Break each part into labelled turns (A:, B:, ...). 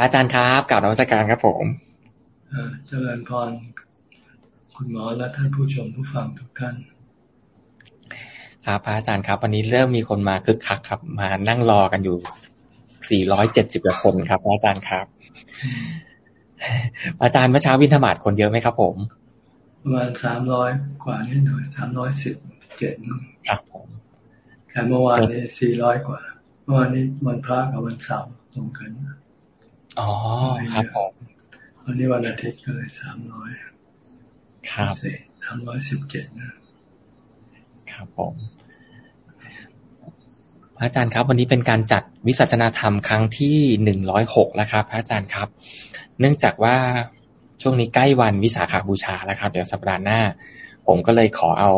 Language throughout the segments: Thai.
A: อาจารย์ครับกล่าวนวัตการครับผม
B: เจริญพรคุณหมอและท่านผู้ชมผู้ฟังทุกท่าน
A: ครับพระอาจารย์ครับ วันนี้เริ่มมีคนมาคึกคักครับ มานั่งรอกันอยู่ 470กว่าคนครับอาจารย์ครับ อาจารย์เมื่อเช้าวินธมาศคนเยอะไหมครับผม
B: ประมาณสามร้อยกว่านิดหน่อยสามร้อยสิบเจ็ด
A: ครับผม
B: แต่เมื่อวานนี้สี่ร้อยกว่า เมื่อวานนี้วันพระกับวันเสาร์ตรงกัน
A: อ๋อครับผม
B: วันนี้วันอาทิตย์ก็เลยสามร้อย
A: ครับ
B: สามร้อยสิบเจ็ดนะ
A: ครับผมอาจารย์ครับ วันนี้เป็นการจัดวิสัชนาธรรมครั้งที่หนึ่งร้อยหกแล้วครับอาจารย์ครับ เนื่องจากว่าช่วงนี้ใกล้วันวิสาขาบูชาแล้วครับ เดี๋ยวสัปดาห์หน้า ผมก็เลยขอเอา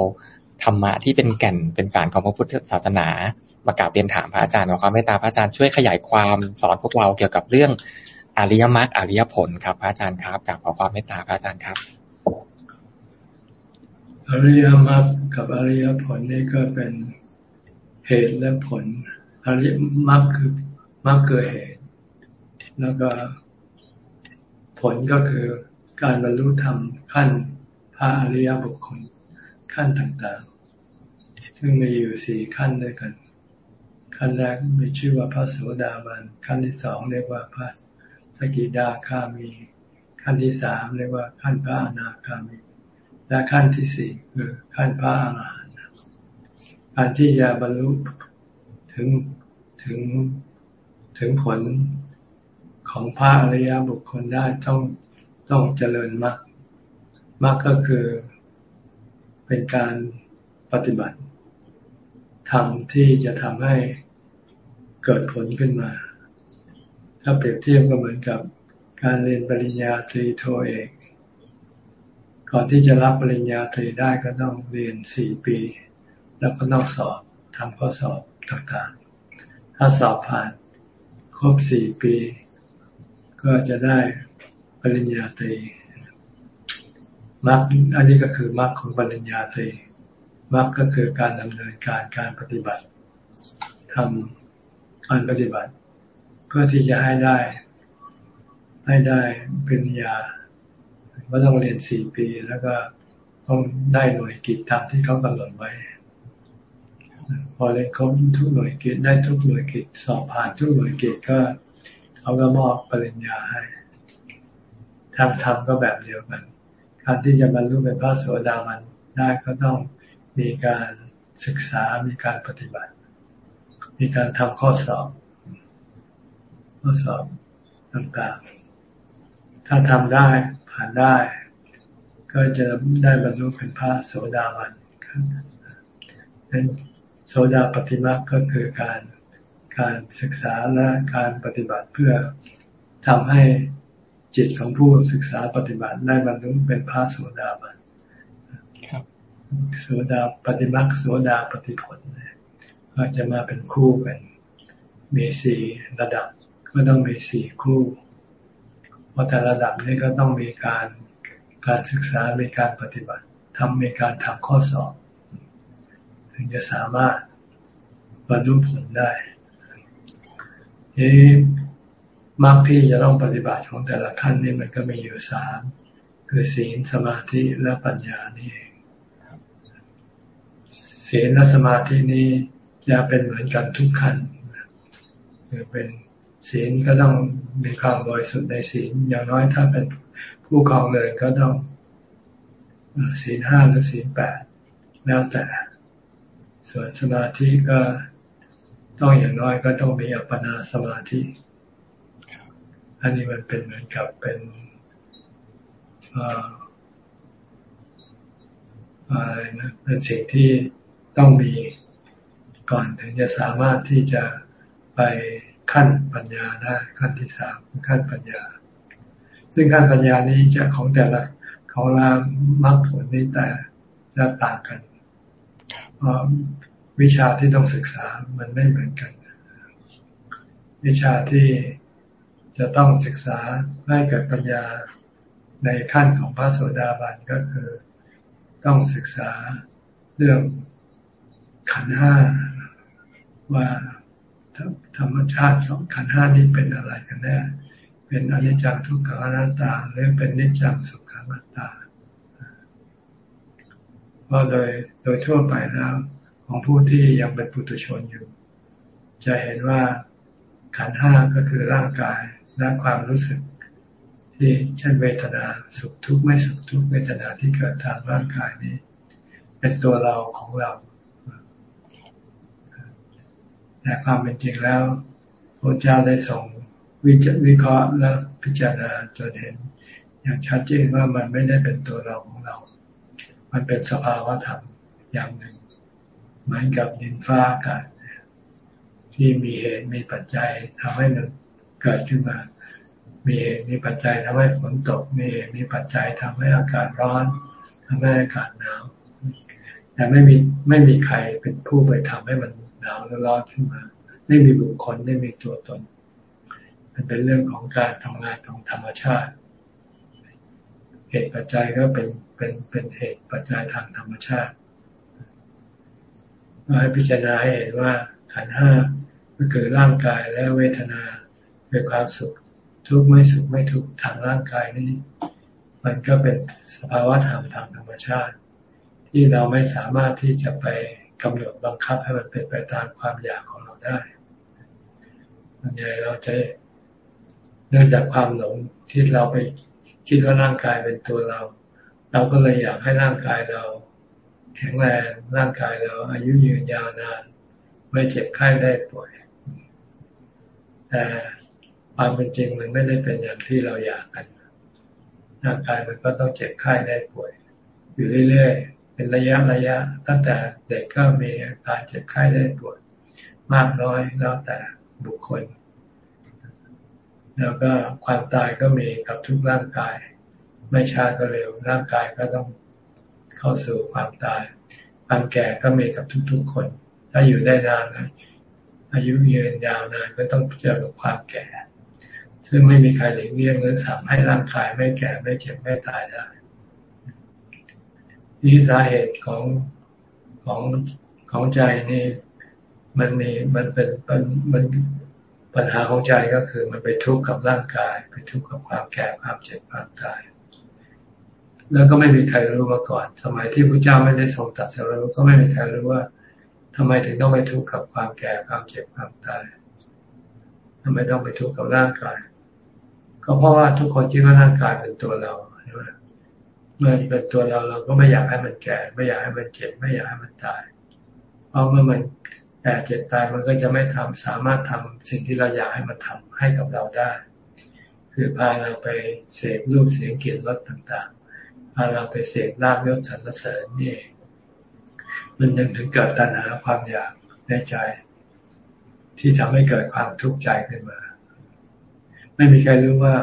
A: ธรรมะที่เป็นแก่นเป็นสารของพระพุทธศาสนา มากราบเรียนถามพระอาจารย์ขอความเมตตาพระอาจารย์ช่วยขยายความสอนพวกเราเกี่ยวกับเรื่องอริยมรรคอริยผลครับพระอาจารย์ครับกราบขอความเมตตาพระอาจารย์ครับ
B: อริยมรรคกับอริยผลนี่ก็เป็นเหตุและผล อริยมรรคคือมรรคเกิดเหตุ แล้วก็ผลก็คือการบรรลุธรรมขั้นพระอริยบุคคลขั้นต่างๆ ซึ่งมีอยู่สี่ขั้นด้วยกัน ขั้นแรกมีชื่อว่าพระโสดาบัน ขั้นที่สองเรียกว่าพระสกิดาคามี ขั้นที่สามเรียกว่าขั้นพระอนาคามี และขั้นที่สี่คือขั้นพระอรหันต์การที่จะบรรลุถึงถึงถึงผลของพระอริยบุคคลได้ต้องต้องเจริญมรรคมรรคก็คือเป็นการปฏิบัติทำที่จะทำให้ เกิดผลขึ้นมา ถ้าเปรียบเทียบก็เหมือนกับการเรียนปริญญาตรีโทเอกก่อนที่จะรับปริญญาตรีได้ก็ต้องเรียนสี่ปี แล้วก็ต้องสอบทำข้อสอบต่างๆ ถ้าสอบผ่านครบสี่ปี ก็จะได้ปริญญาตรีมรรคอันนี้ก็คือมรรคของปริญญาตรีมรรคก็คือการดำเนินการการปฏิบัติทำ การปฏิบัติ เพื่อที่จะให้ได้ ให้ได้ปริญญาก็ต้องเรียนสี่ปีแล้วก็ต้องได้หน่วยกิจตามที่เขากำหนดไว้ พอเรียนครบทุกหน่วยกิจได้ทุกหน่วยกิจสอบผ่านทุกหน่วยกิจก็เขาก็มอบปริญญาให้ทางธรรมก็แบบเดียวกัน การที่จะบรรลุเป็นพระโสดามันได้ก็ต้องมีการศึกษา มีการปฏิบัติ มีการทำข้อสอบ ข้อสอบต่างๆ ถ้าทำได้ผ่านได้ ก็จะได้บรรลุเป็นพระโสดาบันนั้นโสดาปฏิมาก็คือการการศึกษาและการปฏิบัติเพื่อทำให้จิตของผู้ศึกษาปฏิบัติได้บรรลุเป็นพระโสดาบันโสดาปฏิมาโสดาปฏิผล ก็จะมาเป็นคู่กัน มีสี่ระดับก็ต้องมีสี่คู่ เพราะแต่ระดับนี้ก็ต้องมีการการศึกษา มีการปฏิบัติทำมีการทำข้อสอบ ถึงจะสามารถบรรลุผลได้นี้มรรคที่จะต้องปฏิบัติของแต่ละขั้นนี่มันก็มีอยู่สามคือศีลสมาธิและปัญญานี่เองศีลและสมาธินี้ จะเป็นเหมือนกันทุกขันคือเป็นศีลก็ต้องมีความบริสุทธิ์ในศีลอย่างน้อยถ้าเป็นผู้ครองเลยก็ต้องศีลห้าหรือศีลแปดแล้วแต่ ส่วนสมาธิก็ต้องอย่างน้อยก็ต้องมีอัปปนาสมาธิ อันนี้มันเป็นเหมือนกับเป็นอะไรนะเป็นสิ่งที่ต้องมี ก่อนถึงจะสามารถที่จะไปขั้นปัญญาได้ขั้นที่สามขั้นปัญญา ซึ่งขั้นปัญญานี้จะของแต่ละของรามมรรคผลนี้แต่จะต่างกันเพราะวิชาที่ต้องศึกษามันไม่เหมือนกัน วิชาที่จะต้องศึกษาให้เกิดปัญญาในขั้นของพระโสดาบันก็คือต้องศึกษาเรื่องขันห้า ว่าธรรมชาติสองขันห้านี้เป็นอะไรกันแน่ เป็นอนิจจังทุกขังอนัตตา หรือเป็นนิจจังสุขังอนัตตาเพราะโดยโดยทั่วไปแล้วของผู้ที่ยังเป็นปุถุชนอยู่ จะเห็นว่าขันห้าก็คือร่างกายและความรู้สึก ที่เช่นเวทนาสุขทุกข์ไม่สุขทุกข์เวทนาที่เกิดทางร่างกายนี้ เป็นตัวเราของเรา แต่ความเป็นจริงแล้วพระเจ้าได้ส่งวิจวิเคราะห์และพิจารณาจนเห็น อย่างชัดเจนว่ามันไม่ได้เป็นตัวเราของเรา มันเป็นสภาวะธรรมอย่างหนึ่ง เหมือนกับดินฟ้าอากาศที่มีเหตุมีปัจจัยทำให้มันเกิดขึ้นมา มีเหตุมีปัจจัยทำให้ฝนตก มีเหตุมีปัจจัยทำให้อากาศร้อนทำให้อากาศหนาวแต่ไม่มีไม่มีใครเป็นผู้ไปทำให้มัน หนาวหรือร้อนขึ้นมา ไม่มีบุคคลไม่มีตัวตน มันเป็นเรื่องของการทำงานของธรรมชาติ เหตุปัจจัยก็เป็นเป็นเป็นเหตุปัจจัยทางธรรมชาติให้พิจารณาให้เห็นว่าขันห้าก็คือร่างกายและเวทนาเป็นความสุขทุกข์ไม่สุขไม่ทุกข์ทางร่างกายนี้ มันก็เป็นสภาวะธรรมทางธรรมชาติ ที่เราไม่สามารถที่จะไป กำหนดบังคับให้มันเป็นไปตามความอยากของเราได้ส่วนใหญ่เราจะเนื่องจากความหลงที่เราไปคิดว่าร่างกายเป็นตัวเรา เราก็เลยอยากให้ร่างกายเรา แข็งแรงร่างกายเรา อายุยืนยาวนาน ไม่เจ็บไข้ได้ป่วยแต่ความเป็นจริงมันไม่ได้เป็นอย่างที่เราอยากกันร่างกายมันก็ต้องเจ็บไข้ได้ป่วย อยู่เรื่อยๆ เป็นระยะระยะ ตั้งแต่เด็กก็มีอาการเจ็บไข้ได้ป่วยมากน้อยแล้วแต่บุคคล แล้วก็ความตายก็มีกับทุกร่างกาย ไม่ช้าก็เร็วร่างกายก็ต้องเข้าสู่ความตายความแก่ก็มีกับทุกๆคน ถ้าอยู่ได้นานนะอายุยืนยาวนานก็ต้องเจอกับความแก่ ซึ่งไม่มีใครหลีกเลี่ยงหรือสามให้ร่างกายไม่แก่ไม่เจ็บไม่ตายได้ นี่สาเหตุของของของใจนี่มันมีมันเป็นมันมันปัญหาของใจก็คือ มันไปทุกข์กับร่างกาย ไปทุกข์กับความแก่ความเจ็บความตาย แล้วก็ไม่มีใครรู้มาก่อน สมัยที่พระเจ้าไม่ได้ทรงตัดสรู้ก็ไม่มีใครรู้ว่าทำไมถึงต้องไปทุกข์กับความแก่ความเจ็บความตายทำไมต้องไปทุกข์กับร่างกาย ก็เพราะว่าทุกคนคิดว่าร่างกายเป็นตัวเรา มเมื่อเป็นตัวเราเราก็ไม่อยากให้มันแก่ ไม่อยากให้มันเจ็บไม่อยากให้มันตาย เพราะเมื่อมันแก่เจ็บตายมันก็จะไม่ทำสามารถทำสิ่งที่เราอยากให้มันทำให้กับเราได้ คือพาเราไปเสพรูปเสียงกลิ่นรสต่างๆพาเราไปเสพลาบยศสรรเสริญนี่มันยังถึงเกิดตัณหาความอยากในใจ ที่ทำให้เกิดความทุกข์ใจขึ้นมา ไม่มีใครรู้ว่า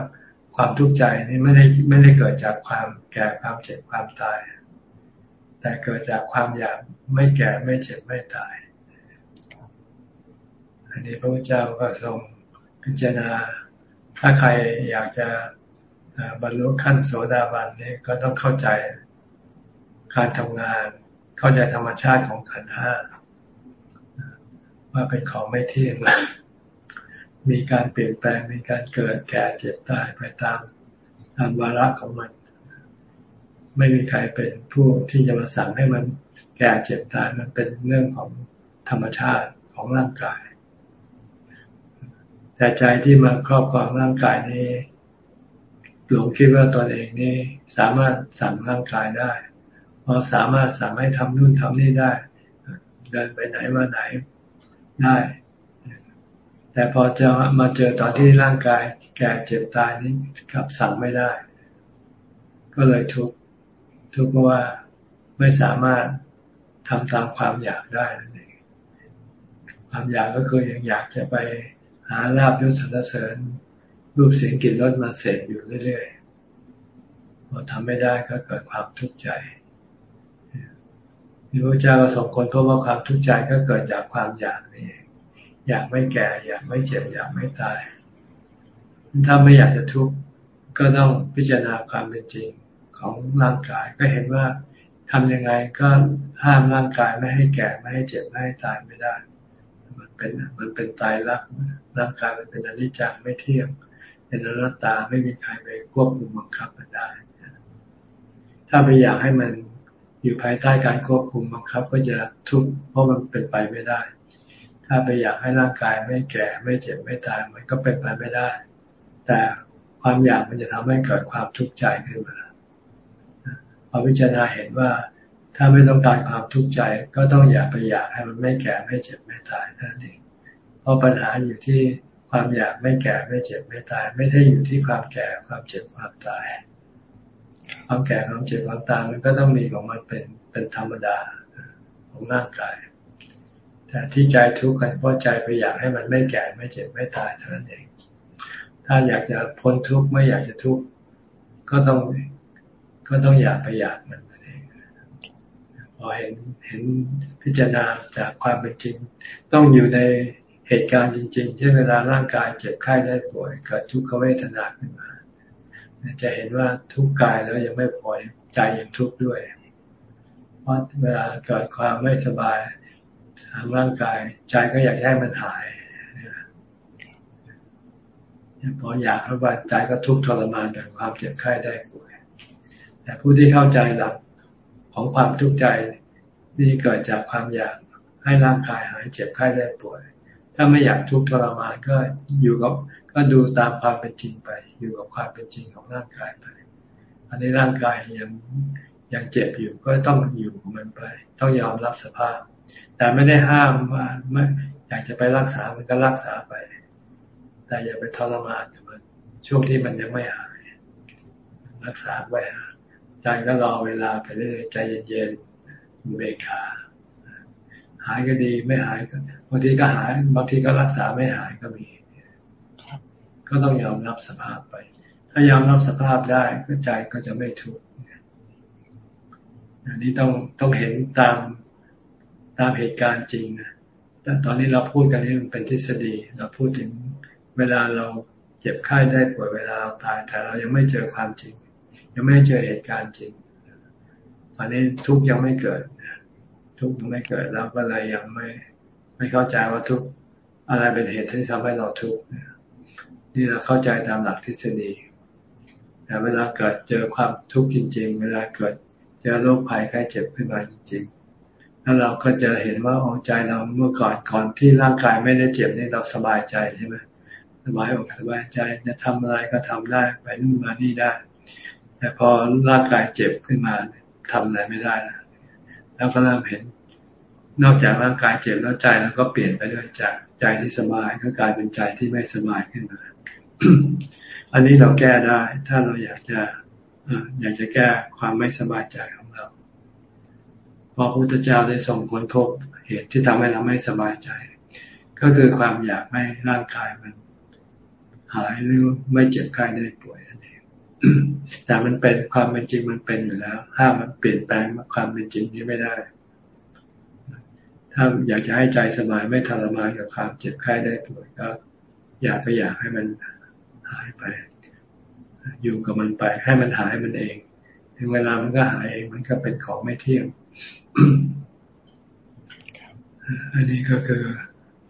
B: ความทุกข์ใจนี่ไม่ได้ไม่ได้เกิดจากความแก่ความเจ็บความตาย แต่เกิดจากความอยากไม่แก่ไม่เจ็บไม่ตาย อันนี้พระพุทธเจ้าก็ทรงพิจารณา ถ้าใครอยากจะบรรลุขั้นโสดาบันนี่ก็ต้องเข้าใจการทำงาน เข้าใจธรรมชาติของขันห้าว่าเป็นของไม่เที่ยง มีการเปลี่ยนแปลงมีการเกิดแก่เจ็บตายไปตามตามวาระของมัน ไม่มีใครเป็นผู้ที่จะมาสั่งให้มันแก่เจ็บตายมันเป็นเรื่องของธรรมชาติของร่างกาย แต่ใจที่มาครอบครองร่างกายนี้หลงคิดว่าตนเองนี่สามารถสั่งร่างกายได้พอสามารถสั่งให้ทำนู่นทำนี่ได้ เดินไปไหนมาไหนได้ แต่พอจะมาเจอตอนที่ร่างกาย แก่เจ็บตายนี้กลับสั่งไม่ได้ ก็เลยทุกข์ทุกข์เพราะว่าไม่สามารถทำตามความอยากได้นั่นเองความอยากก็คือยังอยากจะไปหาลาบยศสรรเสริญ รูปเสียงกลิ่นรสมาเสพอยู่เรื่อยๆพอทำไม่ได้ก็เกิดความทุกข์ใจพระเจ้าก็สองคนพบว่าความทุกข์ใจก็เกิดจากความอยากนี่ อยากไม่แก่ อยากไม่เจ็บ อยากไม่ตาย ถ้าไม่อยากจะทุกข์ก็ต้องพิจารณาความเป็นจริงของร่างกาย ก็เห็นว่าทำยังไงก็ห้ามร่างกายไม่ให้แก่ไม่ให้เจ็บไม่ให้ตายไม่ได้ มันเป็นมันเป็นตายรักร่างกายมันเป็นอนิจจังไม่เที่ยงเป็นอนัตตาไม่มีใครไปควบคุมบังคับมันได้ ถ้าไปอยากให้มันอยู่ภายใต้การควบคุมบังคับ ก็จะทุกข์เพราะมันเป็นไปไม่ได้ ถ้าไปอยากให้ร่างกายไม่แก่ไม่เจ็บไม่ตายมันก็เป็นไปไม่ได้ แต่ความอยากมันจะทำให้เกิดความทุกข์ใจขึ้นมาพอพิจารณาเห็นว่าถ้าไม่ต้องการความทุกข์ใจก็ต้องอย่าไปอยากให้มันไม่แก่ไม่เจ็บไม่ตายนั่นเอง เพราะปัญหาอยู่ที่ความอยากไม่แก่ไม่เจ็บไม่ตาย ไม่ได้อยู่ที่ความแก่ความเจ็บความตาย ความแก่ความเจ็บความตายมันก็ต้องมีของมันเป็นเป็นธรรมดาของร่างกาย แต่ที่ใจทุกข์กันเพราะใจไปอยากให้มันไม่แก่ไม่เจ็บไม่ตายเท่านั้นเอง ถ้าอยากจะพ้นทุกข์ไม่อยากจะทุกข์ก็ต้องก็ต้องอยากไปอยากมันเองพอเห็นเห็นพิจารณาจากความเป็นจริง ต้องอยู่ในเหตุการณ์จริงๆเช่นเวลาร่างกายเจ็บไข้ได้ป่วยเกิดทุกขเวทนาขึ้นมา จะเห็นว่าทุกกายแล้วยังไม่พอใจยังทุกข์ด้วย เพราะเวลาเกิดความไม่สบาย ทางร่างกาย ใจก็อยากให้มันหายพออยากแล้วว่าใจก็ทุกข์ทรมานกับความเจ็บไข้ได้ป่วยแต่ผู้ที่เข้าใจหลักของความทุกข์ใจนี่เกิดจากความอยากให้ร่างกายหายเจ็บไข้ได้ป่วย ถ้าไม่อยากทุกข์ทรมานก็อยู่กับก็ดูตามความเป็นจริงไป อยู่กับความเป็นจริงของร่างกายไป อันนี้ร่างกายยังยังเจ็บอยู่ก็ต้องอยู่มันไป ต้องยอมรับสภาพ แต่ไม่ได้ห้ามว่าไม่อยากจะไปรักษามันก็รักษาไป แต่อย่าไปทรมานมันช่วงที่มันยังไม่หาย รักษาไว้ใจก็รอเวลาไปเรื่อยใจเย็นๆเบคาหายก็ดีไม่หายก็บางทีก็หายบางทีก็รักษาไม่หายก็มี ก็ต้องยอมรับสภาพไป ถ้ายอมรับสภาพได้ก็ใจก็จะไม่ทุกข์อันนี้ต้องต้องเห็นตามามเหตุการณ์จริงนะแต่ตอนนี้เราพูดกันนี่มันเป็นทฤษฎี เราพูดถึงเวลาเราเจ็บไข้ได้ป่วยเวลาเราตาย แต่เรายังไม่เจอความจริง ยังไม่เจอเหตุการณ์จริง ตอนนี้ทุกยังไม่เกิดทุกยังไม่เกิดเราก็เลยยังไม่ ไม่เข้าใจว่าทุกอะไรเป็นเหตุที่ทำให้เราทุกข์นี่เราเข้าใจตามหลักทฤษฎีแต่เวลาเกิดเจอความทุกข์จริง ๆ เวลาเกิดเจอโรคภัยไข้เจ็บขึ้นมาจริง ๆ แล้วเราก็จะเห็นว่าอใจเราเมื่อก่อนก่อนที่ร่างกายไม่ได้เจ็บนี่เราสบายใจใช่ไหมสบายอกสบายใจจะทำอะไรก็ทำได้ไปนู่นมานี่ได้ แต่พอร่างกายเจ็บขึ้นมาทำอะไรไม่ได้นะแล้วก็เริ่มเห็น นอกจากร่างกายเจ็บแล้วใจแล้วก็เปลี่ยนไปด้วยจากใจที่สบายก็กลายเป็นใจที่ไม่สบายขึ้นมาอันนี้เราแก้ได้ ถ้าเราอยากจะอยากจะแก้ความไม่สบายใจของ พอพระพุทธเจ้าได้ส่งผลพบเหตุที่ทำให้เราไม่สบายใจ ก็คือความอยากให้ร่างกายมัน หายหรือไม่เจ็บไข้ได้ป่วยอันนี้แต่มันเป็นความเป็นจริงมันเป็นอยู่แล้ว ห้ามมันเปลี่ยนแปลงความเป็นจริงนี้ไม่ได้ ถ้าอยากจะให้ใจสบายไม่ทรมานกับความเจ็บไข้ได้ป่วยก็อยากไปอยากให้มันหายไป อยู่กับมันไป ให้มันหายมันเอง ถึงเวลามันก็หายเองมันก็เป็นของไม่เที่ยง อันนี้ก็คือ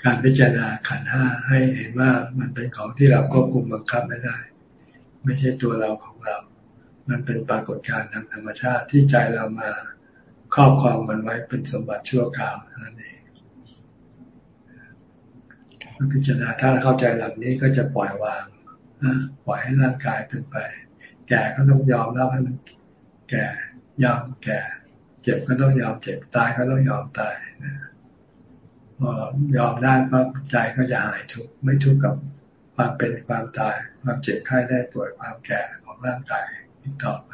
B: การพิจารณาขันห้าให้เห็นว่ามันเป็นของที่เราควบคุมบังคับไม่ได้ ไม่ใช่ตัวเราของเรา มันเป็นปรากฏการณ์ทางธรรมชาติที่ใจเรามาครอบครองมันไว้เป็นสมบัติชั่วคราวนั่นเองพิจารณาถ้าเข้าใจหลักนี้ก็จะปล่อยวางปล่อยให้ร่างกายเป็นไป แก่ก็ต้องยอมรับให้มันแก่ยอมแก่ เจ็บก็ต้องยอมเจ็บตายก็ต้องยอมตายพอยอมได้ปั๊บใจก็จะหายทุกข์ไม่ทุกข์กับความเป็นความตายความเจ็บไข้ได้ป่วยความแก่ของร่างกายอีกต่อไป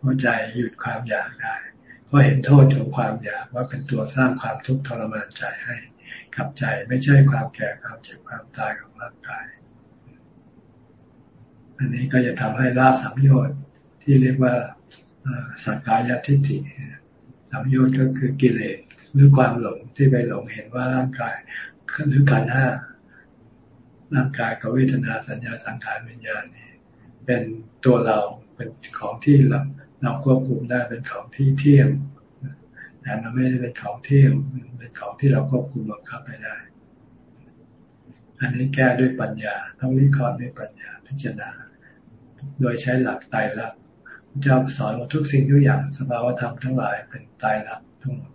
B: หัวใจหยุดความอยากได้เพราะเห็นโทษของความอยากว่าเป็นตัวสร้างความทุกข์ทรมานใจให้กับใจไม่ใช่ความแก่ความเจ็บความตายของร่างกาย อันนี้ก็จะทำให้ละสัมโยชน์ที่เรียกว่า สักกายทิฏฐิสัมโยชน์ก็คือกิเลสหรือความหลงที่ไปหลงเห็นว่าร่างกายหรือการห้าร่างกายกับเวทนาสัญญาสังขารวิญญาณนี่เป็นตัวเราเป็นของที่เราเราควบคุมได้เป็นของที่เที่ยงแต่มันไม่ได้เป็นของเที่ยงเป็นของที่เราควบคุมบังคับไม่ได้ อันนี้แก้ด้วยปัญญาต้องวิเคราะห์ด้วยปัญญาพิจารณา โดยใช้หลักไตรลักษณ์ เจ้าสอนว่าทุกสิ่งทุกอย่างสภาวธรรมทั้งหลายเป็นไตรลักทั้งหมด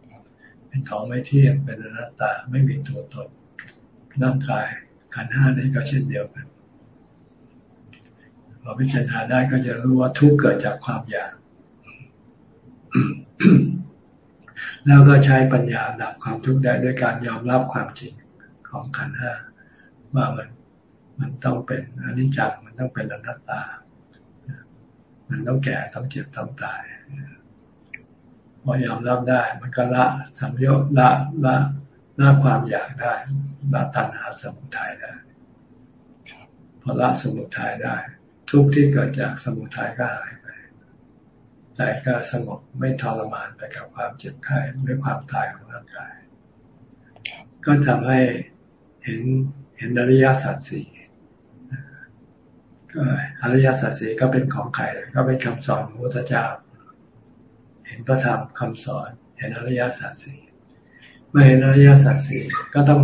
B: เป็นของไม่เที่ยงเป็นอนัตตาไม่มีตัวตนร่างกายขันห้านี้ก็เช่นเดียวกันพอพิจารณาได้ก็จะรู้ว่าทุกเกิดจากความอยาก แล้วก็ใช้ปัญญาดับความทุกข์ได้ด้วยการยอมรับความจริงของขันห้าว่ามันมันต้องเป็นอนิจจ์มันต้องเป็นอนัตตา มันต้องแก่ต้องเจ็บต้องตายพอยอมรับได้ มันก็ละสัมโยชน์ละละละความอยากได้ละตัณหาสมุทัยได้พอละสมุทัยได้ ทุกที่เกิดจากสมุทัยก็หายไปใจก็สงบไม่ทรมานไปกับความเจ็บไข้หรือความตายของร่างกาย ก็ทำให้เห็นเห็นอริยสัจสี่ อริยสัจสี่ก็เป็นของใครก็เป็นคำสอนของพระเจ้า เห็นพระธรรมคำสอน เห็นอริยสัจสี่เมื่อเห็นอริยสัจสี่ก็ต้อง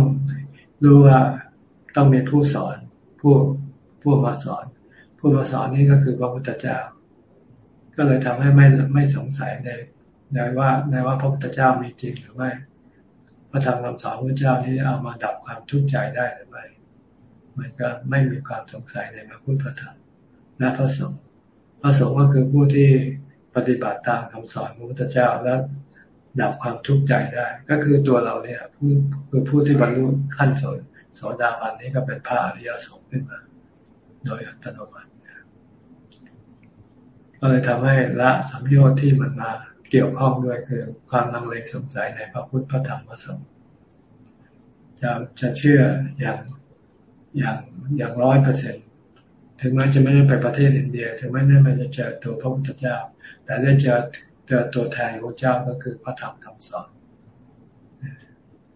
B: รู้ว่าต้องมีผู้สอนผู้ผู้มาสอน ผู้มาสอนนี่ก็คือพระพุทธเจ้า ก็เลยทำให้ไม่ไม่สงสัยในในว่าในว่าพระพุทธเจ้ามีจริงหรือไม่พระธรรมคำสอนพระเจ้าที่เอามาดับความทุกข์ใจได้หรือไม่ มันก็ไม่มีความสงสัยในพระพุทธธรรมและพระสงฆ์พระสงฆ์ก็คือผู้ที่ปฏิบัติตามคำสอนพระพุทธเจ้าและดับความทุกข์ใจได้ ก็คือตัวเราเนี่ยผู้คือผู้ที่บรรลุขั้นโสโสดาบันนี้ก็เป็นพระอริยสงฆ์ขึ้นมา โดยอัตโนมัติก็เลยทำให้ละสัมโยชน์ที่มันมาเกี่ยวข้องด้วยคือความลังเลสงสัยในพระพุทธพระธรรมพระสงฆ์จะจะเชื่ออย่าง อย่างอย่างร้อยเปอร์เซ็นถึงแม้จะไม่ได้ไปประเทศอินเดีย ถึงแม้ไม่ได้เจอตัวพระพุทธเจ้า แต่ได้เจอเจอตัวแทนพระเจ้าก็คือพระธรรมคำสอน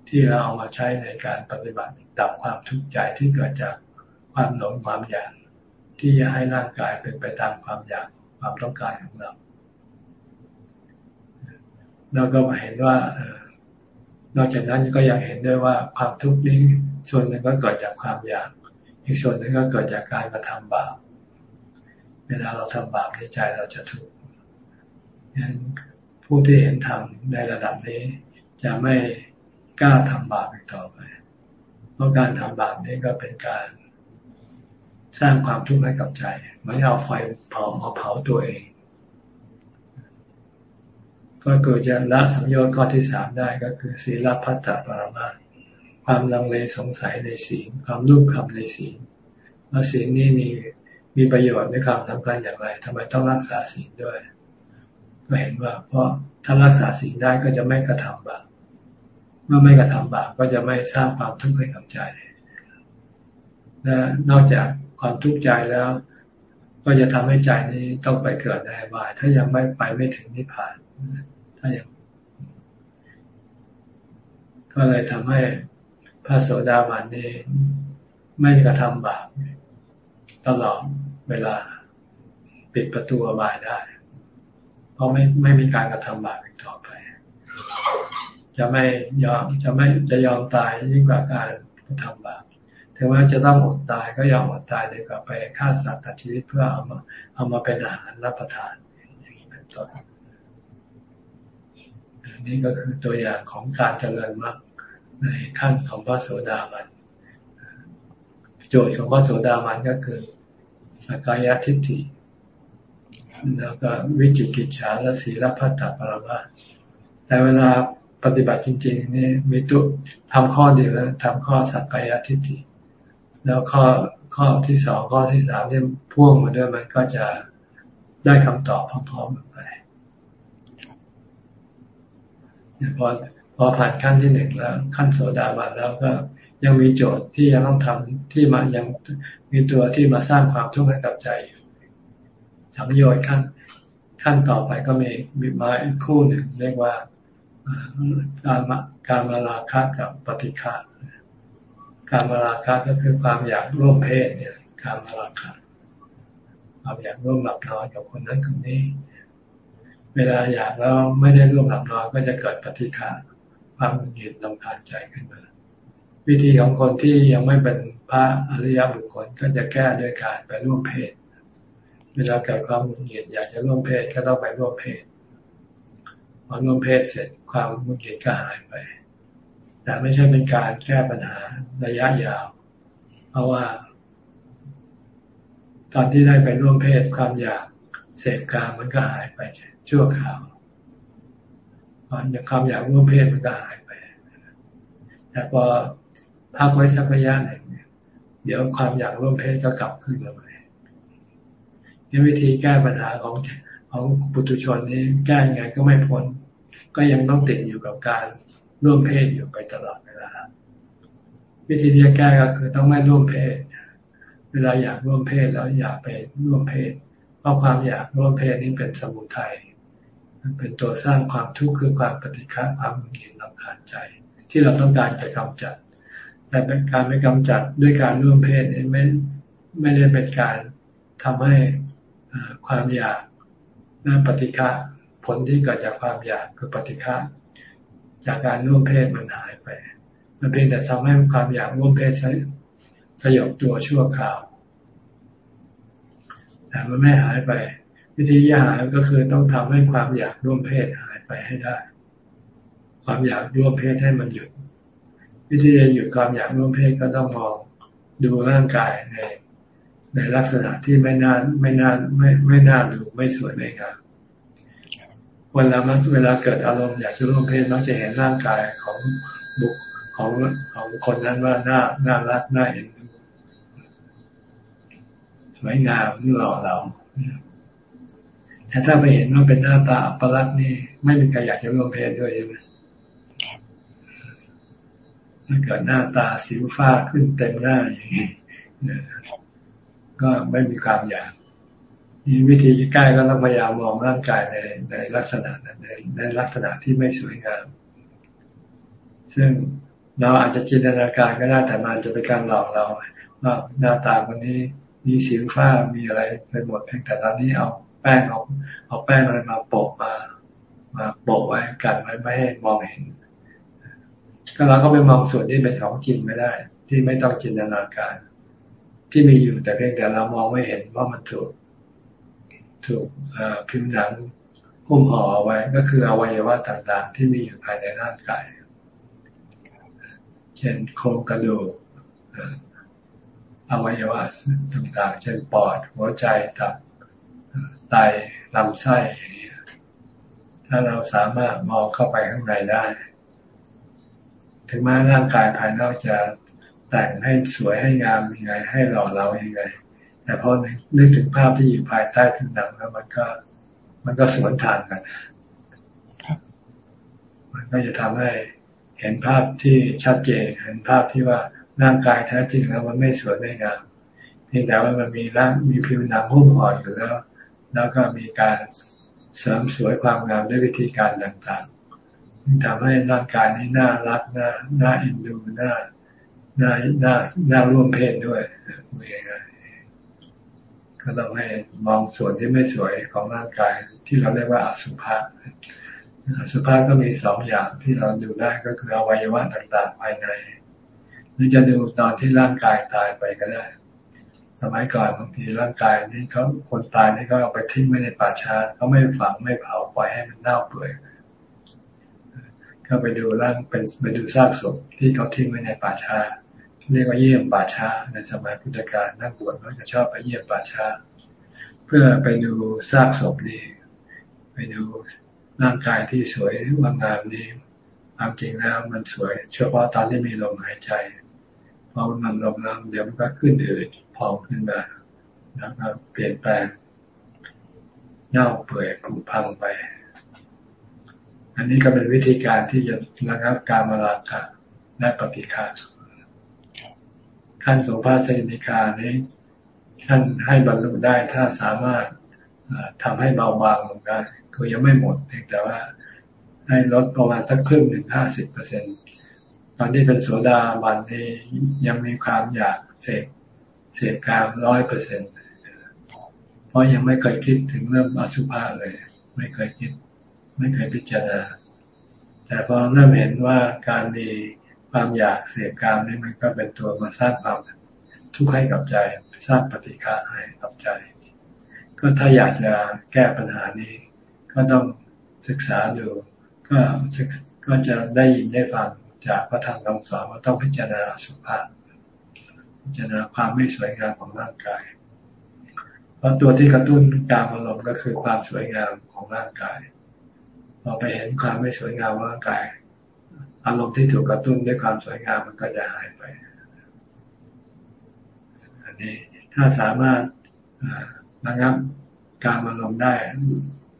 B: ที่เราเอามาใช้ในการปฏิบัติดับความทุกข์ใจที่เกิดจากความหลงความอยากที่จะให้ร่างกายเป็นไปตามความอยากความต้องการของเราเราก็มาเห็นว่า นอกจากนั้นก็ยังเห็นด้วยว่าความทุกข์นี้ส่วนหนึ่งก็เกิดจากความอยาก อีกส่วนหนึ่งก็เกิดจากการกระทำบาปเวลาเราทำบาปในใจเราจะทุกข์งั้นผู้ที่เห็นธรรมในระดับนี้ จะไม่กล้าทำบาปอีกต่อไป เพราะการทำบาปนี้ก็เป็นการสร้างความทุกข์ให้กับใจเหมือนเอาไฟเผามาเผาตัวเอง ก็เกิดจะละสัมโยชน์ข้อที่สามได้ก็คือศีลพัตตปรามาความลังเลสงสัยในศีลความรูปคำในศีลว่าศีลนี้มีมีประโยชน์ในความสำคัญอย่างไรทำไมต้องรักษาศีลด้วย ก็เห็นว่า เพราะถ้ารักษาศีลได้ก็จะไม่กระทำบาปเมื่อไม่กระทำบาปก็จะไม่สร้างความทุกข์ให้กับใจและนอกจากความทุกข์ใจแล้ว ก็จะทำให้ใจนี้ต้องไปเกิดในบาย ถ้ายังไม่ไปไม่ถึงนิพพาน ก็เลยทำให้พระโสดาบันนี้ไม่กระทำบาปตลอดเวลาปิดประตูอบายได้ เพราะไม่ไม่มีการกระทำบาปอีกต่อไป จะไม่ยอมจะไม่จะยอมตายยิ่งกว่าการกระทำบาปถึงแม้จะต้องอดตายก็ยอมอดตายดีกว่าไปฆ่าสัตว์ตัดชีวิตเพื่อเอามาเอามาเป็นอาหารรับประทานอย่างนี้เป็นต้น นี่ก็คือตัวอย่างของการเจริญมรรคในขั้นของพระโสดาบันโจทย์ของพระโสดาบันก็คือสกายทิฏฐิแล้วก็วิจิกิจฉาและศีลพัตตปรมาแต่เวลาปฏิบัติจริง ๆ นี่มีตัวทำข้อเดียวแล้วทำข้อสักกายทิฏฐิ แล้วข้อข้อที่สองข้อที่สามที่พ่วงมาด้วยมันก็จะได้คำตอบพร้อมๆไป พอพอผ่านขั้นที่หนึ่งแล้ว ขั้นโสดาบันแล้วก็ยังมีโจทย์ที่ยังต้องทำที่มายังมีตัวที่มาสร้างความทุกข์ให้กับใจอยู่สัมโยชน์ขั้นขั้นต่อไปก็มีมีมาอีกคู่หนึ่งเรียกว่าการมาการมาราคะกับปฏิฆาการมาราคะก็คือความอยากร่วมเพศเนี่ยการมาราคะความอยากร่วมหลับนอนกับคนนั้นคนนี้ เวลาอยากแล้วไม่ได้ร่วมหลับนอนก็จะเกิดปฏิฆาความหงุดหงิดลำคาญใจขึ้นมา วิธีของคนที่ยังไม่เป็นพระอริยบุคคลก็จะแก้ด้วยการไปร่วมเพศ เวลาเกิดความหงุดหงิดอยากจะร่วมเพศก็ต้องไปร่วมเพศพอร่วมเพศเสร็จความหงุดหงิดก็หายไป แต่ไม่ใช่เป็นการแก้ปัญหาระยะยาว เพราะว่า ตอนที่ได้ไปร่วมเพศความอยากเสพกามมันก็หายไปชั่ ชั่วคราวตอนความอยากร่วมเพศมันก็หายไป แต่พอพักไว้สักระยะหนึ่งเดี๋ยวความอยากร่วมเพศก็กลับขึ้นมาใหม่นี่วิธีแก้ปัญหาของของปุถุชนนี้แก้ยังไงก็ไม่พ้น ก็ยังต้องติดอยู่กับการร่วมเพศอยู่ไปตลอดเวลา วิธีที่จะแก้ก็คือต้องไม่ร่วมเพศ เวลาอยากร่วมเพศแล้วอยากไปร่วมเพศ เพราะความอยากร่วมเพศนี้เป็นสมุทัย เป็นตัวสร้างความทุกข์คือความปฏิฆะความหงุดหงิดลำคาญใจ ที่เราต้องการจะกำจัด แต่เป็นการไม่กำจัดด้วยการร่วมเพศนี่ไม่ไม่ได้เป็นการทำให้ความอยากนั่นปฏิฆะผลที่เกิดจากความอยากคือปฏิฆะจากการร่วมเพศมันหายไป มันเพียงแต่ทำให้ความอยากร่วมเพศสยบตัวชั่วคราวแต่มันไม่หายไป วิธีที่หายก็คือต้องทำให้ความอยากร่วมเพศหายไปให้ได้ ความอยากร่วมเพศให้มันหยุด วิธีจะหยุดความอยากร่วมเพศก็ต้องมองดูร่างกายในในลักษณะที่ไม่น่าไม่น่าไม่ไม่น่าดูไม่สวยไม่งามวันละมันเวลาเกิดอารมณ์อยากจะร่วมเพศมักจะเห็นร่างกายของบุคของของคนนั้นว่าน่าน่ารักน่าเอ็นดูสวยงามหล่อเรา แต่ถ้าไปเห็นว่าเป็นหน้าตาประหลาดนี่ไม่มีใครอยากจะร่วมเพศด้วยใช่ไหมถ้าเกิดหน้าตาสิวฟ้าขึ้นเต็มหน้าอย่างนี้ก็ไม่มีความอยากนี่วิธีใกล้ก็ต้องพยายามมองร่างกายในในลักษณะนั้นในในลักษณะที่ไม่สวยงาม ซึ่งเราอาจจะจินตนาการก็ได้แต่มันจะเป็นการหลอกเราว่าหน้าตาคนนี้มีสิวฟ้ามีอะไรไปหมดเพียงแต่ตอนนี้เอา แป้งเอาเอาแป้งอะไรมาโปะมา มาโปะไว้กันไว้ไม่ให้มองเห็น ก็เราก็ไปมองส่วนที่เป็นของจริงไม่ได้ ที่ไม่ต้องจินตนาการ ที่มีอยู่แต่เพียงแต่เรามองไม่เห็นว่ามันถูกถูกพิมพ์หนังหุ้มห่อเอาไว้ ก็คืออวัยวะต่างๆ ที่มีอยู่ภายในร่างกาย เช่นโครงกระดูกอวัยวะต่างๆ เช่นปอด หัวใจ ตับ ไตลำไส้อย่างนี้ถ้าเราสามารถมองเข้าไปข้างในได้ ถึงแม้ร่างกายภายนอกจะแต่งให้สวยให้งามยังไง ให้หล่อเรายังไง แต่พอนึกถึงภาพที่อยู่ภายใต้ผิวหนังแล้วมันก็ มันก็สวนทางกันมันก็จะทำให้เห็นภาพที่ชัดเจนเห็นภาพที่ว่าร่างกายแท้จริงแล้วมันไม่สวยไม่งามเพียงแต่ว่ามันมีร่างมีผิวหนังหุ้มห่ออยู่แล้ว แล้วก็มีการเสริมสวยความงามด้วยวิธีการต่างๆทำให้ร่างกายนี้น่ารักน่าน่าเอ็นดูน่าน่าน่าน่าร่วมเพศด้วยง่ายก็ต้องให้มองส่วนที่ไม่สวยของร่างกายที่เราเรียกว่าอสุภะอสุภะก็มีสองอย่างที่เราดูได้ก็คืออวัยวะต่างๆภายในหรือจะดูตอนที่ร่างกายตายไปก็ได้ มัยก่อนบางทีร่างกายนี่เขาคนตายนี่ก็เอาไปทิ้งไว้ในป่าช้าเขาไม่ฝังไม่เผาปล่อยให้มันเน่าเปื่อยก็ไปดูร่างเป็นไปดูซากศพที่เขาทิ้งไว้ในป่าช้าเรียกว่าเยี่ยมป่าช้าในสมัยพุทธกาลนักบวชเขาจะชอบไปเยี่ยมป่าช้า เพื่อไปดูซากศพนี้ ไปดูร่างกายที่สวยว่างามนี้ความจริงแล้วมันสวยเฉพาะตอนที่มีลมหายใจพอมันลมแล้วเดี๋ยวมันก็ขึ้นอืด พองขึ้นมาแล้วก็เปลี่ยนแปลงเน่าเปื่อยผุพังไป อันนี้ก็เป็นวิธีการที่จะระงับการมาราคะและปฏิฆาขั้นของพระเสนิคานี้ท่านให้บรรลุได้ถ้าสามารถทำให้เบาบางลงได้คือยังไม่หมดเพียงแต่ว่าให้ลดประมาณสักครึ่งหนึ่งห้าสิบเปอร์เซ็นตอนที่เป็นโสดาบันนี้ยังมีความอยากเสพ เสพกามร้อยเปอร์เซ็นเพราะยังไม่เคยคิดถึงเรื่องอสุภะเลย ไม่เคยคิด ไม่เคยพิจารณา แต่พอเริ่มเห็นว่าการมีความอยากเสพกามนี่มันก็เป็นตัวมาสร้างความทุกข์ให้กับใจสร้างปฏิฆาให้กับใจ ก็ถ้าอยากจะแก้ปัญหานี้ ก็ต้องศึกษาดูก็ก็จะได้ยินได้ฟังจากพระธรรมคำสอนว่าต้องพิจารณาสุภาพ พิจารณาความไม่สวยงามของร่างกาย เพราะตัวที่กระตุ้นการอารมณ์ก็คือความสวยงามของร่างกายพอไปเห็นความไม่สวยงามของร่างกาย อารมณ์ที่ถูกกระตุ้นด้วยความสวยงามมันก็จะหายไป อันนี้ถ้าสามารถระงับการอารมณ์ได้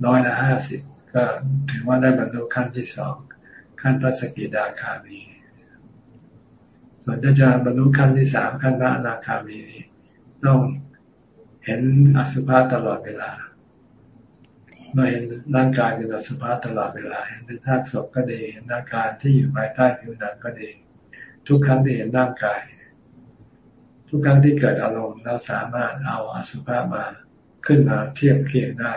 B: น้อยละห้าสิบก็ถือว่าได้บรรลุขั้นที่สองขั้นพระสกิดาคามี ส่วนถ้าจะบรรลุขั้นที่สามขั้นพระอนาคามีนี้ต้องเห็นอสุภะตลอดเวลาเมื่อเห็นร่างกายเป็นอสุภะตลอดเวลา เห็นเป็นธาตุศพก็ดีเห็นอาการที่อยู่ภายใต้ผิวหนังก็ดี ทุกครั้งที่เห็นร่างกาย ทุกครั้งที่เกิดอารมณ์เราสามารถเอาอสุภะมาขึ้นมาเทียบเคียงได้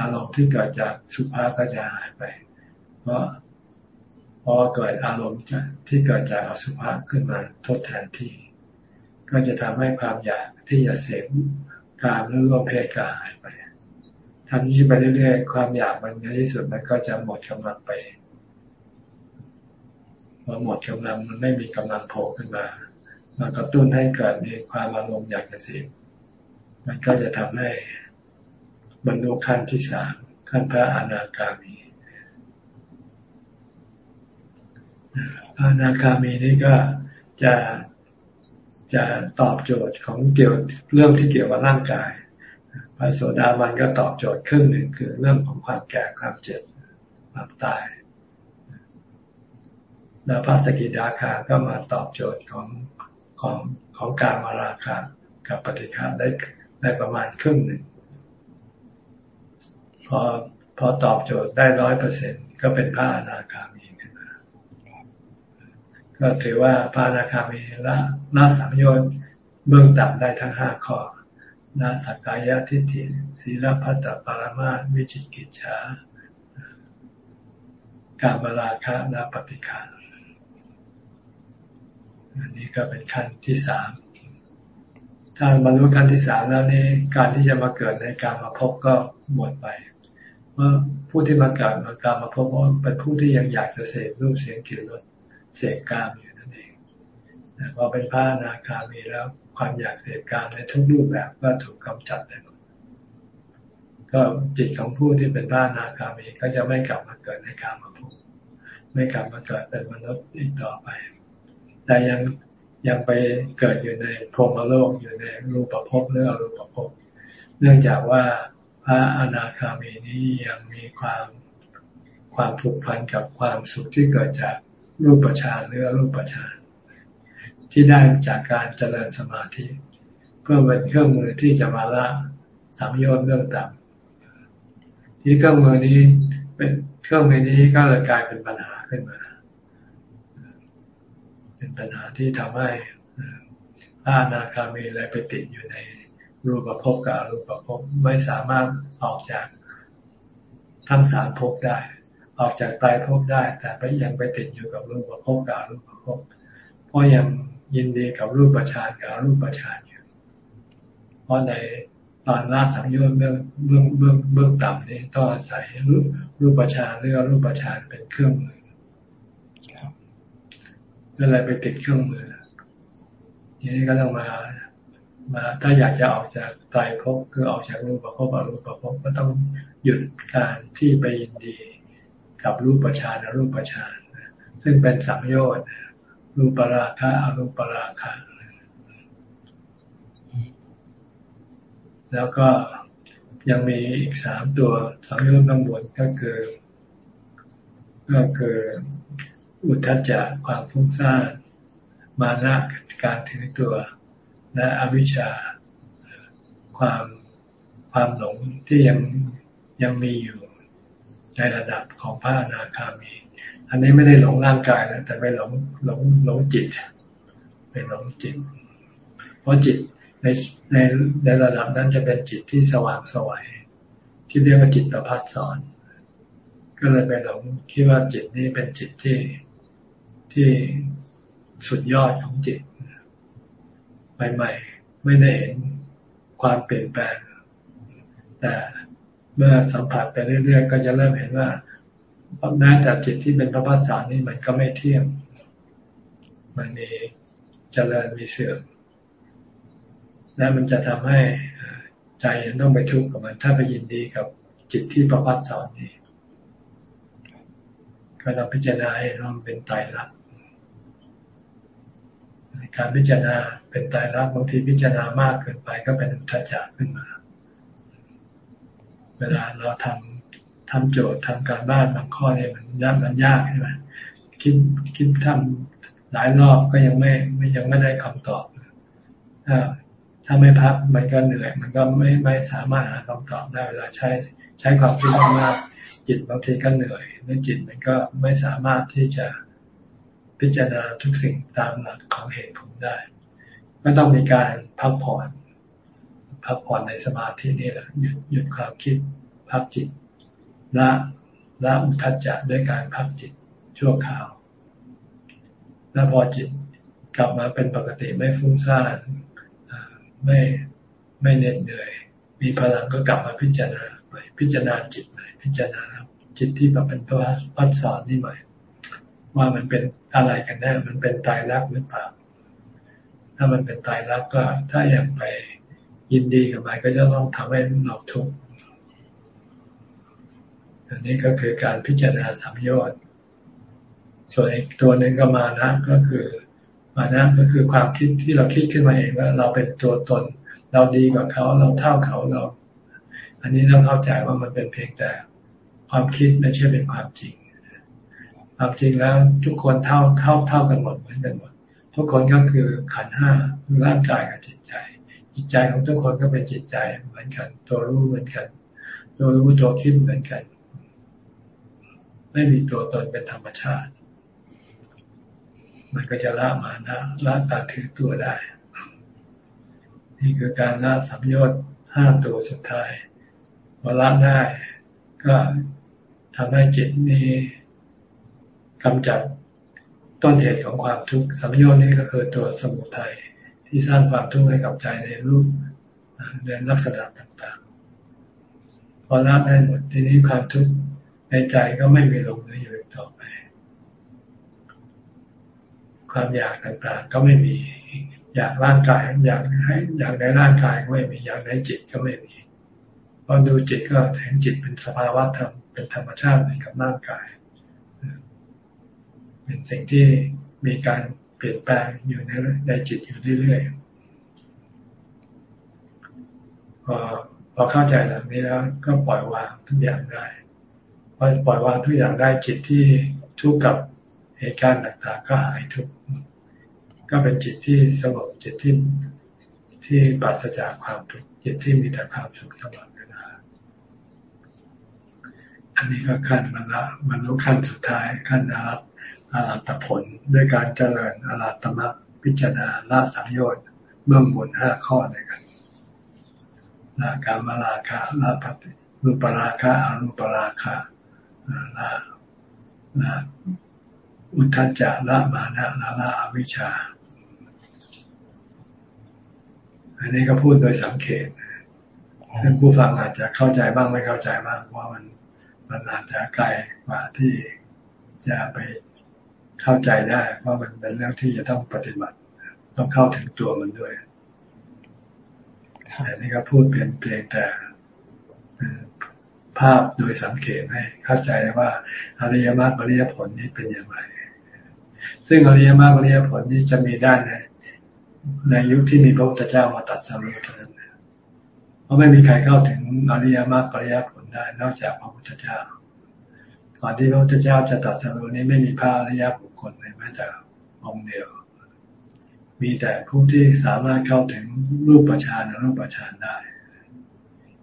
B: อารมณ์ที่เกิดจากสุภาพก็จะหายไป เพราะ พอเกิดอารมณ์ที่เกิดจากอสุภะขึ้นมาทดแทนที่ ก็จะทำให้ความอยากที่จะเสพการหรือร่วมเพศก็หายไปทำนี้ไปเรื่อยๆ ความอยากมันในที่สุดมันก็จะหมดกำลังไปพอหมดกำลังมันไม่มีกำลังโผล่ขึ้นมามันกระตุ้นให้เกิดมีความอารมณ์อยากจะเสพมันก็จะทำให้บรรลุขั้นที่สามขั้นพระอนาคามี พระอนาคามีนี่ก็จะจะตอบโจทย์ของเกี่ยวเรื่องที่เกี่ยวกับร่างกายพระโสดาบันก็ตอบโจทย์ครึ่งหนึ่งคือเรื่องของความแก่ความเจ็บความตาย แล้วพระสกิทาคาก็มาตอบโจทย์ของของของการมาราคากับปฏิฆาได้ได้ประมาณครึ่งหนึ่งพอพอตอบโจทย์ได้ร้อยเปอร์เซ็นก็เป็นพระอนาคามี ก็ถือว่าพระอนาคามีละละสังโยชน์เบื้องต่ำได้ทั้งห้าข้อนาสักกายทิฏฐิศีลพัตตปารมาวิจิกิจฉาการบราคะนาปฏิฆาอันนี้ก็เป็นขั้นที่สามถ้าบรรลุขั้นที่สามแล้วนี่การที่จะมาเกิดในการมาพบก็หมดไปว่าผู้ที่มาเกิดมาการมาพบเป็นผู้ที่ยังอยากจะเสพรูปเสียงกลิ่นรส เสพกามอยู่นั่นเองพอเป็นพระนาคามีแล้วความอยากเสพการในทุกรูปแบบก็ถูกกำจัดไปหมดก็จิตของผู้ที่เป็นพระนาคามีก็จะไม่กลับมาเกิดในการมาพบไม่กลับมาเกิดเป็นมนุษย์อีกต่อไป แต่ยังยังไปเกิดอยู่ในพรหมโลกอยู่ในรูปภพหรืออรูปภพเนื่องจากว่าพระอนาคามีนี้ยังมีความความผูกพันกับความสุขที่เกิดจาก รูปฌานหรือรูปฌานที่ได้จากการเจริญสมาธิ เพื่อเป็นเครื่องมือที่จะมาละสัมยชน์เรื่องต่ำที่เครื่องมือนี้เป็นเครื่องมือนี้ก็เลยกลายเป็นปัญหาขึ้นมา เป็นปัญหาที่ทำให้พระอนาคามีอะไรไปติดอยู่ในรูปภพกับรูปภพไม่สามารถออกจากทั้งสามภพได้ ออกจากตายภพได้ แต่ไปยังไปติดอยู่กับรูปภพกับรูปภพเพราะยังยินดีกับรูปประชานกับรูปประชานอยู่ เพราะในตอนล่าสังโยชน์เบื้องเบื้องเบื้องเบื้องต่ำนี่ต้องอาศัยรูปรูปประชานหรือรูปประชานเป็นเครื่องมือก็เลยไปติดเครื่องมือทีนี้ก็ต้องมามาถ้าอยากจะออกจากตายภพคือออกจากรูปภพอรูปภพก็ต้องหยุดการที่ไปยินดี กับรูปประชานอรูปประชานซึ่งเป็นสังโยชน์รูปราคะอรูปราคะแล้วก็ยังมีอีกสามตัวสังโยชน์้างบนก็คือ ก็คืออุทธัจจะความฟุ้งซ่านมานะการถือตัว และอวิชชา ความความหลงที่ยังยังมีอยู่ ในระดับของพระอนาคามี อันนี้ไม่ได้หลงร่างกายนะแต่ไปหลงหลงหลงจิตเป็นหลงจิต เพราะจิตในในในระดับนั้นจะเป็นจิตที่สว่างสวัยที่เรียกว่าจิตประพัดสอน ก็เลยไปหลงคิดว่าจิตนี้เป็นจิตที่ที่สุดยอดของจิตใหม่ๆไม่ได้เห็นความเปลี่ยนแปลง แต่ เมื่อสัมผัสไปเรื่อยๆ ก็จะเริ่มเห็นว่าแม้แต่จิตที่เป็นพระพัสสานี่มันก็ไม่เที่ยง มันมีเจริญมีเสื่อม และมันจะทำให้ใจยังต้องไปทุกข์กับมัน ถ้าไปยินดีกับจิตที่ประพัดสอนนี้ก็ต้องพิจารณาให้มันเป็นไตรลักษณ์การพิจารณาเป็นไตรลักษณ์บางทีพิจารณามากเกินไปก็เป็นทัจจาขึ้นมา เวลาเราทำทำโจทย์ทำการบ้านบางข้อเนี่ยมันยากมันยากใช่ไหมคิดคิดทำหลายรอบก็ยังไม่ไม่ยังไม่ได้คำตอบถ้าไม่พักมันก็เหนื่อย มันก็ไม่ไม่สามารถหาคำตอบได้เวลาใช้ใช้ความคิดมากจิตบางทีก็เหนื่อยแลวจิตมันก็ไม่สามารถที่จะพิจารณาทุกสิ่งตามหลักของเหตุผลได้ ก็ต้องมีการพักผ่อน พักผ่อนในสมาธินี่แหละหยุดหยุดความคิดพักจิตละละอุทัจจะด้วยการพักจิตชั่วคราว แล้วพอจิตกลับมาเป็นปกติไม่ฟุ้งซ่านไม่ไม่เหน็ดเหนื่อย มีพลังก็กลับมาพิจารณาใหม่พิจารณาจิตใหม่พิจารณาจิตที่แบบเป็นพระพัฒสอนนี่ใหม่ว่ามันเป็นอะไรกันแน่ มันเป็นตายรักหรือเปล่า ถ้ามันเป็นตายรักก็ถ้าอยากไป ยินดีกับมันก็จะต้องทำให้เราทุกข์อันนี้ก็คือการพิจารณาสัมยชน์ส่วนอีกตัวหนึ่งก็มานะก็คือมานะก็คือความคิดที่เราคิดขึ้นมาเองว่าเราเป็นตัวตน เราดีกว่าเขาเราเท่าเขาเรา อันนี้ต้องเข้าใจว่ามันเป็นเพียงแต่ความคิดไม่ใช่เป็นความจริง ความจริงแล้วทุกคนเท่าเท่าเท่ากันหมดเหมือนกันหมด ทุกคนก็คือขันห้าร่างกายกับจิตใจ จิตใจของทุกคนก็เป็นจิตใจเหมือนกัน ตัวรู้เหมือนกัน ตัวรู้ตัวคิดเหมือนกัน ไม่มีตัวตนเป็นธรรมชาติ มันก็จะละมานะละการถือตัวได้ นี่คือการละสัมยชน์ห้าตัวสุดท้ายพอละได้ ก็ทำให้จิตมีกำจัดต้นเหตุของความทุกข์สัมยชน์นี่ก็คือตัวสมุทัย ที่สร้างความทุกข์ให้กับใจในรูปในลักษณะต่างๆ พอละได้หมดทีนี้ความทุกข์ในใจก็ไม่มีลงเหลืออยู่ต่อไป ความอยากต่างๆ ก็ไม่มี อยากร่างกายอยากให้อยากในร่างกายก็ไม่มีอยากในจิตก็ไม่มีพอดูจิตก็เห็นจิตเป็นสภาวะธรรมเป็นธรรมชาติเหมือนกับร่างกาย เป็นสิ่งที่มีการ เปลี่ยนแปลงอยู่ในในจิตอยู่เรื่อยๆพอพอเข้าใจแบบนี้แล้ว ก็ปล่อยวางทุกอย่างได้พอปล่อยวางทุกอย่างได้จิตที่ทุกข์กับเหตุการณ์ต่างๆ ก็หายทุกข์ก็เป็นจิตที่สงบจิตที่ที่ปราศจากความทุกข์จิตที่มีแต่ความสุขตลอดเวลาอันนี้ก็ขั้นมันละมันรู้ขั้นสุดท้ายขั้นอารัต อารัตผล ด้วยการเจริญอารัตมรรคพิจารณาละสังโยชน์เบื้องบนห้าข้อด้วยกันละกามราคะละปฏิรูปราคะอรูปราคะละละอุทธัจจะละมานะละละอวิชชา อันนี้ก็พูดโดยสังเกตซึ่งผู้ฟังอาจจะเข้าใจบ้างไม่เข้าใจบ้างว่ามันมันอาจจะไกลกว่าที่จะไป เข้าใจได้ว่ามันเป็นเรื่องที่จะต้องปฏิบัติ ต้องเข้าถึงตัวมันด้วยอันนี้ก็พูดเพียงเพียงแต่ภาพโดยสังเกตให้เข้าใจว่าอริยมรรคอริยผลนี้เป็นอย่างไร ซึ่งอริยมรรคอริยผลนี้จะมีได้ในในยุคที่มีพระพุทธเจ้ามาตัดสรุปเท่านั้นเพราะไม่มีใครเข้าถึงอริยมรรคอริยผลได้ นอกจากพระพุทธเจ้า ก่อนที่พระพุทธเจ้าจะตัดสรุปนี้ไม่มีพระอริยบุคคลเลยแม้แต่องค์เดียว มีแต่ผู้ที่สามารถเข้าถึงรูปประชานรูปประชานได้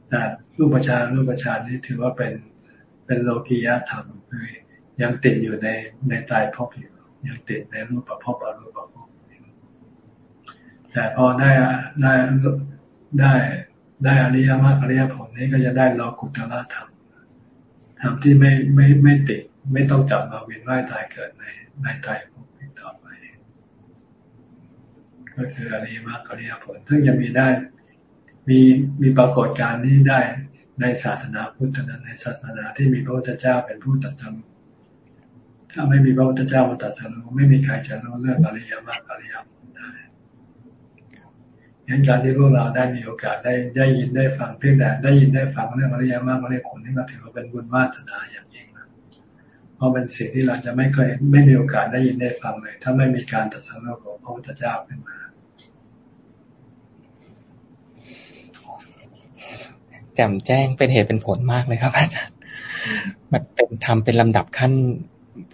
B: แต่รูปประชานรูปประชานนี้ถือว่าเป็นเป็นโลกียธรรมเลยยังติดอยู่ในในตายพบอยู่ยังติดในรูปประพบอรูปประพบแต่พอได้ได้ได้ได้อริยมรรคอริยผลนี้ก็จะได้เรากุตละธรรม ธรรมที่ไม่ไม่ไม่ติด ไม่ต้องกลับมาเวียนว่ายตายเกิดในในตายภพอีกต่อไป ก็คืออริยมรรคอริยผลซึ่งจะมีได้ มีมีปรากฏการณ์นี้ได้ในศาสนาพุทธนั้นในศาสนาที่มีพระพุทธเจ้าเป็นผู้ตัดสรุถ้าไม่มีพระพุทธเจ้ามาตัดสรุไม่มีใครจะรู้เรื่องอริยมรรคอริยผล ได้ยันการที่พวกเราได้มีโอกาสได้ได้ยินได้ฟังเพียงแต่ได้ยินได้ฟังเรื่องอริยมรรคอริยผลนี่ก็ถือว่าเป็นบุญวาสนาอย่างยิ่งนะเพราะเป็นสิ่งที่เราจะไม่เคยไม่มีโอกาสได้ยินได้ฟังเลย ถ้าไม่มีการตัดสรุของพระพุทธเจ้าขึ้นมา
A: แจ่มแจ้งเป็นเหตุเป็นผลมากเลยครับ อาจารย์ มันเป็นทำเป็นลำดับขั้น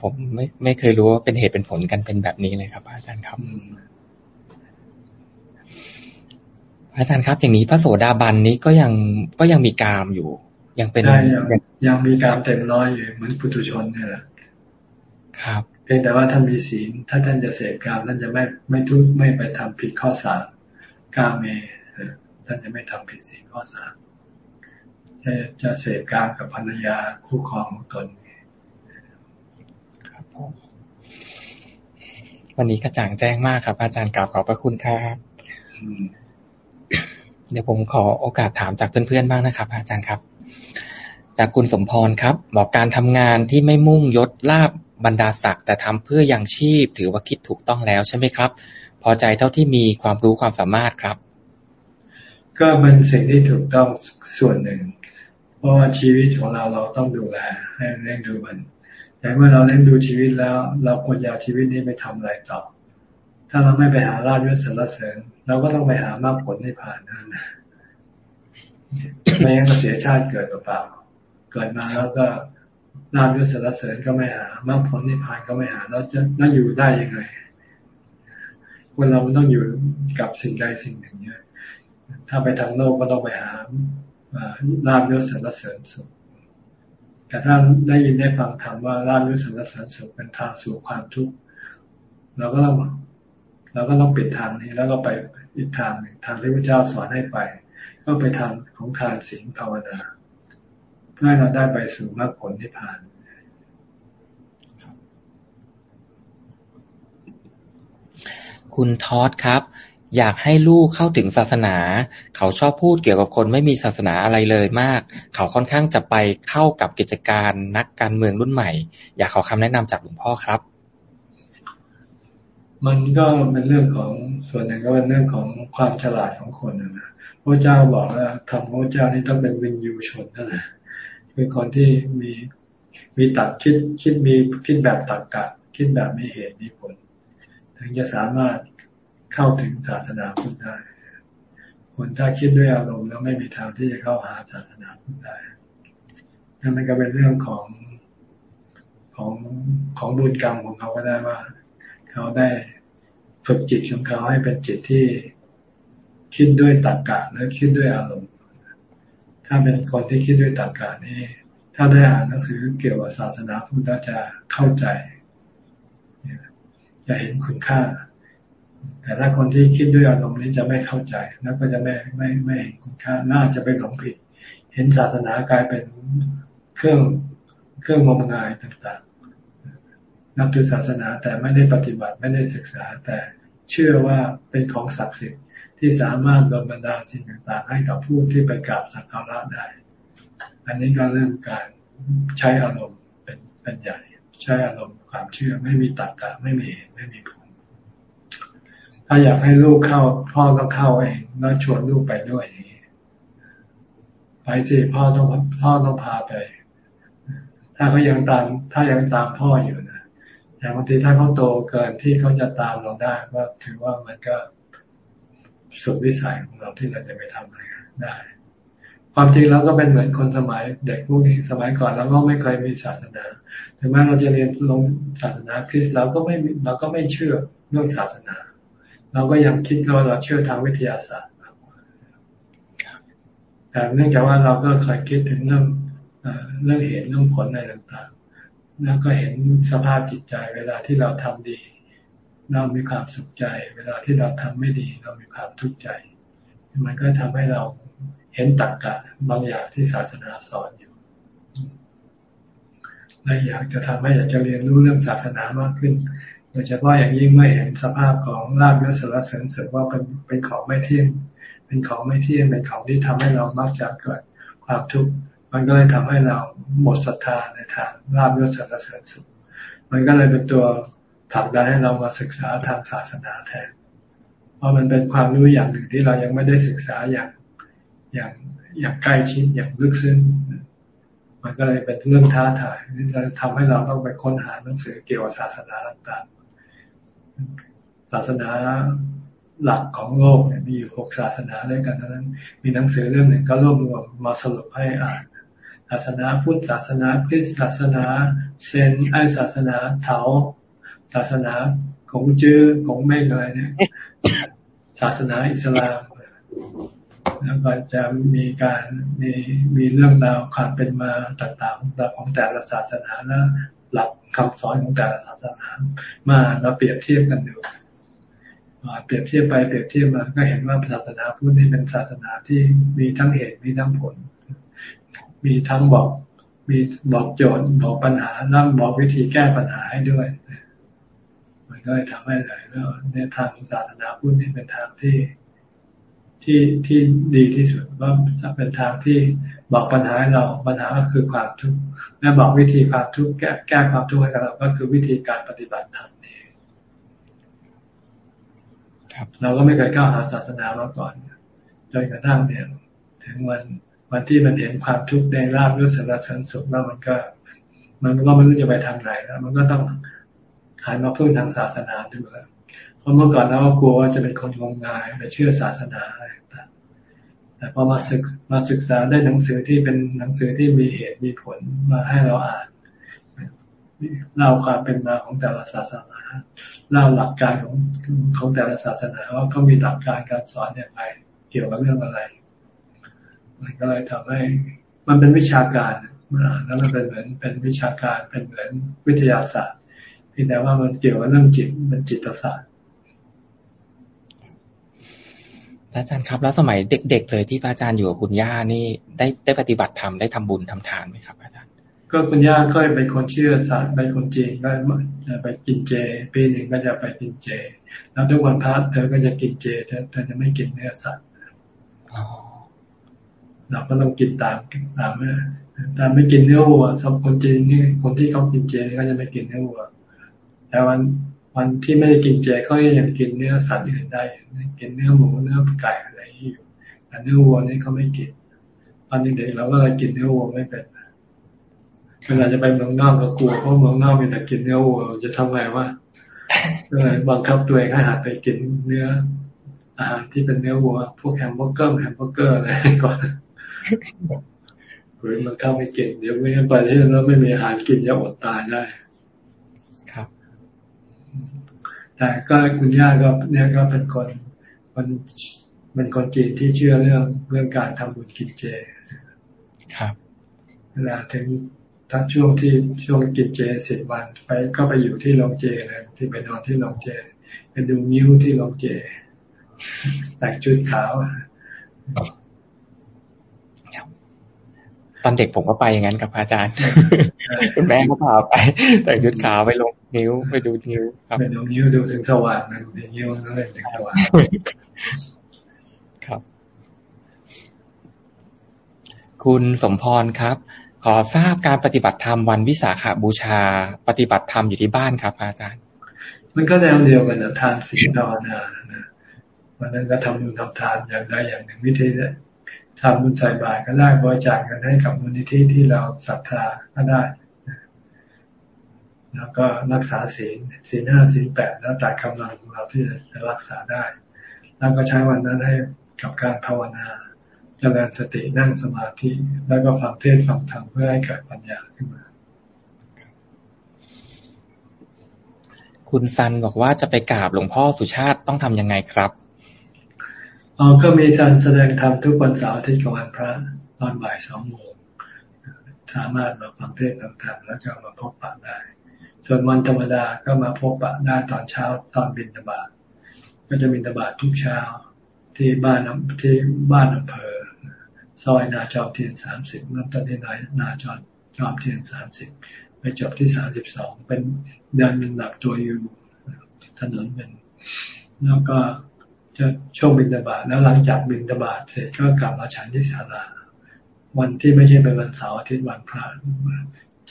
A: ผมไม่ไม่เคยรู้ว่าเป็นเหตุเป็นผลกันเป็นแบบนี้เลยครับ อาจารย์ครับ อาจารย์ครับ อย่างนี้พระโสดาบันนี้ก็ยังก็ยังมีกามอยู่ ยังเป็น
B: ยังยังมีกามเต็มร้อยอยู่เหมือนปุถุชนเนี่ยแหละ
A: ครับ
B: เพียงแต่ว่าท่านมีศีลถ้าท่านจะเสพกามท่านจะไม่ไม่ทุกไม่ไปทำผิดข้อสามกามเมท่านจะไม่ทำผิดศีลข้อสามจะเสพกามกับภรรยาคู่ครองของตน
A: วันนี้กระจ่างแจ้งมากครับ อาจารย์กล่าวขอบพระคุณครับ เดี๋ยวผมขอโอกาสถามจากเพื่อนๆบ้างนะครับ อาจารย์ครับ จากคุณสมพรครับ บอกการทำงานที่ไม่มุ่งยศลาบบรรดาศักดิ์แต่ทำเพื่อยังชีพ ถือว่าคิดถูกต้องแล้วใช่ไหมครับ พอใจเท่าที่มีความรู้ความสามารถครับ
B: ก็เป็นสิ่งที่ถูกต้องส่วนหนึ่ง เพราะว่าชีวิตของเราเราต้องดูแลให้เลี้ยงดูมันแต่เมื่อเราเลี้ยงดูชีวิตแล้ว เราควรจะชีวิตนี้ไปทำอะไรต่อ ถ้าเราไม่ไปหาลาภยศสรรเสริญเราก็ต้องไปหามากผลให้ผ่านนั่นไม่งั้นก็เสียชาติเกิดเปล่าเกิดมาแล้วก็ลาภยศสรรเสริญก็ไม่หามากผลให้ผ่านก็ไม่หาเราจะน่าอยู่ได้ยังไงคนเรามันต้องอยู่กับสิ่งใดสิ่งหนึ่งเนี่ยถ้าไปทางโลกก็ต้องไปหาลาบยศสรรเสริญสุขแต่ถ้าได้ยินได้ฟังธรรมว่าลาบยศสรรเสริญสุขเป็นทางสู่ความทุกข์เราก็ต้อง เราก็ต้องปิดทางนี้แล้วก็ไปอีกทางหนึ่งทางที่พระเจ้าสอนให้ไป ก็ไปทางของทานศีลภาวนาเพื่อให้เราได้ไปสู่มรรคผลที่ผ่าน
A: คุณทอดครับ อยากให้ลูกเข้าถึงศาสนา เขาชอบพูดเกี่ยวกับคนไม่มีศาสนาอะไรเลยมาก เขาค่อนข้างจะไปเข้ากับกิจการนักการเมืองรุ่นใหม่ อยากขอคำแนะนำจากหลวงพ่อครับ
B: มันก็เป็นเรื่องของส่วนหนึ่งก็เป็นเรื่องของความฉลาดของคนนะพระเจ้าบอกว่าทำพระเจ้านี่ต้องเป็นวินยูชนนั่นแหละเป็นคนที่มีมีตัดคิดคิดมีคิดแบบตักกะคิดแบบมีเหตุมีผล ถึงจะสามารถเข้าถึงศาสนาพุทธได้คนถ้าคิดด้วยอารมณ์แล้วไม่มีทางที่จะเข้าหาศาสนาพุทธได้นั่นมันก็เป็นเรื่องของของของบุญกรรมของเขาก็ได้ว่า เขาได้ฝึกจิตของเขาให้เป็นจิตที่คิดด้วยตรรกะและคิดด้วยอารมณ์ ถ้าเป็นคนที่คิดด้วยตรรกะนี่ถ้าได้อ่านหนังสือเกี่ยวกับศาสนาพุทธจะเข้าใจจะเห็นคุณค่า แต่ถ้าคนที่คิดด้วยอารมณ์นี้จะไม่เข้าใจ แล้วก็จะไม่ไม่ไม่เห็นคุณค่า น่าจะไปหลงผิด เห็นศาสนากลายเป็นเครื่องเครื่องมงงายต่างๆ นับถือศาสนาแต่ไม่ได้ปฏิบัติไม่ได้ศึกษา แต่เชื่อว่าเป็นของศักดิ์สิทธิ์ที่สามารถบรรดาสิ่งต่างๆ ให้กับผู้ที่ไปกราบสักการะได้ อันนี้ก็เรื่องการใช้อารมณ์เป็นเป็นใหญ่ ใช้อารมณ์ความเชื่อไม่มีตัดกะไม่มีเหตุไม่มีผลถ้าอยากให้ลูกเข้า พ่อต้องเข้าเองแล้วชวนลูกไปด้วยอย่างนี้ไปสิพ่อต้องพ่อต้องพาไป ถ้าเขายังตาม ถ้ายังตามพ่ออยู่น แต่บางทีถ้าเขาโตเกินที่เขาจะตามเราได้ก็ถือว่ามันก็สุดวิสัยของเราที่เราจะไปทำอะไรได้ ความจริงเราก็เป็นเหมือนคนสมัยเด็กพวกนี้สมัยก่อนเราก็ไม่เคยมีศาสนาถึงแม้เราจะเรียนลงศาสนาคริสต์เราก็ไม่เราก็ไม่เชื่อเรื่องศาสนา เราก็ยังคิดว่าเราเชื่อทางวิทยาศาสตร์แต่เนื่องจากว่าเราก็เคยคิดถึงเรื่องเรื่องเหตุเรื่องผลในต่างๆ แล้วก็เห็นสภาพจิตใจ เวลาที่เราทำดี เรามีความสุขใจ เวลาที่เราทำไม่ดี เรามีความทุกข์ใจ มันก็ทำให้เราเห็นตักกะบางอย่างที่ศาสนาสอนอยู่และอยากจะทำให้อยากจะเรียนรู้เรื่องศาสนามากขึ้นโดยเฉพาะอย่างยิ่งเมื่อเห็นสภาพของลาบยศสารเสริญสุขว่าเป็นเป็นของไม่เที่ยงเป็นของไม่เที่ยงเป็นของที่ทำให้เรามักจะเกิดความทุกข์ มันก็เลยทำให้เราหมดศรัทธาในทางลาบยศสารเสริญสุข มันก็เลยเป็นตัวผลักดันให้เรามาศึกษาทางศาสนาแทน เพราะมันเป็นความรู้อย่างหนึ่งที่เรายังไม่ได้ศึกษาอย่างอย่างอย่างใกล้ชิดอย่างลึกซึ้ง มันก็เลยเป็นเรื่องท้าทายที่จะทำให้เราต้องไปค้นหาหนังสือเกี่ยวกับศาสนาต่างๆ ศาสนาหลักของโลกเนี่ยมีอยู่หกศาสนาด้วยกันนั้น มีหนังสือเรื่องหนึ่งก็รวบรวมมาสรุปให้อ่าน ศาสนาพุทธศาสนาคริสต์ศาสนาเซนไอศาสนาเถาศาสนาของจื้อของเมฆอะไรเนี่ยศาสนาอิสลามแล้วก็จะมีการมีมีเรื่องราวความเป็นมาต่างๆของแต่ละศาสนาและหลักคำสอนของแต่ละศาสนามาเราเปรียบเทียบกันดูเปรียบเทียบไปเปรียบเทียบมาก็เห็นว่าศาสนาพุทธนี่เป็นศาสนาที่มีทั้งเหตุมีทั้งผล มีทั้งบอก มีบอกโจทย์บอกปัญหาแล้วบอกวิธีแก้ปัญหาให้ด้วย มันก็เลยทำให้เลยแล้วในทางศาสนาพุทธนี่เป็นทางที่ที่ที่ดีที่สุดว่าจะเป็นทางที่บอกปัญหาให้เราปัญหาก็คือความทุกข์และบอกวิธีความทุกข์แก้แก้ความทุกข์ให้กับเราก็คือวิธีการปฏิบัติธรรมนี่เราก็ไม่เคยก้าวหาศาสนามาก่อนจนกระทั่งเนี่ย ถึงวัน วันที่มันเห็นความทุกข์ในราบรู้สึกละสันสุขแล้วมันก็ มันก็ไม่รู้จะไปทางไหนแล้ว มันก็ต้องหันมาพึ่งทางศาสนาดูแล้วเพราะเมื่อก่อนเราก็กลัวว่าจะเป็นคนงมงายไปเชื่อศาสนาอะไรต่างแต่พอมาศึกมาศึกษาได้หนังสือที่เป็นหนังสือที่มีเหตุมีผลมาให้เราอ่านเล่าความเป็นมาของแต่ละศาสนาเล่าหลักการของของแต่ละศาสนาว่าเขามีหลักการการสอนอย่างไรเกี่ยวกับเรื่องอะไร มันก็เลยทำให้ มันเป็นวิชาการแล้วมันเป็นเหมือนเป็นวิชาการเป็นเหมือนวิทยาศาสตร์เพียงแต่ว่ามันเกี่ยวกับเรื่องจิตมันจิตศาสตร์
A: อาจารย์ครับแล้วสมัยเด็ก ๆ เลยที่พระอาจารย์อยู่กับคุณย่านี่ได้ได้ปฏิบัติธรรมได้ทำบุญทำทานไหมครับอาจารย์
B: ก็คุณย่าก็เป็นคนเชื่อสัตว์เป็นคนจีนก็จะไปกินเจปีหนึ่งก็จะไปกินเจ แล้วทุกวันพระเธอก็จะกินเจเธอเธอจะไม่กินเนื้อสัตว์ เราก็ต้องกินตามตามนะตามไม่กินเนื้อวัวสำหรับคนจีนนี่คนที่เขากินเจก็จะไม่กินเนื้อวัว แต่วันวันที่ไม่ได้กินเจเขายังกินเนื้อสัตว์อื่นได้ กินเนื้อหมูเนื้อไก่อะไรอยู่แต่เนื้อวัวนี่เขาไม่กินตอนเด็กๆเราก็เลยกินเนื้อวัวไม่เป็นเวลาจะไปเมืองนอกก็กลัวเพราะเมืองนอกมีแต่กินเนื้อวัวจะทำไงวะก็เลยบังคับตัวเองให้หัดไปกินเนื้ออาหารที่เป็นเนื้อวัว พวกแฮมเบอร์เกอร์แฮมเบอร์เกอร์อะไรก่อน เฮ้ยมันเข้าไม่กินเดี๋ยวไม่งั้นไปที่นั่นไม่มีอาหารกินจะอดตายได้แต่ก็คุณย่าก็เนี่ยก็เป็นคนคนเป็นคนจีนที่เชื่อเรื่องเรื่องการทำบุญกินเจ
A: ครับ
B: เวลาถึงทั้งช่วงที่ช่วงกินเจสิบวันไปก็ไปอยู่ที่โรงเจเลยที่ไปนอนที่โรงเจไปดูนิ้วที่โรงเจแต่งชุดขาว
A: ตอนเด็กผมก็ไปอย่างนั้นกับอาจารย์ คุณแม่ก็พาไป แต่ชุดขาวไปลงนิ้วไปดูนิ้ว
B: ครับไปดูนิ้วดูถึงสว่างนะดูนิ้วนั่นเลยถึงสว่าง
A: ครับ คุณสมพรครับ ขอทราบการปฏิบัติธรรมวันวิสาขาบูชา ปฏิบัติธรรมอยู่ที่บ้านครับ อาจารย์
B: มันก็แนวเดียวกันนะทานศีลภาวนานะวันนั้นก็ทำบุญทำทานอย่างใดอย่างหนึ่งวิธี ทำบุญใส่บาตรก็ได้บริจาคเงินให้กับมูลนิธิที่เราศรัทธาก็ได้ แล้วก็รักษาศีลศีลห้าศีลแปดแล้วแต่กำลังของเราที่จะรักษาได้ แล้วก็ใช้วันนั้นให้กับการภาวนาจเจริญสตินั่งสมาธิ แล้วก็ฟังเทศฟังธรรมเพื่อให้เกิดปัญญาขึ้นมา
A: คุณซันบอกว่าจะไปกราบหลวงพ่อสุชาติต้องทำยังไงครับ
B: อ๋อก็มีการแสดงธรรมทุกวันเสาร์อาทิตย์กับวันพระตอนบ่ายสองโมงสามารถมาฟังเทศน์ธรรมแล้วก็มาพบปะได้ ส่วนวันธรรมดาก็มาพบปะได้ตอนเช้าตอนบิณฑบาตก็จะบิณฑบาตทุกเช้าที่บ้านที่บ้านอำเภอซอยนาจอมเทียนสามสิบเริ่มต้นที่นานาจอมจอมเทียนสามสิบไปจบที่สามสิบสองเป็นเดินลำดับตัวอยู่ถนนเป็นแล้วก็ จะช่วงบิณฑบาตแล้วหลังจากบิณฑบาตเสร็จก็กลับมาฉันที่ศาลาวันที่ไม่ใช่เป็นวันเสาร์อาทิตย์วันพระ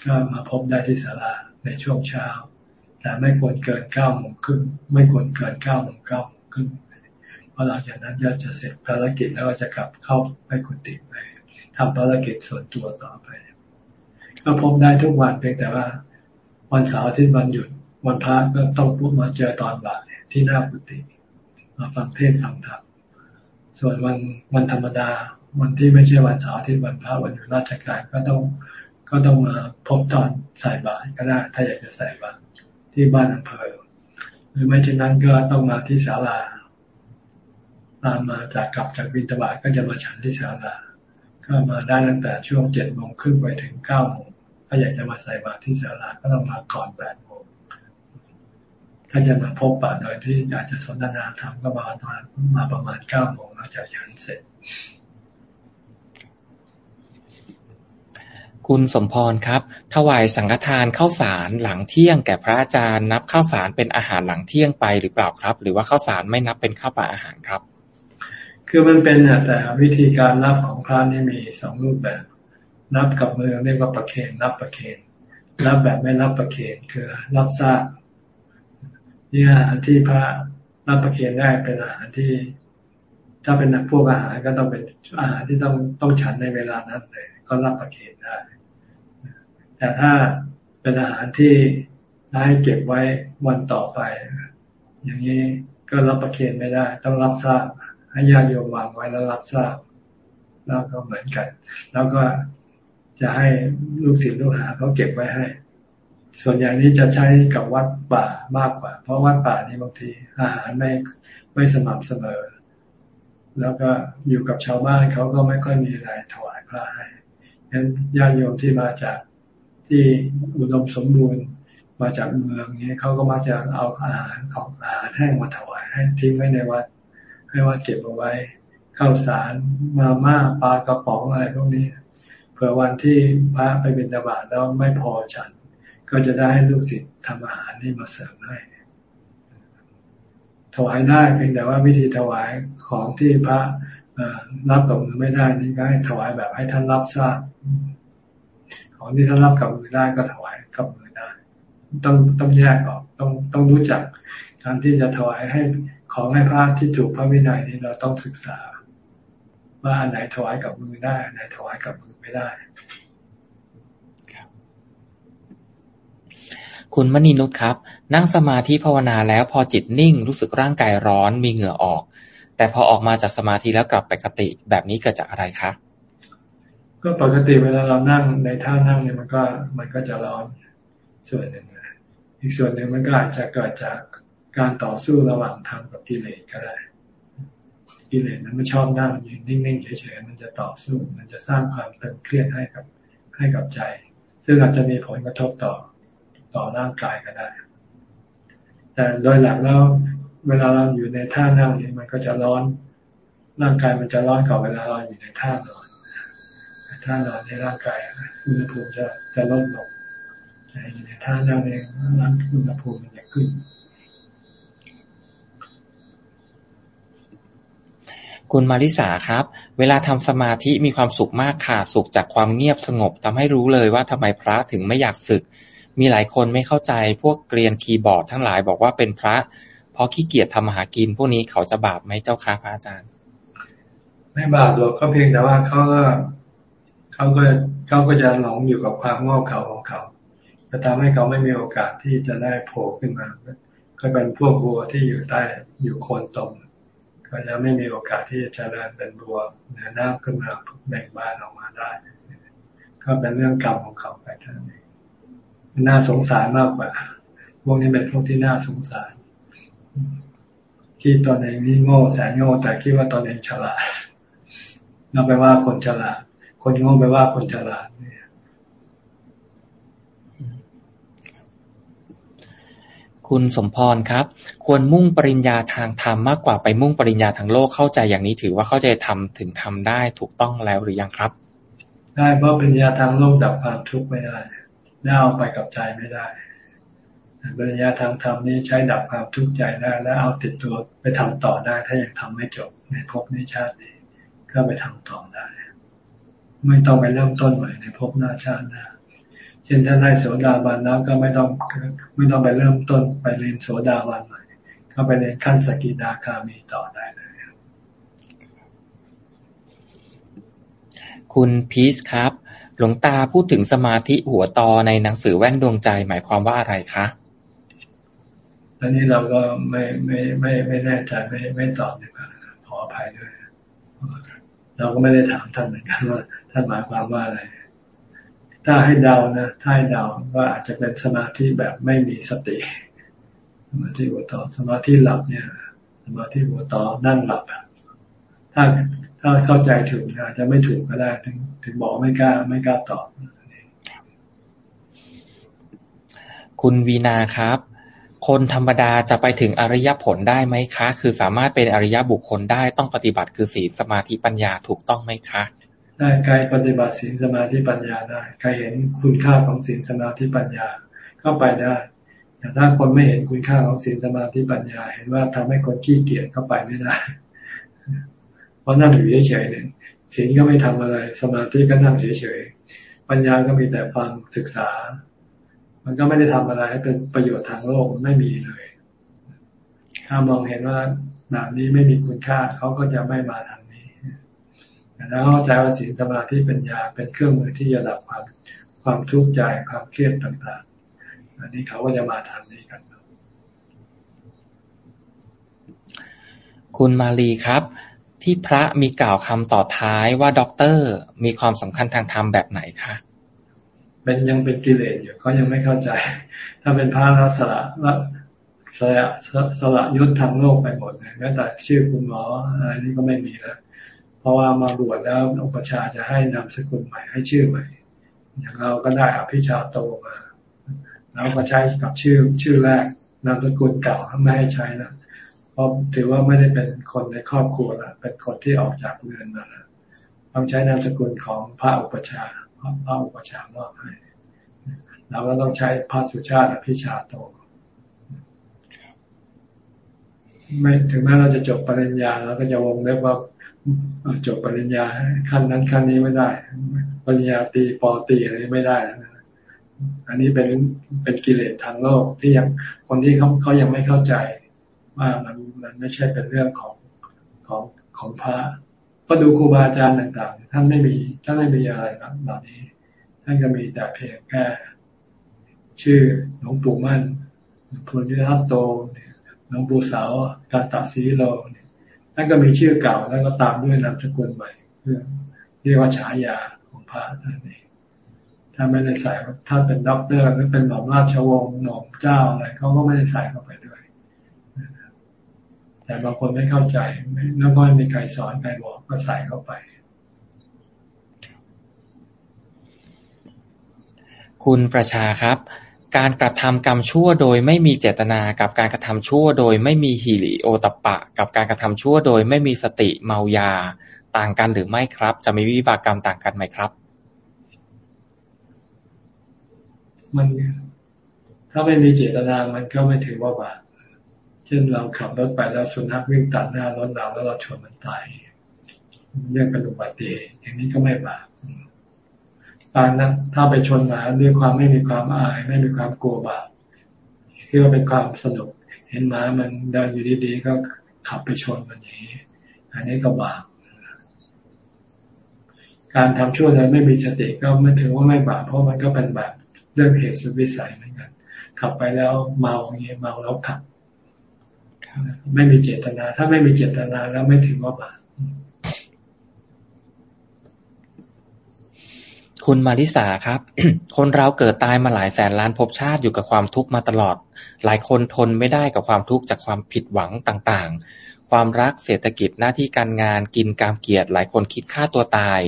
B: ก็มาพบได้ที่ศาลาในช่วงเช้า แต่ไม่ควรเกินเก้าโมงครึ่งไม่ควรเกินเก้าโมงเก้าครึ่งเพราะหลังจากนั้นก็จะเสร็จภารกิจแล้วก็จะกลับเข้าไปกุฏิไปทำภารกิจส่วนตัวต่อไป ก็พบได้ทุกวันเพียงแต่ว่า วันเสาร์อาทิตย์วันหยุดวันพระก็ต้องพบมาเจอตอนบ่ายที่หน้ากุฏิ มาฟังเทศฟังธรรมส่วนวันวันธรรมดา วันที่ไม่ใช่วันเสาร์ทิตย์วันพระวันหยุดราชการก็ต้องก็ต้องมาพบตอนใส่บาตรก็ได้ ถ้าอยากจะใส่บาตรที่บ้านอำเภอ หรือไม่เช่นนั้นก็ต้องมาที่ศาลาตามมาจากกลับจากบินตบาทก็จะมาฉันที่ศาลา ก็มาได้ตั้งแต่ช่วงเจ็ดโมงครึ่งไปถึงเก้าโมงถ้าอยากจะมาใส่บาตรที่ศาลาก็ต้องมาก่อนแปดโมง ถ้าจะมาพบปะโดยที่อยากจะสนทนาธรรมก็มาตอนมาประมาณเก้าโมงหลังจากฉันเสร็จ
A: คุณสมพรครับ ถวายสังฆทานข้าวสารหลังเที่ยงแก่พระอาจารย์ นับข้าวสารเป็นอาหารหลังเที่ยงไปหรือเปล่าครับ หรือว่าข้าวสารไม่นับเป็นข้าวปลาอาหารครับ
B: คือมันเป็นแต่วิธีการนับของพระนี่มีสองรูปแบบ นับกับมือเรียกว่าประเคนนับประเคนนับแบบไม่นับประเคนคือรับทราบ นี่อาหารที่พระรับประเคนได้เป็นอาหารที่ ถ้าเป็นพวกอาหารก็ต้องเป็นอาหารที่ต้องต้องฉันในเวลานั้นเลย ก็รับประเคนได้ แต่ถ้าเป็นอาหารที่ได้เก็บไว้วันต่อไป อย่างนี้ก็รับประเคนไม่ได้ ต้องรับทราบให้ญาติโยมวางไว้แล้วรับทราบแล้วก็เหมือนกัน แล้วก็จะให้ลูกศิษย์ลูกหาเขาเก็บไว้ให้ ส่วนใหญ่นี้จะใช้กับวัดป่ามากกว่า เพราะวัดป่านี่บางทีอาหารไม่ไม่สม่ำเสมอ แล้วก็อยู่กับชาวบ้านเขาก็ไม่ค่อยมีอะไรถวายพระให้งั้นญาติโยมที่มาจากที่อุดมสมบูรณ์มาจากเมืองนี้เขาก็มาจะเอาอาหารของอาหารแห้งมาถวายให้ทิ้งไว้ในวัด ให้วัดเก็บเอาไว้ข้าวสารมาม่าปลากระป๋องอะไรพวกนี้เผื่อวันที่พระไปบิณฑบาตแล้วไม่พอฉัน ก็จะได้ให้ลูกศิษย์ทำอาหารนี่มาเสริมให้ถวายได้เพียงแต่ว่าวิธีถวายของที่พระรับกับมือไม่ได้นี่ก็ให้ถวายแบบให้ท่านรับทราบของที่ท่านรับกับมือได้ก็ถวายกับมือได้ ต้องต้องแยกออกต้องต้องรู้จักการที่จะถวายให้ของให้พระที่ถูกพระวินัยนี้เราต้องศึกษา ว่าอันไหนถวายกับมือได้อันไหนถวายกับมือไม่ได้
A: คุณมณีนุชครับ นั่งสมาธิภาวนาแล้วพอจิตนิ่งรู้สึกร่างกายร้อนมีเหงื่อออก แต่พอออกมาจากสมาธิแล้วกลับไปกติ แบบนี้เกิดจากอะไรครับ
B: ก็ปกติเวลาเรานั่งในท่านั่งเนี่ยมันก็มันก็จะร้อนส่วนหนึ่งอีกส่วนหนึ่งมันก็อาจจะเกิดจากการต่อสู้ระหว่างธรรมกับกิเลสก็ได้กิเลสนั้นไม่ชอบนั่งยืนนิ่งๆเฉยๆมันจะต่อสู้ มันจะสร้างความตึงเครียดให้กับให้กับใจ ซึ่งอาจจะมีผลกระทบต่อ ต่อร่างกายก็ได้ แต่โดยหลักแล้วเวลาเราอยู่ในท่านั่งนี่มันก็จะร้อน ร่างกายมันจะร้อนกว่าเวลาเราอยู่ในท่านอนท่านอนในร่างกายอุณหภูมิจะจะลดลงแต่ในท่านั่งเองร่างอุณหภูมิมันจะขึ้น
A: คุณมาริสาครับ เวลาทำสมาธิมีความสุขมากค่ะ สุขจากความเงียบสงบทำให้รู้เลยว่าทำไมพระถึงไม่อยากศึก มีหลายคนไม่เข้าใจพวกเกรียนคีย์บอร์ดทั้งหลายบอกว่าเป็นพระ เพราะขี้เกียจทำมาหากิน พวกนี้เขาจะบาปไหมเจ้าค่ะพระอาจารย์
B: ไม่บาปหรอกก็เพียงแต่ว่าเขาก็เขาก็เขาก็จะหลงอยู่กับความงอกเขาของเขาจะทำให้เขาไม่มีโอกาสที่จะได้โผล่ขึ้นมา ก็เป็นพวกบัวที่อยู่ใต้อยู่โคนตมก็จะไม่มีโอกาสที่จะเจริญเป็นบัวเหนือน้ำขึ้นมาแบ่งบานออกมาได้ ก็เป็นเรื่องกรรมของเขาไปท่านเอง น่าสงสารมากกว่า พวกนี้เป็นพวกที่น่าสงสารคิดตอนเองนี่โง่แสนโง่แต่คิดว่าตอนเองฉลาดเราไปว่าคนฉลาด คนโง่ไปว่าคนฉลาดเนี่ย
A: คุณสมพรครับ ควรมุ่งปริญญาทางธรรมมากกว่าไปมุ่งปริญญาทางโลกเข้าใจอย่างนี้ถือว่าเข้าใจทำถึงทำได้ถูกต้องแล้วหรือยังครับ
B: ได้เพราะปริญญาทางโลกดับความทุกข์ไม่ได้ ได้เอาไปกับใจไม่ได้ปัญญาทางธรรมนี่ใช้ดับความทุกข์ใจได้แล้วเอาติดตัวไปทำต่อได้ ถ้ายังทำไม่จบในภพนี้ชาตินี้ก็ไปทำต่อได้ ไม่ต้องไปเริ่มต้นใหม่ในภพหน้าชาติหน้าเช่นถ้าได้โสดาบันแล้วก็ไม่ต้องไม่ต้องไปเริ่มต้นไปเรียนโสดาบันใหม่ก็ไปเรียนขั้นสกิดาคามีต่อได้เลย
A: คุณพีซครับ หลวงตาพูดถึงสมาธิหัวตอในหนังสือแว่นดวงใจหมายความว่าอะไรคะ
B: อันนี้เราก็ไม่ไม่ไม่ไม่แน่ใจไม่ไม่ตอบดีกว่าขออภัยด้วย เราก็ไม่ได้ถามท่านเหมือนกันว่าท่านหมายความว่าอะไร ถ้าให้เดานะถ้าให้เดาว่าอาจจะเป็นสมาธิแบบไม่มีสติ สมาธิหัวตอสมาธิหลับเนี่ย สมาธิหัวตอนั่งหลับถ้า ถ้าเข้าใจถูกอาจจะไม่ถูกก็ได้ ถึงถึงบอกไม่กล้าไม่กล้าตอบ
A: คุณวีนาครับ คนธรรมดาจะไปถึงอริยผลได้ไหมคะ คือสามารถเป็นอริยบุคคลได้ต้องปฏิบัติคือศีลสมาธิปัญญาถูกต้องไหมคะ
B: ได้ใครปฏิบัติศีลสมาธิปัญญาได้ใครเห็นคุณค่าของศีลสมาธิปัญญาก็ไปได้แต่ถ้าคนไม่เห็นคุณค่าของศีลสมาธิปัญญา เห็นว่าทำให้คนขี้เกียจเข้าไปไม่ได้เพ ราะนั่งอยู่เฉยๆเนี่ยศีลก็ไม่ทำอะไร สมาธิก็นั่งเฉยๆปัญญาก็มีแต่ฟังศึกษา มันก็ไม่ได้ทำอะไรให้เป็นประโยชน์ทางโลกไม่มีเลย ถ้ามองเห็นว่าแบบนี้ไม่มีคุณค่าเขาก็จะไม่มาทางนี้แล้วเข้าใจว่าศีลสมาธิปัญญาเป็นเครื่องมือที่จะดับความความทุกข์ใจความเครียดต่างๆ อันนี้เขาก็จะมาทางนี้กัน
A: คุณมาลีครับ ที่พระมีกล่าวคำต่อท้ายว่าด็อกเตอร์ มีความสำคัญทางธรรมแบบไหนคะ
B: เป็นยังเป็นกิเลสอยู่เขายังไม่เข้าใจ ถ้าเป็นพระรัสละละสละสละยุทธทางโลกไปหมดเลยแม้แต่ชื่อคุณหมออะไรนี้ก็ไม่มีแล้วเพราะว่ามาบวชแล้วอุปชาจะให้นามสกุลใหม่ให้ชื่อใหม่ อย่างเราก็ได้อภิชาโตมาเราก็ใช้กับชื่อชื่อแรกนามสกุลเก่าไม่ให้ใช้นะ ราะถือว่าไม่ได้เป็นคนในครอบครัวละเป็นคนที่ออกจากเรือนมาล้วต้องใช้นามสกุลของพระอุปชาพระพระอุปชามอบให้เราก็ต้องใช้พระสุชาติพิชาโตไม่ถึงแม้เราจะจบปริญญาเราก็จะวงเล็บว่าจบปริญญาขั้นนั้นขั้นนี้ไม่ได้ ปริญญาตีปอตีอะไรไม่ได้นะอันนี้เป็นเป็นกิเลสทางโลกที่ยังคนที่เขาเขายังไม่เข้าใจ ว่ามันมันไม่ใช่เป็นเรื่องของของของพระก็ดูครูบาอาจารย์ต่างๆท่านไม่มีท่านไม่มีอะไรเหล่านี้ท่านก็มีแต่เพียงแค่ชื่อหลวงปู่มั่นพุทธิทัตโตหลวงปู่สาวการตัดสีโลท่านก็มีชื่อเก่าแล้วก็ตามด้วยนามสกุลใหม่เรียกว่าฉายาของพระท่านเองถ้าไม่ได้ใส่ท่านเป็นด็อกเตอร์หรือเป็นหม่อมราชวงศ์หม่อมเจ้าอะไรเขาก็ไม่ได้ใส่เข้าไปด้วย แต่บางคนไม่เข้าใจแล้วก็ไม่มีใครสอนใครบอกก็ใส่เข้าไป
A: คุณประชาครับ การกระทำกรรมชั่วโดยไม่มีเจตนากับการกระทำชั่วโดยไม่มีหิริโอตปะ กับการกระทำชั่วโดยไม่มีสติเมายาต่างกันหรือไม่ครับ จะมีวิบากกรรมต่างกันไหมครับ
B: มันถ้าไม่มีเจตนามันก็ไม่ถือว่าบาป เช่นเราขับรถไปแล้วสุนัขวิ่งตัดหน้ารถเราแล้วเราชนมันตายเรื่องเป็นอุบัติเหตุอย่างนี้ก็ไม่บาปการนั้นถ้าไปชนหมาด้วยความไม่มีความอาย ไม่มีความกลัวบาปคือว่าเป็นความสนุก เห็นหมามันเดินอยู่ดีๆก็ขับไปชนมันอย่างนี้อันนี้ก็บาปการทำชั่วโดยไม่มีสติก็ไม่ถือว่าไม่บาปเพราะมันก็เป็นแบบเรื่องเหตุสุดวิสัยเหมือนกัน ขับไปแล้วเมาอย่างนี้เมาแล้วขับ ไม่มีเจตนา ถ้าไม่มีเจตนาแล้วไม่ถือว่าบาป
A: คุณมาริสาครับ คนเราเกิดตายมาหลายแสนล้านภพชาติอยู่กับความทุกข์มาตลอด หลายคนทนไม่ได้กับความทุกข์จากความผิดหวังต่างๆ ความรักเศรษฐกิจหน้าที่การงานกินกามเกียรติหลายคนคิดฆ่าตัวตาย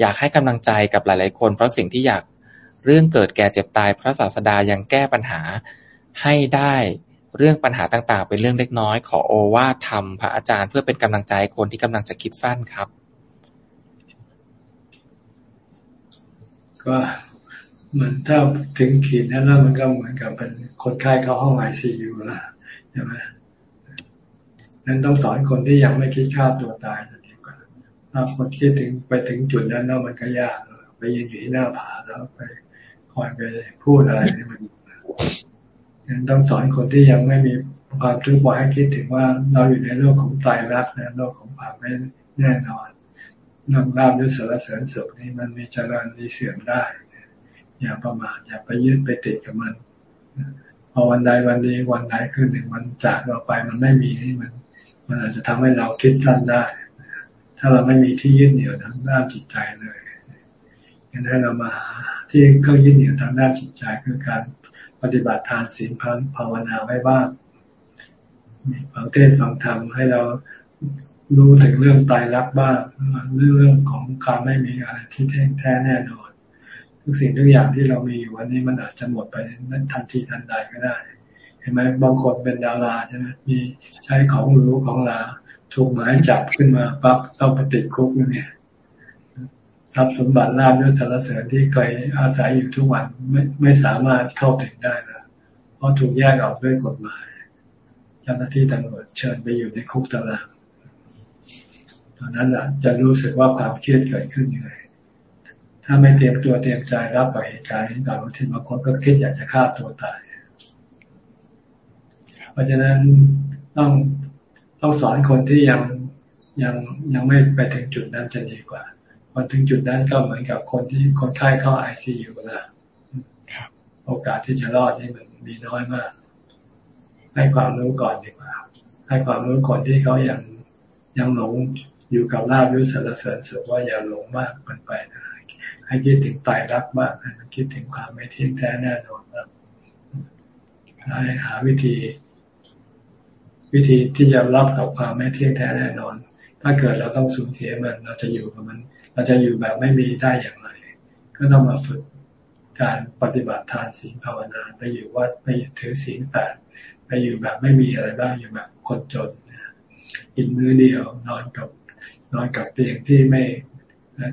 A: อยากให้กำลังใจกับหลาย ๆ คน เพราะสิ่งที่อยากเรื่องเกิดแก่เจ็บตาย พระศาสดายังแก้ปัญหาให้ได้ เรื่องปัญหาต่างๆ เป็นเรื่องเล็กน้อย ขอโอวาทธรรมพระอาจารย์เพื่อเป็นกำลังใจคนที่กำลังจะคิดสั้นครับ
B: ก็มันถ้าถึงขีดนั้นแล้วมันก็เหมือนกับเป็นคนไข้เข้าห้องไอซียูละใช่ไหมนั้นต้องสอนคนที่ยังไม่คิดฆ่าตัวตายดีกว่าถ้าคนคิดถึงไปถึงจุดนั้นแล้วมันก็ยากไปยืนอยู่ที่หน้าผาแล้วไปคอยไปพูดอะไรนี่มัน ต้องสอนคนที่ยังไม่มีความทุกข์บอกให้คิดถึงว่าเราอยู่ในโลกของตายรักนะโลกของความไม่แน่นอนนำลาบด้วยสารเสริญสุขนี่มันมีเจริญมีเสื่อมได้ อย่าประมาทอย่าไปยึดไปติดกับมันพอวันใดวันนี้วันไหนคือหนึ่งมันจากเราไปมันไม่มีนี่มัน มันอาจจะทำให้เราคิดสั้นได้ ถ้าเราไม่มีที่ยึดเหนี่ยวทางด้านจิตใจเลยงั้นให้เรามาหาที่เครื่องยึดเหนี่ยวทางด้านจิตใจคือการ ปฏิบัติทานศีลพันภาวนาไว้บ้างฟังเทศฟังธรรมให้เรารู้ถึงเรื่องตายรักบ้างเรื่องของการไม่มีอะไรที่แท้แท้แน่นอน ทุกสิ่งทุกอย่างที่เรามีอยู่วันนี้มันอาจจะหมดไปนั้นทันทีทันใดก็ได้ เห็นไหมบางคนเป็นดาราใช่ไหมมีใช้ของรู้ของลาถูกหมายจับขึ้นมาปั๊บต้องไปติดคุกเนี่ย ทรัพย์สมบัติลาบยศสารเสริญที่เคยอาศัยอยู่ทุกวันไม่ไม่สามารถเข้าถึงได้แล้วเพราะถูกแยกออกด้วยกฎหมายเจ้าหน้าที่ตำรวจเชิญไปอยู่ในคุกตารางตอนนั้นแหละจะรู้สึกว่าความเครียดเกิดขึ้นยังไงถ้าไม่เตรียมตัวเตรียมใจรับกับเหตุการณ์นี้บางทีบางคนก็คิดอยากจะฆ่าตัวตาย เพราะฉะนั้นต้องต้องสอนคนที่ยังยังยังไม่ไปถึงจุดนั้นจะดีกว่า คนถึงจุดนั้นก็เหมือนกับคนที่คนไข้เข้าไอซียูแล้วโอกาสที่จะรอดนี่มันมีน้อยมาก ให้ความรู้ก่อนดีกว่า ให้ความรู้ก่อนที่เขายังยังหลงอยู่กับลาบยุสรเสริญสุขว่าอย่าหลงมากเกินไปนะให้คิดถึงตายรักบ้างให้คิดถึงความไม่เที่ยงแท้แน่นอนบ้างให้หาวิธี วิธีที่จะรับกับความไม่เที่ยงแท้แน่นอน ถ้าเกิดเราต้องสูญเสียมัน เราจะอยู่กับมัน เราจะอยู่แบบไม่มีได้อย่างไร ก็ต้องมาฝึกการปฏิบัติทานศีลภาวนาไปอยู่วัดไปถือศีลแปดไปอยู่แบบไม่มีอะไรบ้างอยู่แบบคนจนกินมื้อเดียวนอนกับนอนกับเตียงที่ไม่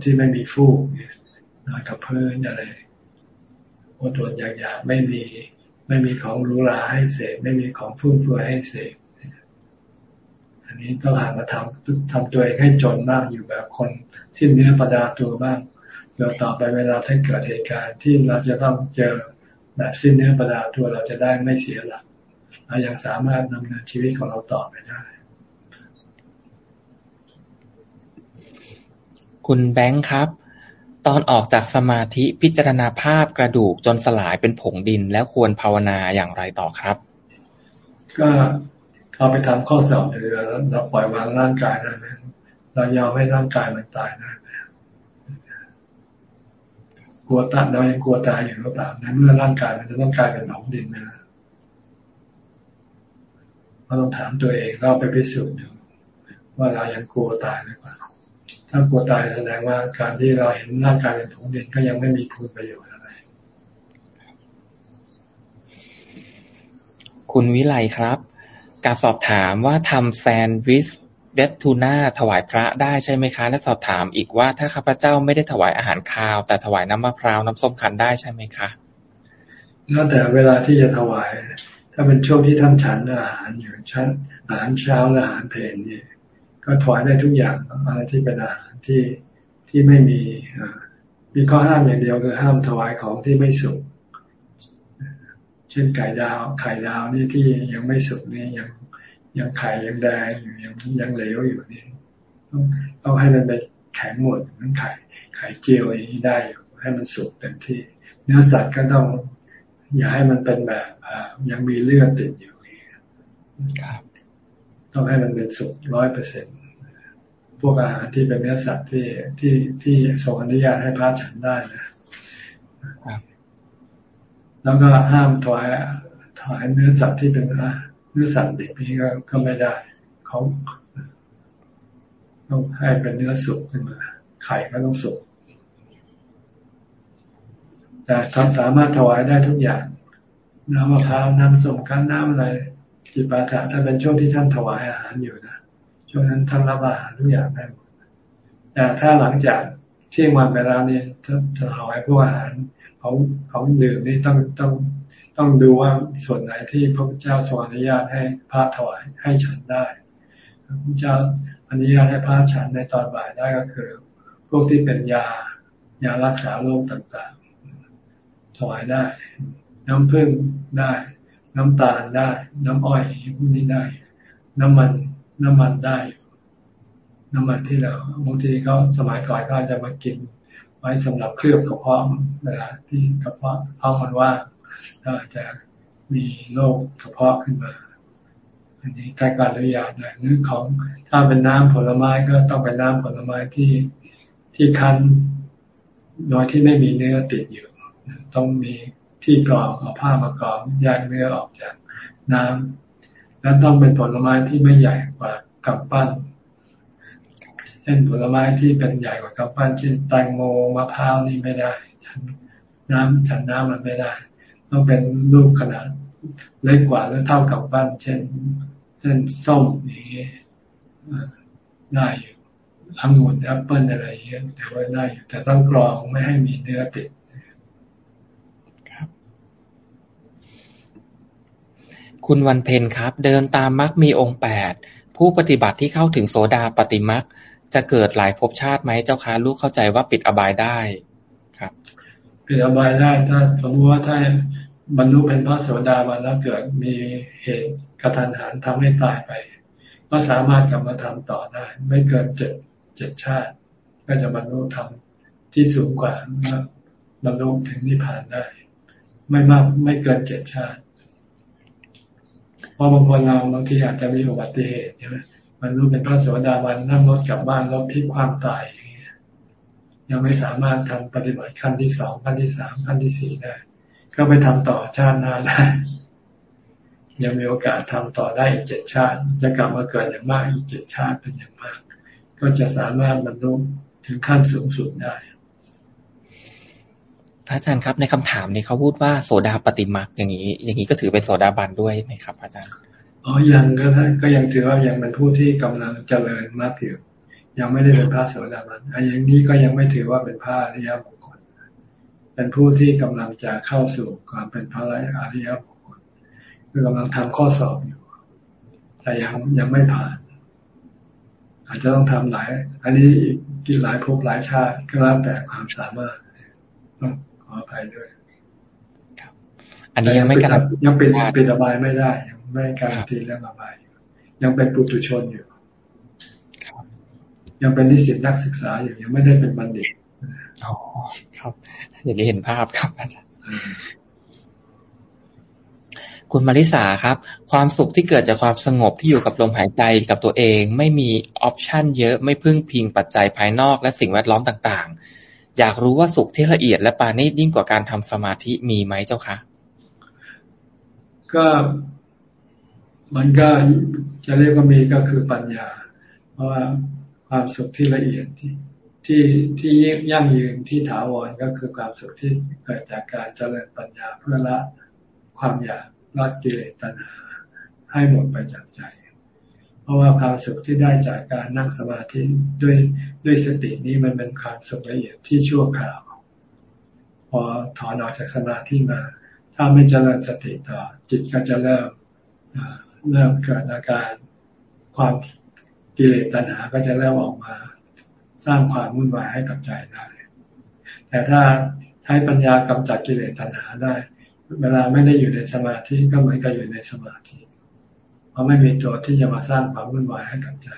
B: ที่ไม่มีฟูกนอนกับพื้นอะไรอดทนอยากๆไม่มีไม่มีของรูราให้เสพไม่มีของฟุ่มเฟือยให้เสพ นนี้ต้องหามาทำทำตัวเองให้จนบ้างอยู่แบบคนสิ้นเนื้อประดาตัวบ้างเดี๋ยวต่อไปเวลาถ้าเกิดเหตุการณ์ที่เราจะต้องเจอแบบสิ้นเนื้อประดาตัวเราจะได้ไม่เสียหลักเรายังสามารถดำเนินชีวิตของเราต่อไปได้
A: คุณแบงค์ครับตอนออกจากสมาธิพิจารณาภาพกระดูกจนสลายเป็นผงดินแล้วควรภาวนาอย่างไรต่อครับ
B: ก็ เอาไปทำข้อสอบเรือแล้วเราปล่อยวางร่างกายได้ไหมเรายอมให้ร่างกายมันตายได้ไหมกลัวตายเรายังกลัวตายอยู่หรือเปล่าในเมื่อร่างกายมันจะต้องกลายเป็นผงดินนะเราต้องถามตัวเองเราไปพิสูจน์ดูว่าเรายังกลัวตายหรือเปล่าถ้ากลัวตายแสดงว่าการที่เราเห็นร่างกายเป็นผงดินก็ยังไม่มีคุณประโยชน์อะไร
A: คุณวิไลครับ การสอบถามว่าทำแซนด์วิชเดททูน่าถวายพระได้ใช่ไหมคะ และสอบถามอีกว่าถ้าข้าพเจ้าไม่ได้ถวายอาหารคาว แต่ถวายน้ำมะพร้าวน้ำส้มคั้นได้ใช่ไหมคะ
B: แล้วแต่เวลาที่จะถวาย ถ้าเป็นช่วงที่ท่านฉันอาหารอยู่ชั้นอาหารเช้าและอาหารเพลนนี่ก็ถวายได้ทุกอย่างอะไรที่เป็นอาหารที่ที่ไม่มีมีข้อห้ามอย่างเดียวคือห้ามถวายของที่ไม่สุก ช่นไก่ดาว ไข่ดาวนี่ที่ยังไม่สุกนี่ยังยังไข่ยังแดงอยู่ยังยังเหลวอยู่นี่ต้องต้องให้มันเป็นแข็งหมดเหมือนไข่ไข่เจียวอย่างนี้ได้อยู่ให้มันสุกเต็มที่ เนื้อสัตว์ก็ต้อง อย่าให้มันเป็นแบบยังมีเลือดติดอยู่ครับต้องให้มันเป็นสุกร้อยเปอร์เซ็นพวกอาหารที่เป็นเนื้อสัตว์ที่ที่ที่ส่งอนุญาตให้พระฉันได้นะ แล้วก็ห้ามถวายถวายเนื้อสัตว์ที่เป็นเนื้อสัตว์ดิบนี้ก็ก็ไม่ได้เขาต้องให้เป็นเนื้อสุกขึ้นมาไข่ก็ต้องสุกแต่ทำสามารถถวายได้ทุกอย่างน้ำมะพร้าวน้ำส้มคั้นน้ำอะไรจิปาถะถ้าเป็นช่วงที่ท่านถวายอาหารอยู่นะช่วงนั้นท่านรับอาหารทุกอย่างได้หมดแต่ถ้าหลังจากเที่ยงวันไปแล้วเนี่ยท่านถวายพวกอาหาร ของของดื่มนี่ต้องต้องต้องดูว่าส่วนไหนที่พระพุทธเจ้าทรงอนุญาตให้พระถวายให้ฉันได้พระพุทธเจ้าอนุญาตให้พระฉันในตอนบ่ายได้ก็คือ พวกที่เป็นยายารักษาโรคต่างๆ ถวายได้ น้ำผึ้งได้ น้ำตาลได้ น้ำอ้อยพวกนี้ได้ น้ำมันน้ำมันได้ น้ำมันที่เราบางทีเขาสมัยก่อนก็จะมากิน ว้สำหรับเคลือบกระเพาะเวลาที่กระเพาะเพาะมันว่าก็จะมีโรคกระเพาะขึ้นมา อันนี้ใช้การอนุญาตได้หรือของถ้าเป็นน้ำผลไม้ก็ต้องเป็นน้ำผลไม้ที่ที่คั้นโดยที่ไม่มีเนื้อติดอยู่ ต้องมีที่กรองเอาผ้ามากรองแยกเนื้อออกจากน้ำและต้องเป็นผลไม้ที่ไม่ใหญ่กว่ากำปั้น เช่นผลไม้ที่เป็นใหญ่กว่ากำปั้นเช่นแตงโมมะพร้าวนี่ไม่ได้ น้ำฉันน้ำมันไม่ได้ ต้องเป็นลูกขนาดเล็กกว่าหรือเท่ากับปั้น เช่นเส้นส้มนี้ได้อยู่องุ่นแอปเปิลอะไรเงี้ยแต่ว่าได้อยู่แต่ต้องกรองไม่ให้มีเนื้อติด
A: ครับคุณวันเพ็ญครับ เดินตามมรรคมีองค์แปดผู้ปฏิบัติที่เข้าถึงโสดาปฏิมรรค จะเกิดหลายภพชาติไหมเจ้าคะลูกเข้าใจว่าปิดอบายได้ครับ
B: ปิดอบายได้ถ้าสมมติว่าถ้าบรรลุเป็นพระโสดาบันแล้วเกิดมีเหตุกระทันหันทำให้ตายไป ก็สามารถกลับมาทำต่อได้ ไม่เกินเจ็ดเจ็ดชาติ ก็จะบรรลุธรรมที่สูงกว่าบรรลุถึงนิพพานได้ ไม่มากไม่เกินเจ็ดชาติเพราะบางคนเราบางทีอาจจะมีอุบัติเหตุใช่ไหม บรรลุเป็นพระโสดาบันนั่งรถกลับบ้านแล้วพิกความตายอย่างเงี้ยยังไม่สามารถทำปฏิบัติขั้นที่สองขั้นที่สามขั้นที่สี่ได้ ก็ไปทำต่อชาติหน้าได้ยังมีโอกาสทำต่อได้อีกเจ็ดชาติ จะกลับมาเกิดอย่างมากอีกเจ็ดชาติเป็นอย่างมาก ก็จะสามารถบรรลุถึงขั้นสูงสุดได้
A: พระอาจารย์ครับในคำถามนี้เขาพูดว่าโสดาปฏิมาอย่างนี้ อย่างนี้ก็ถือเป็นโสดาบันด้วยไหมครับอาจารย์
B: อ๋อยังก็ก็ยังถือว่ายังเป็นผู้ที่กำลังเจริญมากอยู่ยังไม่ได้เป็นพระโสดาบันอันอย่างนี้ก็ยังไม่ถือว่าเป็นพระอริยบุคคล เป็นผู้ที่กำลังจะเข้าสู่ความเป็นพระอริยบุคคล คือกำลังทำข้อสอบอยู่ แต่ยังยังไม่ผ่าน อาจจะต้องทำหลาย อันนี้กินหลายภพหลายชาติก็แล้วแต่ความสามารถต้องขออภัยด้วย
A: อันนี้ยังไม่การ
B: ยังเป็นเป็นอบายไม่ได้ยัง ไม่การันตีเรื่องอบายยังเป็นปุถุชนอยู่ยังเป็นนิสิตนักศึกษาอยู่ยังไม่ได้เป็นบัณฑิต
A: อ๋อครับ อย่างนี้เห็นภาพครับอาจารย์คุณมาริสาครับ ความสุขที่เกิดจากความสงบที่อยู่กับลมหายใจกับตัวเอง ไม่มีออปชันเยอะไม่พึ่งพิงปัจจัยภายนอกและสิ่งแวดล้อมต่างๆ อยากรู้ว่าสุขที่ละเอียดและปาณีตยิ่งกว่าการทำสมาธิมีไหมเจ้าคะ
B: ก็ มันก็จะเรียกว่ามีก็คือปัญญา เพราะว่าความสุขที่ละเอียดที่ที่ที่ยั่งยืนที่ถาวรก็คือความสุขที่เกิดจากการเจริญปัญญาเพื่อละความอยากละกิเลสตัณหาให้หมดไปจากใจ เพราะว่าความสุขที่ได้จากการนั่งสมาธิด้วยด้วยสตินี้มันเป็นความสุขละเอียดที่ชั่วคราว พอถอนออกจากสมาธิมา ถ้าไม่เจริญสติต่อจิตก็จะเริ่ม เริ่มเกิดอาการความกิเลสตัณหาก็จะเริ่มออกมาสร้างความวุ่นวายให้กับใจได้ แต่ถ้าใช้ปัญญากำจัดกิเลสตัณหาได้ เวลาไม่ได้อยู่ในสมาธิก็เหมือนกับอยู่ในสมาธิ เพราะไม่มีตัวที่จะมาสร้างความวุ่นวายให้กับใจ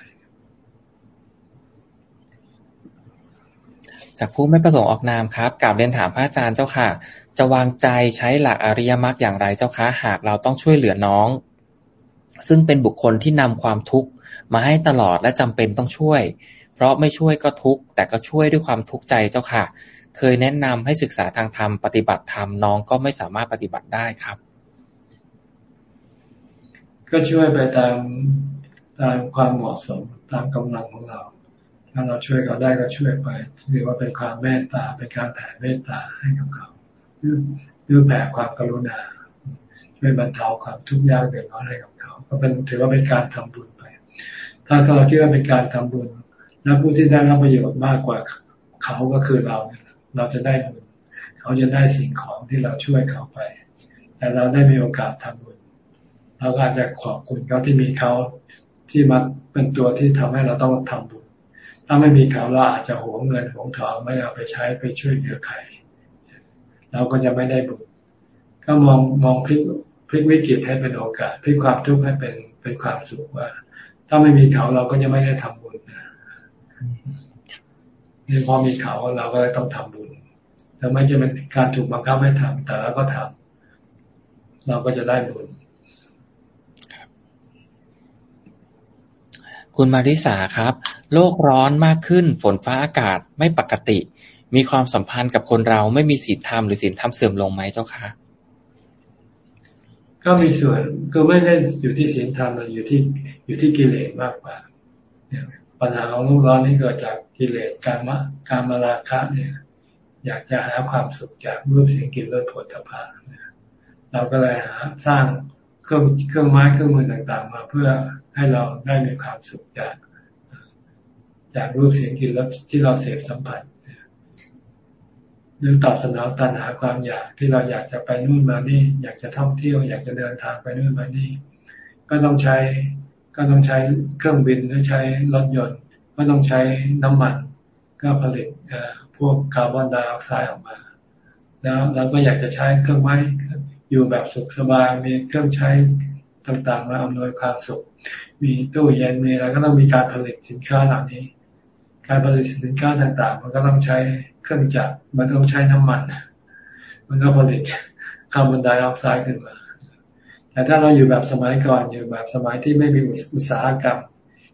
A: จากผู้ไม่ประสงค์ออกนามครับกลับเรียนถามพระอาจารย์เจ้าค่ะ จะวางใจใช้หลักอริยมรรคอย่างไรเจ้าคะหากเราต้องช่วยเหลือน้อง ซึ่งเป็นบุคคลที่นำความทุกข์มาให้ตลอดและจำเป็นต้องช่วย เพราะไม่ช่วยก็ทุกข์แต่ก็ช่วยด้วยความทุกข์ใจเจ้าค่ะ เคยแนะนำให้ศึกษาทางธรรมปฏิบัติธรรมน้องก็ไม่สามารถปฏิบัติได้ครับ
B: ก็ช่วยไปตามตามความเหมาะสมตามกำลังของเรา ถ้าเราช่วยเขาได้ก็ช่วยไปเรียกว่าเป็นความเมตตาเป็นการแผ่เมตตาให้กับเขาหรือแผ่ความกรุณา ช่วยบรรเทาความทุกข์ยากเดือดร้อนให้กับเขา ก็เป็นถือว่าเป็นการทำบุญไป ถ้าเราคิดว่าเป็นการทำบุญ แล้วผู้ที่ได้รับประโยชน์มากกว่าเขาก็คือเราเราจะได้บุญเขาจะได้สิ่งของที่เราช่วยเขาไป แต่เราได้มีโอกาสทำบุญเราก็อาจจะขอบคุณเขาที่มีเขาที่มาเป็นตัวที่ทำให้เราต้องทำบุญ ถ้าไม่มีเขาเราอาจจะหวงเงินหวงทองไม่เอาไปใช้ไปช่วยเหลือใครเราก็จะไม่ได้บุญก็มองมองพลิก พลิกวิกฤตให้เป็นโอกาสพลิกความทุกข์ให้เป็นเป็นความสุขว่า ถ้าไม่มีเขาเราก็จะไม่ได้ทำบุญนะนี่พอมีเขาเราก็เลยต้องทำบุญแล้วไม่จะเป็นการถูกบังคับให้ทำแต่เราก็ทำเราก็จะได้บุญ
A: คุณมาริสาครับ โลกร้อนมากขึ้น ฝนฟ้าอากาศไม่ปกติ มีความสัมพันธ์กับคนเราไม่มีศีลธรรมหรือศีลธรรมเสื่อมลงไหมเจ้าคะ
B: ก็มีส่วนก็ไม่ได้อยู่ที่ศีลธรรมเราอยู่ที่อยู่ที่กิเลสมากกว่าปัญหาของโลกร้อนนี่เกิดจากกิเลสการมะการมาราคะเนี่ย อยากจะหาความสุขจากรูปเสียงกลิ่นรสผลิภัณฑ์เราก็เลยหาสร้างเครื่องเครื่องไม้เครื่องมือต่างๆ มาเพื่อให้เราได้มีความสุขจากจากรูปเสียงกลิ่นรสที่เราเสพสัมผัส หรือตอบสนองตัณหาความอยากที่เราอยากจะไปนู่นมานี่ อยากจะท่องเที่ยว อยากจะเดินทางไปนู่นมานี่ ก็ต้องใช้ก็ต้องใช้เครื่องบินหรือใช้รถยนต์ ก็ต้องใช้น้ำมัน ก็ผลิตพวกคาร์บอนไดออกไซด์ออกมา แล้วเราก็อยากจะใช้เครื่องไม้อยู่แบบสุขสบายมีเครื่องใช้ต่างๆมาอำนวยความสุข มีตู้เย็นมีอะไรก็ต้องมีการผลิตสินค้าเหล่านี้ การผลิตสินค้าต่างๆ มันก็ต้องใช้เครื่องจักรมันต้องใช้น้ำมัน มันก็ผลิตคาร์บอนไดออกไซด์ขึ้นมา แต่ถ้าเราอยู่แบบสมัยก่อนอยู่แบบสมัยที่ไม่มีอุตสาหกรรม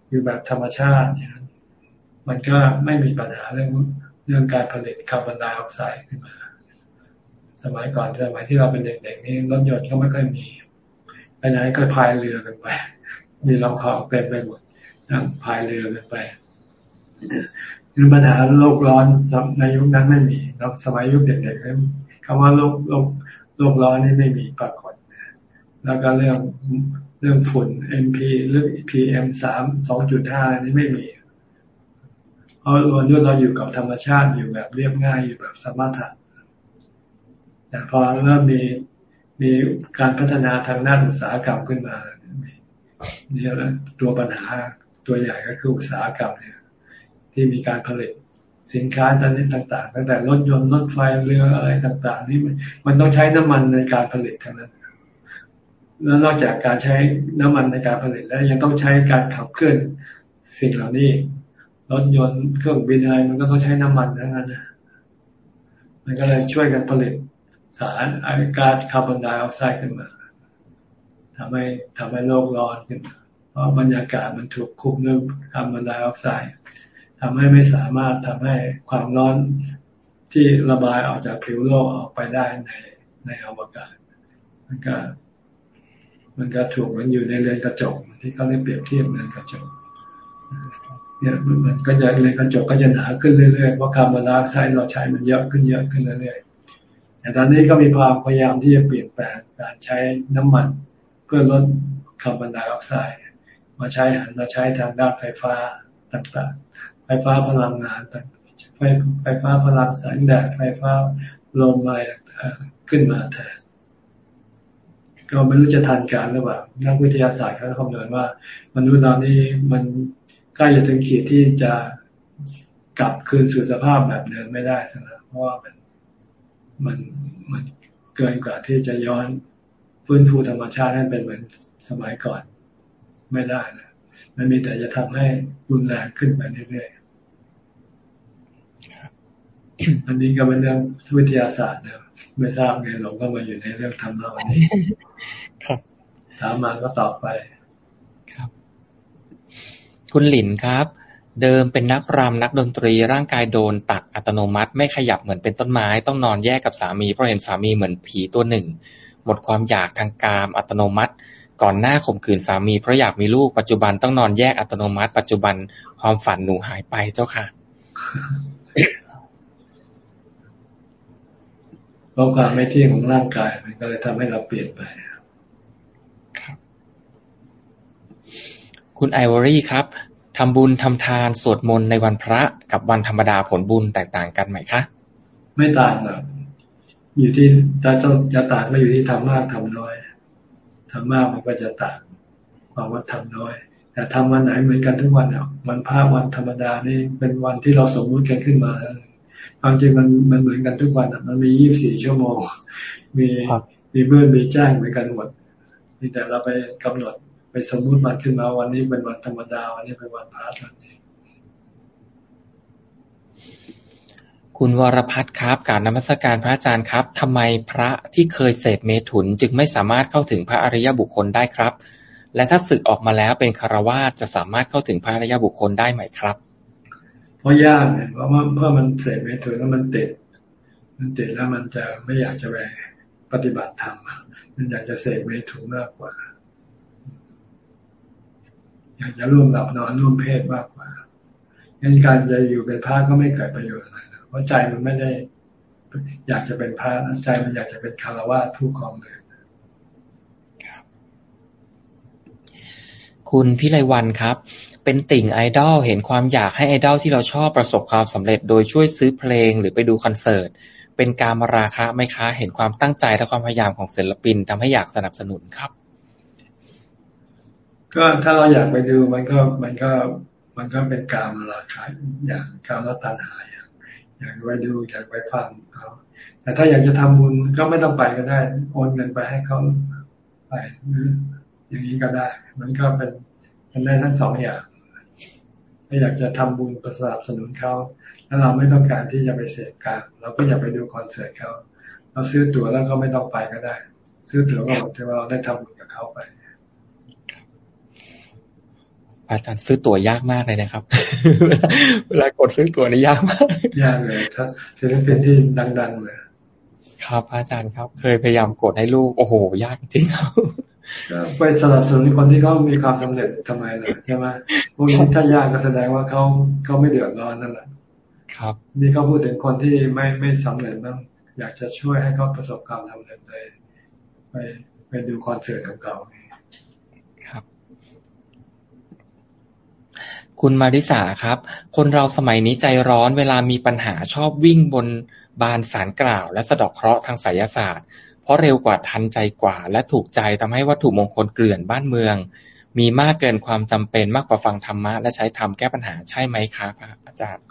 B: อยู่แบบธรรมชาติเนี่ยมันก็ไม่มีปัญหาเรื่องเรื่องการผลิตคาร์บอนไดออกไซด์ขึ้นมา สมัยก่อนสมัยที่เราเป็นเด็กๆนี่รถยนต์ก็ไม่ค่อยมีไปไหนก็พายเรือกันไป มีลำคลองเต็มไปหมดนั่งพายเรือกันไป คือปัญหาโลกร้อนในยุคนั้นไม่มีสมัยยุคเด็กๆคำว่าโลกโลกโลกร้อนนี่ไม่มีปรากฏแล้วก็เรื่องเรื่องฝุ่น MP หรือ PM สามสองจุดห้านี่ไม่มีเพราะวันนี้เราอยู่กับธรรมชาติอยู่แบบเรียบง่ายอยู่แบบสมถะแต่พอเริ่มมีมีการพัฒนาทางด้านอุตสาหกรรมขึ้นมาเนี่ยแล้วตัวปัญหาตัวใหญ่ก็คืออุตสาหกรรมเนี่ย ที่มีการผลิตสินค้าต่างๆตั้งแต่รถยนต์รถไฟเรืออะไรต่าง ๆ นี่มันมันต้องใช้น้ำมันในการผลิตทั้งนั้น แล้วนอกจากการใช้น้ำมันในการผลิตแล้วยังต้องใช้การขับเคลื่อนสิ่งเหล่านี้ รถยนต์เครื่องบินอะไรมันก็ต้องใช้น้ำมันทั้งนั้นนะมันก็เลยช่วยกันผลิตสารอากาศคาร์บอนไดออกไซด์ขึ้นมาทำให้ทำให้โลกร้อนขึ้นเพราะบรรยากาศมันถูกคุมด้วยคาร์บอนไดออกไซด์ ทำให้ไม่สามารถทำให้ความร้อนที่ระบายออกจากผิวโลกออกไปได้ในในอวกาศ มันก็ มันก็ถูกมันอยู่ในเรือนกระจกที่เขาได้เปรียบเทียบเรือนกระจกเนี่ยมันก็จะเรือนกระจกก็จะหนาขึ้นเรื่อยๆเพราะคาร์บอนไดออกไซด์เราใช้มันเยอะขึ้นเยอะขึ้นเรื่อยๆแต่ตอนนี้ก็มีความพยายามที่จะเปลี่ยนแปลงการใช้น้ำมัน เพื่อลดคาร์บอนไดออกไซด์มาใช้หันมาใช้ทางด้านไฟฟ้าต่างๆ ไฟฟ้าพลังงานต่างไฟไฟฟ้าพลังแสงแดดไฟฟ้าลมอะไรขึ้นมาแทนก็ไม่รู้จะทันการหรือเปล่านักวิทยาศาสตร์เขาคำนวณว่ามนุษย์เรานี่มันใกล้จะถึงขีดที่จะกลับคืนสู่สภาพแบบเดิมไม่ได้นะเพราะว่ามันมันมันเกินกว่าที่จะย้อนฟื้นฟูธรรมชาติให้เป็นเหมือนสมัยก่อน ไม่ได้นะมันมีแต่จะทำให้รุนแรงขึ้นไปเรื่อย อันนี้ก็เป็นเรื่องวิทยาศาสตร์นะไม่ทราบไงเราก็มาอยู่ในเรื่องธรรมะวันนี้ ครับ ถามมาก็ตอบไป
A: ครับ คุณหลินครับ เดิมเป็นนักรำนักดนตรีร่างกายโดนตัดอัตโนมัติ ไม่ขยับเหมือนเป็นต้นไม้ ต้องนอนแยกกับสามีเพราะเห็นสามีเหมือนผีตัวหนึ่ง หมดความอยากทางกามอัตโนมัติ ก่อนหน้าข่มขืนสามีเพราะอยากมีลูกปัจจุบันต้องนอนแยกอัตโนมัติ ปัจจุบันความฝันหนูหายไปเจ้าค่ะ
B: เพราะความไม่เที่ยงของร่างกาย มันก็เลยทำให้เราเปลี่ยนไปครับ
A: คุณไอวอรี่ครับทำบุญทำทานสวดมนต์ในวันพระกับวันธรรมดาผลบุญแตกต่างกันไหมคะ
B: ไม่ต่างหรอกอยู่ที่จะต้องจะต่างก็อยู่ที่ทำมากทำน้อยทำมากมันก็จะต่างความว่าทำน้อยแต่ทำวันไหนเหมือนกันทุกวันเนี่ยวันพระวันธรรมดานี่เป็นวันที่เราสมมุติกันขึ้นมา ความจริงมันมันเหมือนกันทุกวันมันมียี่บสี่ชั่วโมง มีมีเมื่อมีแจ้งเหมือนกันหมดมีแต่เราไปกำหนดไปสมมุติมันขึ้นมาวันนี้เป็นวันธรรมดาวันนี้เป็นวันพระทันนี้
A: คุณวรพัฒน์ครับการนมัสการพระอาจารย์ครับทำไมพระที่เคยเสพเมถุนจึงไม่สามารถเข้าถึงพระอริยบุคคลได้ครับ และถ้าศึกออกมาแล้วเป็นคารวาสจะสามารถเข้าถึงพระอริยบุคคลได้ไหมครับ
B: เพราะยากเนี่ยเพราะว่าเพราะมันเสพเมถุนแล้วมันติด มันติดแล้วมันจะไม่อยากจะไปปฏิบัติธรรมมันอยากจะเสพเมถุนมากกว่า อยากจะร่วมหลับนอนร่วมเพศมากกว่างั้นการจะอยู่เป็นพระก็ไม่เกิดประโยชน์อะไรเพราะใจมันไม่ได้ อยากจะเป็นพระใจมันอยากจะเป็นคารวะผู้ครองเรือ
A: คุณพิไลวันครับ เป็นติ่งไอดอลเห็นความอยากให้ไอดอลที่เราชอบประสบความสำเร็จ โดยช่วยซื้อเพลงหรือไปดูคอนเสิร์ต เป็นการมาราคะไหมคะ เห็นความตั้งใจและความพยายามของศิลปินทำให้อยากสนับสนุนครับ
B: ก็ถ้าเราอยากไปดูมันก็มันก็มันก็เป็นการมาราคะอย่างการละตันหายอยากไปดูอยากไปฟังเขาแต่ถ้าอยากจะทำบุญก็ไม่ต้องไปก็ได้โอนเงินไปให้เขาไปหรื ออย่างนี้ก็ได้ มันก็เป็นเป็นได้ทั้งสองอย่างถ้าอยากจะทำบุญประสนับสนุนเขาแล้วเราไม่ต้องการที่จะไปเสพการเราก็อยากไปดูคอนเสิร์ตเขาเราซื้อตั๋วแล้วก็ไม่ต้องไปก็ได้ ซื้อตั๋วก็ถือว่าเราได้ทำบุญกับเขาไป
A: อาจารย์ซื้อตั๋วยากมากเลยนะครับ เวลากดซื้อตั๋วนี่ยากมาก
B: ยากเลยถ้าศิลปินที่ดัง ๆ เลย
A: ครับอาจารย์ครับ เคยพยายามกดให้ลูก โอ้โห ยากจริงครับ
B: ไปสนับสนุนคนที่เขามีความสำเร็จทำไมล่ะใช่ไหมพวกนี้ถ้ายากก็แสดงว่าเขาเขาไม่เดือดร้อนนั่นแหละ
A: ครับ
B: นี่เขาพูดถึงคนที่ไม่ไม่สำเร็จบ้างอยากจะช่วยให้เขาประสบความสำเร็จเลยไปไปดูคอนเสิร์ตของเขา
A: ครับ คุณมาริสาครับ คนเราสมัยนี้ใจร้อนเวลามีปัญหาชอบวิ่งบนบานสารกล่าว และสะดอกเคราะห์ทางไสยศาสตร์ เพราะเร็วกว่าทันใจกว่า และถูกใจทำให้วัตถุมงคลเกลื่อนบ้านเมือง มีมากเกินความจำเป็นมากกว่าฟังธรรมะ และใช้ธรรมแก้ปัญหาใช่ไหมครับอาจารย์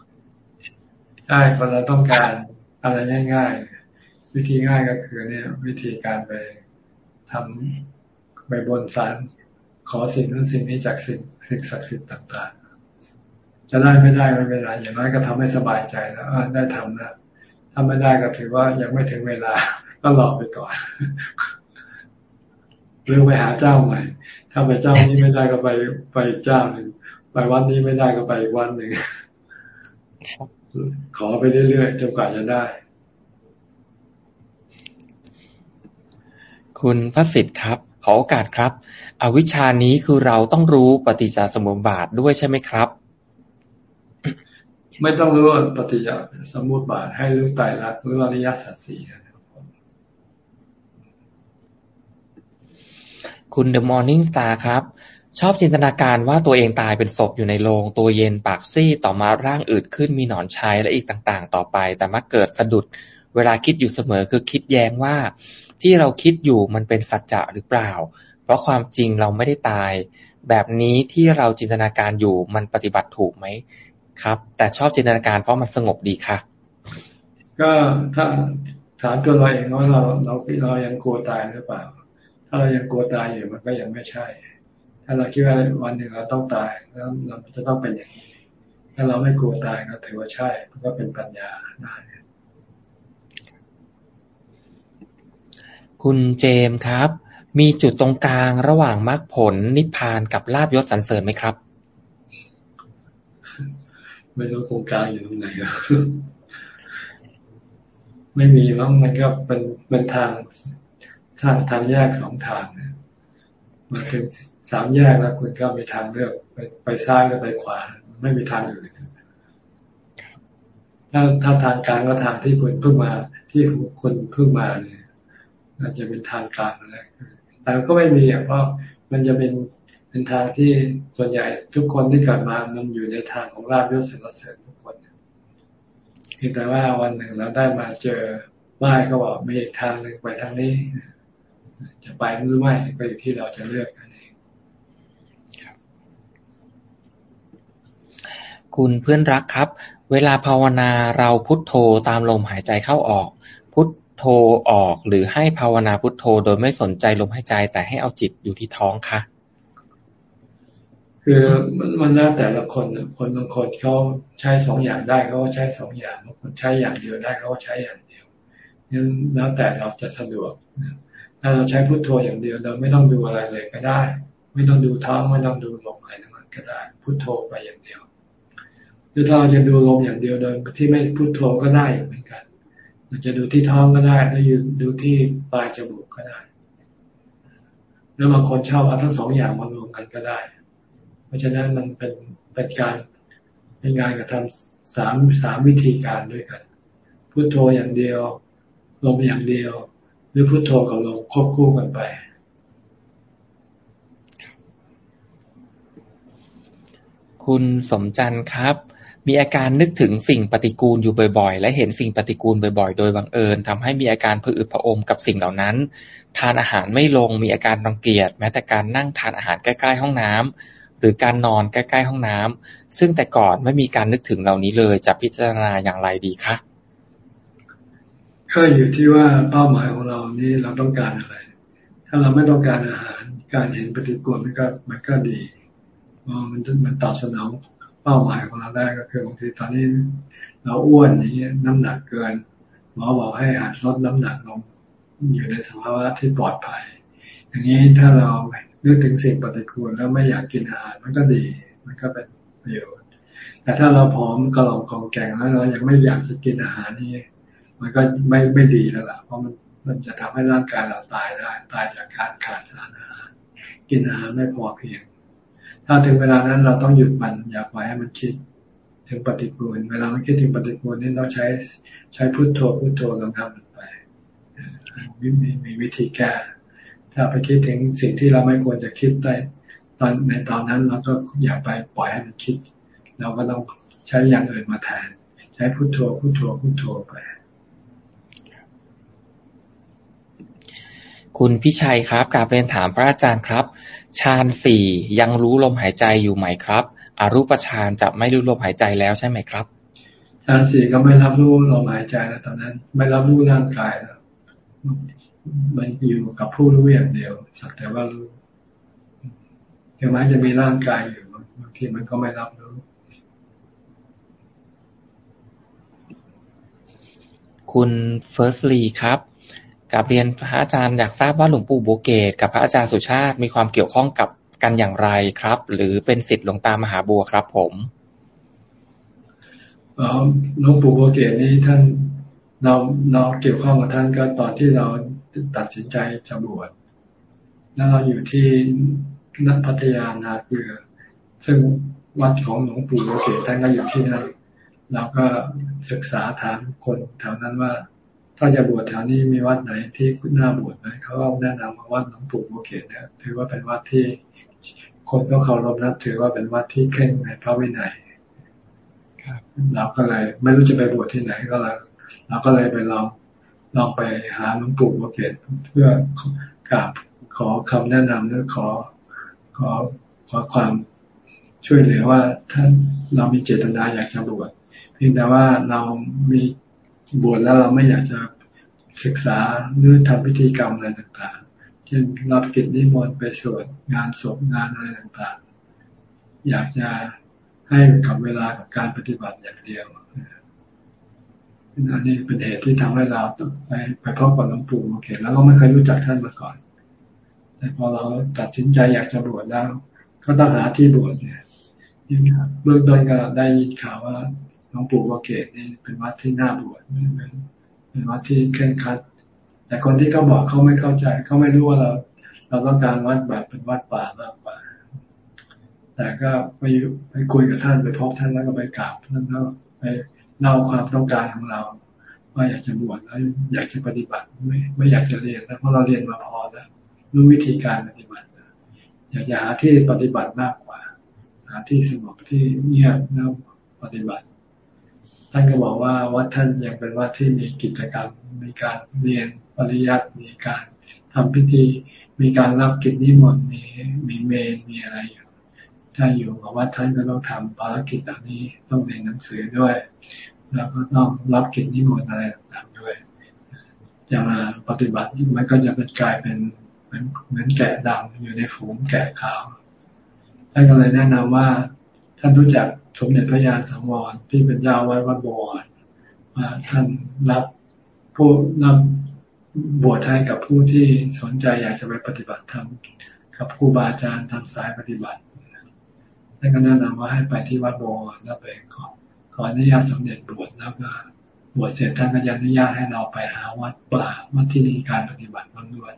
B: ใช่คนเราต้องการอะไรง่าย ๆ วิธีง่ายก็คือเนี่ยวิธีการไปทำไปบนสารขอสิ่งนั้นสิ่งนี้จากสิ่งสิ่งศักดิ์สิทธิ์ต่าง ๆ จะได้ไม่ได้ไม่เป็นไรอย่างน้อยก็ทำให้สบายใจแล้วได้ทำนะถ้าไม่ได้ก็ถือว่ายังไม่ถึงเวลา ก็รอไปก่อนหรือไปหาเจ้าใหม่ ถ้าไปเจ้านี้ไม่ได้ก็ไปไปเจ้าหนึ่งไปวันนี้ไม่ได้ก็ไปวันหนึ่งขอไปเรื่อยๆจนกว่าจะได้
A: คุณพระสิทธิ์ครับ ขอโอกาสครับ อวิชานี้คือเราต้องรู้ปฏิจจสมุปบาทด้วยใช่ไหมครับ
B: ไม่ต้องรู้ปฏิจจสมุปบาทให้รู้ไตรลักษณ์รู้อริยสัจสี่
A: คุ ณเดอะมอร์นิ่งสตาร์ครับ ชอบจินตนาการว่าตัวเองตายเป็นศพอยู่ในโรงตัวเย็นปากซี่ต่อมาร่างอืดขึ้นมีหนอนชัยและอีกต่างๆ ต่อไป แต่มาเกิดสะดุดเวลาคิดอยู่เสมอคือคิดแย้งว่า ที่เราคิดอยู่มันเป็นสัจจะหรือเปล่า เพราะความจริงเราไม่ได้ตาย แบบนี้ที่เราจินตนาการอยู่มันปฏิบัติถูกไหมครับ แต่ชอบจินตนาการเพราะมันสงบดีค่ะ
B: ก็ถ้าถามตัวเราเองว่าเราเราเรายังกลัวตายหรือเปล่า ถ้าเรายังกลัวตายอยู่มันก็ยังไม่ใช่ ถ้าเราคิดว่าวันหนึ่งเราต้องตายแล้วเราจะต้องเป็นอย่างนี้ ถ้าเราไม่กลัวตายก็ถือว่าใช่มันก็เป็นปัญญาได้
A: คุณเจมครับ มีจุดตรงกลางระหว่างมรรคผลนิพพานกับลาบยศสรรเสริญไหมครับ
B: ไม่รู้โครงการอยู่ตรงไหนไม่มีแล้วมันก็เป็นเป็นทาง ทางทางแยกสองทางเนี่ยมาถึงสามแยกแล้วคุณก็มีทางเลือกไปไปซ้ายก็ไปขวา ไม่มีทางอื่นถ้าถ้าทางกลางก็ทางที่คุณเพิ่งมาที่คุณเพิ่งมาเนี่ยอาจจะเป็นทางกลางนะแต่ก็ไม่มีเพราะมันจะเป็นเป็นทางที่ส่วนใหญ่ทุกคนที่เกิดมา มันอยู่ในทางของราบยศสรรเสริญทุกคนเพียงแต่ว่าวันหนึ่งเราได้มาเจอป้ายก็บอกมีอีกทางหนึ่งไปทางนี้ จะไปหรือไม่ก็อยู่ที่เราจะเลือกกันเอง
A: คุณเพื่อนรักครับ เวลาภาวนาเราพุทโธตามลมหายใจเข้าออก พุทโธออกหรือให้ภาวนาพุทโธโดยไม่สนใจลมหายใจแต่ให้เอาจิตอยู่ที่ท้องคะ
B: คือมันมันแล้วแต่ละคนคนบางคนเขาใช้สองอย่างได้เขาก็ใช้สองอย่างบางคนใช้อย่างเดียวได้เขาก็ใช้อย่างเดียวนั้นแล้วแต่เราจะสะดวก ถ้าเราใช้พุทโธอย่างเดียวเราไม่ต้องดูอะไรเลยก็ได้ ไม่ต้องดูท้องไม่ต้องดูลมอะไรทั้งนั้นก็ได้พุทโธไปอย่างเดียว หรือถ้าเราจะดูลมอย่างเดียวโดยที่ไม่พุทโธก็ได้เหมือนกันเราจะดูที่ท้องก็ได้แล้วยืนดูที่ปลายจมูกก็ได้ แล้วบางคนชอบเอาทั้งสองอย่างมารวมกันก็ได้ เพราะฉะนั้นมันเป็นเป็นการเป็นงานกระทำสามสามวิธีการด้วยกันพุโทโธอย่างเดียวลมอย่างเดียว หรือพุโทโธกับลมควบคู่กันไป
A: คุณสมจันทร์ครับ มีอาการนึกถึงสิ่งปฏิกูลอยู่บ่อยๆ และเห็นสิ่งปฏิกูลบ่อยๆ โดยบังเอิญทำให้มีอาการผะอืดผะอมกับสิ่งเหล่านั้น ทานอาหารไม่ลงมีอาการรังเกียจแม้แต่การนั่งทานอาหารใกล้ๆห้องน้ำหรือการนอนใกล้ๆห้องน้ำซึ่งแต่ก่อนไม่มีการนึกถึงเหล่านี้เลยจะพิจารณาอย่างไรดีคะ
B: ก็อยู่ที่ว่าเป้าหมายของเรานี่เราต้องการอะไร ถ้าเราไม่ต้องการอาหาร การเห็นปฏิกูลมันก็มันก็ดีมันมันตอบสนองเป้าหมายของเราได้ก็คือบางทีตอนนี้เราอ้วนอย่างเงี้ยน้ำหนักเกินหมอบอกให้หัดลดน้ำหนักลงอยู่ในสภาวะที่ปลอดภัย อย่างนี้ถ้าเรานึกถึงสิ่งปฏิกูลแล้วไม่อยากกินอาหารมันก็ดี มันก็เป็นประโยชน์ แต่ถ้าเราผอมกระหล่ำกองแกงแล้วเรายังไม่อยากจะกินอาหารนี่ มันก็ไม่ไม่ดีแล้วล่ะ เพราะมันมันจะทำให้ร่างกายเราตายได้ ตายจากการขาดสารอาหาร กินอาหารไม่พอเพียง ถ้าถึงเวลานั้นเราต้องหยุดมันอย่าปล่อยให้มันคิด ถึงปฏิกูล เวลามันคิดถึงปฏิกูลนี่เราใช้ใช้พุทโธพุทโธลำดับไปมีมีวิธีแก้ถ้าไปคิดถึงสิ่งที่เราไม่ควรจะคิดได้ตอนในตอนนั้นเราก็อย่าไปปล่อยให้มันคิด เราก็ต้องใช้อย่างอื่นมาแทน ใช้พุโทโธพุโทโธพุโทโธไป
A: คุณพิชัยครับกาบเรียนถามพระอาจารย์ครับ ฌานสี่ยังรู้ลมหายใจอยู่ไหมครับอรูปฌานจะไม่รู้ลมหายใจแล้วใช่ไหมครับ
B: ฌานสี่ก็ไม่รับรู้ลมหายใจแล้วตอนนั้น ไม่รับรู้ร่างกายแล้วมันอยู่กับผู้รู้อย่างเดียวสักแต่ว่ารู้ถึงแม้จะมีร่างกายอยู่บางทีมันก็ไม่รับรู้
A: คุณเฟิร์สลีครับ กับเรียนพระอาจารย์อยากทราบว่าหลวงปู่โบเกตกับพระอาจารย์สุชาติมีความเกี่ยวข้องกับกันอย่างไรครับ หรือเป็นสิทธิ์หลวงตามหาบัวครับผม
B: หลวงปู่โบเกตนี่ท่านเราเราเกี่ยวข้องกับท่านก็ตอนที่เราตัดสินใจจะบวชแล้วเราอยู่ที่นักพัทยานาเกลือ ซึ่งวัดของหลวงปู่โลเกตท่านก็อยู่ที่นั่นเราก็ศึกษาถามคนแถวนั้นว่า ถ้าจะบวชแถวนี้มีวัดไหนที่น่าบวชไหมเขาก็แนะนำมาวัดหลวงปู่โลเกตเนี่ยถือว่าเป็นวัดที่คนก็เคารพนับถือว่าเป็นวัดที่เคร่งในพระวินัยเราก็เลยไม่รู้จะไปบวชที่ไหนก็เลยเราก็เลยไปลองลองไปหาหลวงปู่โอเกตเพื่อกราบขอคำแนะนำหรือขอขอขอความช่วยเหลือว่าท่านเรามีเจตนาอยากจะบวชเพียงแต่ว่าเรามี บวชแล้วเราไม่อยากจะศึกษาหรือทำพิธีกรรมอะไรต่างๆ เช่นรับกิจนิมนต์ไปสวดงานศพงานอะไรต่างๆ อยากจะให้กับเวลากับการปฏิบัติอย่างเดียวอันนี้เป็นเหตุที่ทำให้เราไปไปพบกับหลวงปู่โอเคแล้วก็ไม่เคยรู้จักท่านมาก่อน แต่พอเราตัดสินใจอยากจะบวชแล้ว ก็ต้องหาที่บวชเนี่ยเบื้องต้นก็ได้ยินข่าวว่า หลวงปู่โอเคนี่เป็นวัดที่น่าบวชเป็นเป็นวัดที่เคร่งครัด แต่คนที่เขาบอกเขาไม่เข้าใจเขาไม่รู้ว่าเรา เราต้องการวัดแบบเป็นวัดป่ามากกว่า แต่ก็ไปไปคุยกับท่านไปพบท่านแล้วก็ไปกราบท่านแล้วไปเล่าความต้องการของเรา ว่าอยากจะบวชแล้วอยากจะปฏิบัติไม่ไม่อยากจะเรียนแล้วเพราะเราเรียนมาพอแล้วรู้วิธีการปฏิบัติอยากจะหาที่ปฏิบัติมากกว่า หาที่สงบที่เงียบแล้วปฏิบัติ ท่านก็บอกว่าวัดท่านยังเป็นวัดที่มีกิจกรรม มีการเรียนปริยัติมีการทำพิธี มีการรับกิจนิมนต์มีมีเมนมีอะไรอยู่ถ้าอยู่กับวัดท่านก็ต้องทำภารกิจแบบนี้ต้องเรียนหนังสือด้วย แล้วก็ต้องรับกิจนิมนต์อะไรต่างๆด้วยจะมาปฏิบัติมันก็จะเป็นกลายเป็นเหมือนเหมือนแกะดำอยู่ในฝูงแกะขาวท่านก็เลยแนะนำว่า ท่านรู้จักสมเด็จพระยาสังวรที่เป็นเจ้าวัดวัดบวรว่าท่านรับผู้รับบวชให้กับผู้ที่สนใจอยากจะไปปฏิบัติธรรมกับครูบาอาจารย์ทำสายปฏิบัติท่านก็แนะนำว่าให้ไปที่วัดบวรแล้วไปขอขออนุญาตสมเด็จบวชแล้วก็บวชเสร็จท่านก็ยังอนุญาตให้เราไปหาวัดป่าวัดที่มีการปฏิบัติบางด้วย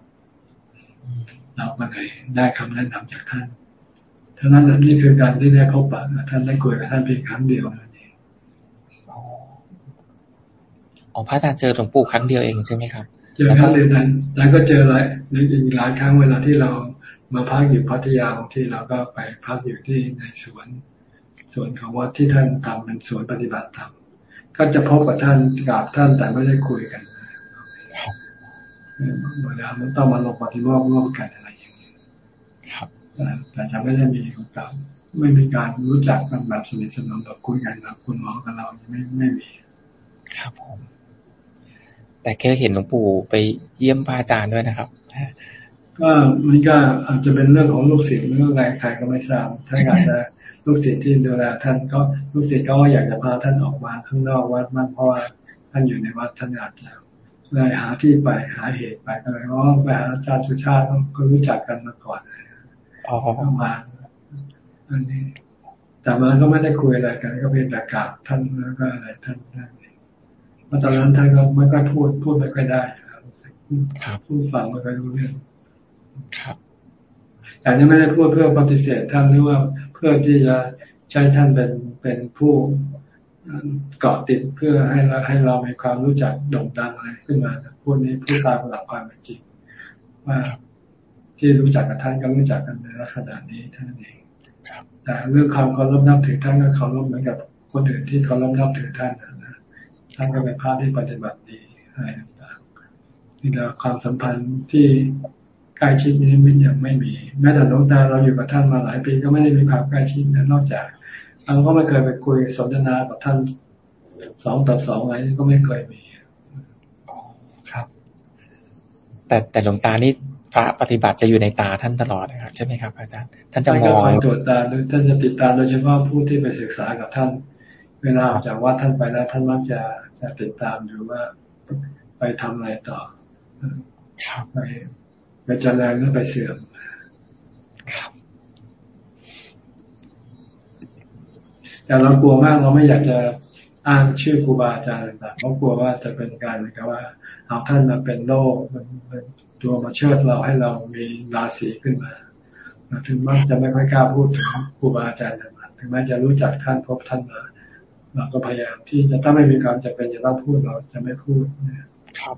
B: เราก็เลยได้คำแนะนำจากท่าน ท่านั้นนี่คือการที่ได้พบปะท่านได้คุยกับท่านเพียงครั้งเดียวนั่นเอง
A: อ๋อพระอาจารย์เจอหลวงปู่ครั้งเดียวเองใช่ไหมครับ
B: เจอครั้งเดียวนั้นแล้วก็เจอหลายอีกหลายครั้งเวลาที่เรามาพักอยู่พัทยาบางที่เราก็ไปพักอยู่ที่ในสวนสวนของวัดที่ท่านทำเป็นสวนปฏิบัติธรรมก็จะพบกับท่านกราบท่านแต่ไม่ได้คุยกันเวลามันต้องมาลงปฏิบัติร่วมกันอะไรอย่างนี้ครับ แต่จะไม่ได้มีโอกาสไม่มีการรู้จักกันแบบสนิทสนมแบบคุยกันแบบคุณหมอกับเราไม่ไม่มี
A: ครับผม แต่แค่เห็นหลวงปู่ไปเยี่ยมพระอาจารย์ด้วยนะครับ
B: ก็มันก็อาจจะเป็นเรื่องของลูกศิษย์เรื่องอะไรใครก็ไม่ทราบถ้าอยากจะลูกศิษย์ที่ดูแลท่านก็ลูกศิษย์เขาก็อยากจะพาท่านออกมาข้างนอกวัดมากเพราะว่าท่านอยู่ในวัดท่านอาจจะเลยหาที่ไปหาเหตุไปก็เลยว่าไปหาอาจารย์สุชาติก็รู้จักกันมาก่อน ก็มาอันนี้แต่มาก็ไม่ได้คุยอะไรกัน ก็เป็นแต่กราบท่านแล้วก็อะไรท่านนั่นเองเพราะตอนนั้นท่านก็ไม่ค่อยพูดพูดไม่ค่อยได้ครับพูดฟังไม่ค่อยรู้เรื่องครับแต่นี้ไม่ได้พูดเพื่อปฏิเสธท่านหรือว่าเพื่อที่จะใช้ท่านเป็นเป็นผู้เกาะติดเพื่อให้เราให้เรามีความรู้จักโด่งดังอะไรขึ้นมาพูดนี้พูดตามหลักความเป็นจริงว่า ที่รู้จักกับท่านก็รู้จักกันในลักษณะนี้ท่านเองแต่เรื่องความเคารพนับถือท่านก็เคารพเหมือนกับคนอื่นที่เคารพนับถือท่านนะท่านก็เป็นพระที่ปฏิบัติดีอะไรต่างๆนี่แหละความสัมพันธ์ที่ใกล้ชิดนี้มันยังไม่มี แม้แต่หลวงตาเราอยู่กับท่านมาหลายปีก็ไม่ได้มีความใกล้ชิดนะนอกจากเราก็ไม่เคยไปคุยสนทนากับท่านสองต่อสองอะไรก็ไม่เคยมี
A: ครับ แต่แต่หลวงตานี่ พระปฏิบัติจะอยู่ในตาท่านตลอดนะครับ ใช่ไหมครับ อาจารย์ ท่านจะมอง
B: คอยตรวจตาท่านจะติดตามโดยเฉพาะผู้ที่ไปศึกษากับท่าน เวลาออกจากวัดท่านไปแล้ว ท่านมักจะจะติดตามดูว่าไปทำอะไรต่อไปไปเจริญหรือไปเสื่อมแต่เรากลัวมากเราไม่อยากจะอ้างชื่อครูบาอาจารย์ต่างๆเพราะกลัวว่าจะเป็นการเหมือนกับว่าเอาท่านมาเป็นโลกมัน ตัวมาเชิดเราให้เรามีราศีขึ้นมาถึงมักจะไม่ค่อยกล้าพูดถึงครูบาอาจารย์ต่างๆถึงแม้จะรู้จักท่านพบท่านมาเราก็พยายามที่จะถ้าไม่มีความจำเป็นจะต้องพูดเราจะไม่พูดนะครับ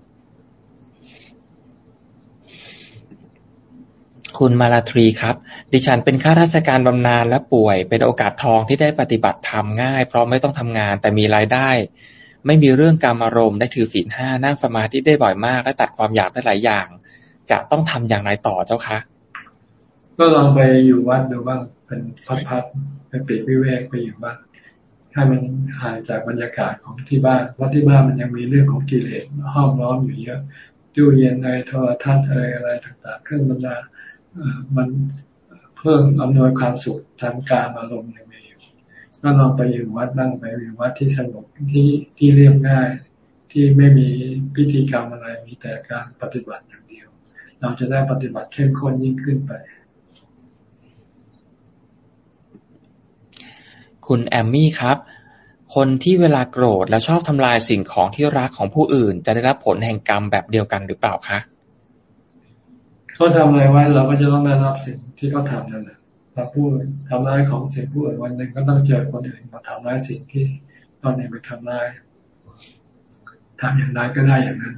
A: คุณมาลาทรีครับ ดิฉันเป็นข้าราชการบำนาญและป่วย เป็นโอกาสทองที่ได้ปฏิบัติธรรมง่าย เพราะไม่ต้องทำงานแต่มีรายได้ ไม่มีเรื่องการอารมณ์ได้ถือศีลห้านั่งสมาธิได้บ่อยมากและตัดความอยากได้หลายอย่าง จะต้องทำอย่างไรต่อเจ้าคะ
B: ก็ลองไปอยู่วัดดูบ้างเป็นพัดๆไปปิดวิเวกไปอยู่บ้างให้มันหางจากบรรยากาศของที่บ้านเพราะที่บ้านมันยังมีเรื่องของกิเลสห้อมล้อมอยู่เยอะตู้เย็นอะไรโทรทัศน์อะไรอะไรต่างๆเครื่องบรรดามันเพิ่มอำนวยความสุขทางการอารมณ์ยังมีอยู่ก็ลองไปอยู่วัดนั่งไปอยู่วัดที่สงบที่ที่เรียบง่าย ที่ไม่มีพิธีกรรมอะไรมีแต่การปฏิบัติอย่าง เดียวเราจะได้ปฏิบัติเข้มข้นยิ่งขึ้นไป
A: คุณแอมมี่ครับ คนที่เวลาโกรธแล้วชอบทำลายสิ่งของที่รักของผู้อื่น จะได้รับผลแห่งกรรมแบบเดียวกันหรือเปล่าคะ
B: เขาทำอะไรไว้เราก็จะต้องได้รับสิ่งที่เขาทานั่นแหละเราพูดทำร้ายของสิ่งผู้อื่นวันหนึ่งก็ต้องเจอคนอื่นมาทำร้ายสิ่งที่ตอนนี้ไปทำร้ายทำอย่างไรก็ได้อย่างนั้น